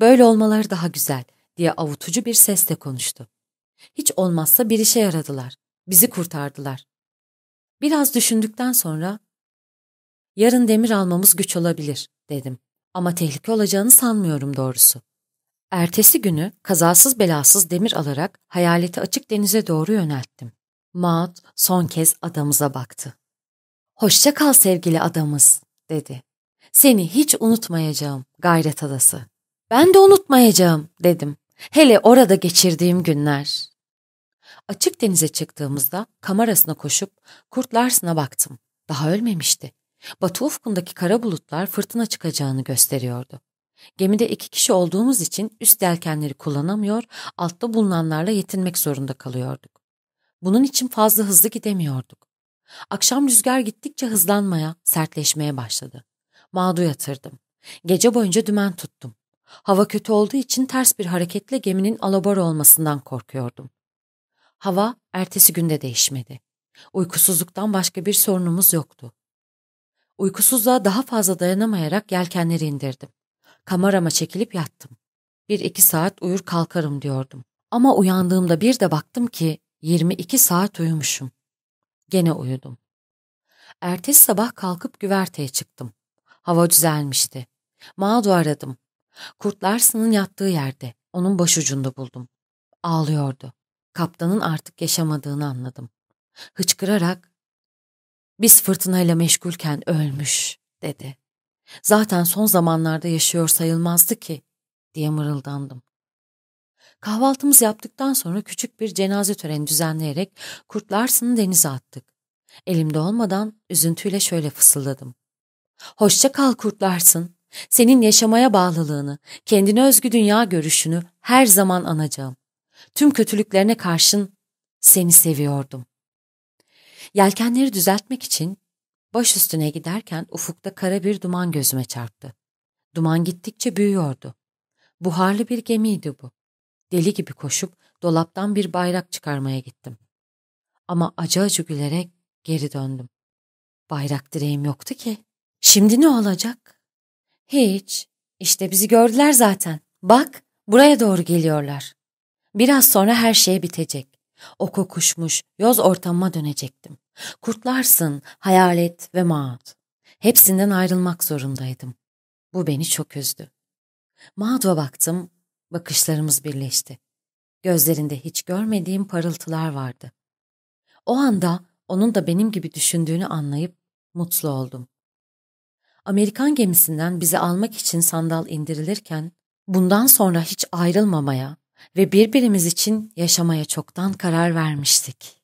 Böyle olmaları daha güzel diye avutucu bir sesle konuştu. Hiç olmazsa bir işe yaradılar. Bizi kurtardılar. Biraz düşündükten sonra yarın demir almamız güç olabilir dedim. Ama tehlike olacağını sanmıyorum doğrusu. Ertesi günü kazasız belasız demir alarak hayaleti açık denize doğru yönelttim. Maud son kez adamıza baktı. Hoşça kal sevgili adamız dedi. Seni hiç unutmayacağım gayret adası. Ben de unutmayacağım dedim. Hele orada geçirdiğim günler. Açık denize çıktığımızda kamerasına koşup Kurt Larson'a baktım. Daha ölmemişti. Batı ufkundaki kara bulutlar fırtına çıkacağını gösteriyordu. Gemide iki kişi olduğumuz için üst yelkenleri kullanamıyor, altta bulunanlarla yetinmek zorunda kalıyorduk. Bunun için fazla hızlı gidemiyorduk. Akşam rüzgar gittikçe hızlanmaya, sertleşmeye başladı. Mağdu yatırdım. Gece boyunca dümen tuttum. Hava kötü olduğu için ters bir hareketle geminin alabora olmasından korkuyordum. Hava ertesi günde değişmedi. Uykusuzluktan başka bir sorunumuz yoktu. Uykusuzluğa daha fazla dayanamayarak yelkenleri indirdim. Kamerama çekilip yattım. Bir iki saat uyur kalkarım diyordum. Ama uyandığımda bir de baktım ki 22 saat uyumuşum. Gene uyudum. Ertesi sabah kalkıp güverteye çıktım. Hava düzelmişti. Mağdu aradım. Kurt Larson'ın yattığı yerde, onun başucunda buldum. Ağlıyordu. Kaptanın artık yaşamadığını anladım. Hıçkırarak biz fırtınayla meşgulken ölmüş dedi. Zaten son zamanlarda yaşıyor sayılmazdı ki diye mırıldandım. Kahvaltımızı yaptıktan sonra küçük bir cenaze töreni düzenleyerek kurtlarsını denize attık. Elimde olmadan üzüntüyle şöyle fısıldadım. Hoşça kal kurtlarsın. Senin yaşamaya bağlılığını, kendine özgü dünya görüşünü her zaman anacağım. Tüm kötülüklerine karşın seni seviyordum. Yelkenleri düzeltmek için baş üstüne giderken ufukta kara bir duman gözüme çarptı. Duman gittikçe büyüyordu. Buharlı bir gemiydi bu. Deli gibi koşup dolaptan bir bayrak çıkarmaya gittim. Ama acı acı gülerek geri döndüm. Bayrak direğim yoktu ki. Şimdi ne olacak? Hiç. İşte bizi gördüler zaten. Bak, buraya doğru geliyorlar. Biraz sonra her şey bitecek. O kokuşmuş, yoz ortamıma dönecektim. Kurtlarsın, hayalet ve maat. Hepsinden ayrılmak zorundaydım. Bu beni çok üzdü. Maat'a baktım, bakışlarımız birleşti. Gözlerinde hiç görmediğim parıltılar vardı. O anda onun da benim gibi düşündüğünü anlayıp mutlu oldum. Amerikan gemisinden bizi almak için sandal indirilirken bundan sonra hiç ayrılmamaya ve birbirimiz için yaşamaya çoktan karar vermiştik.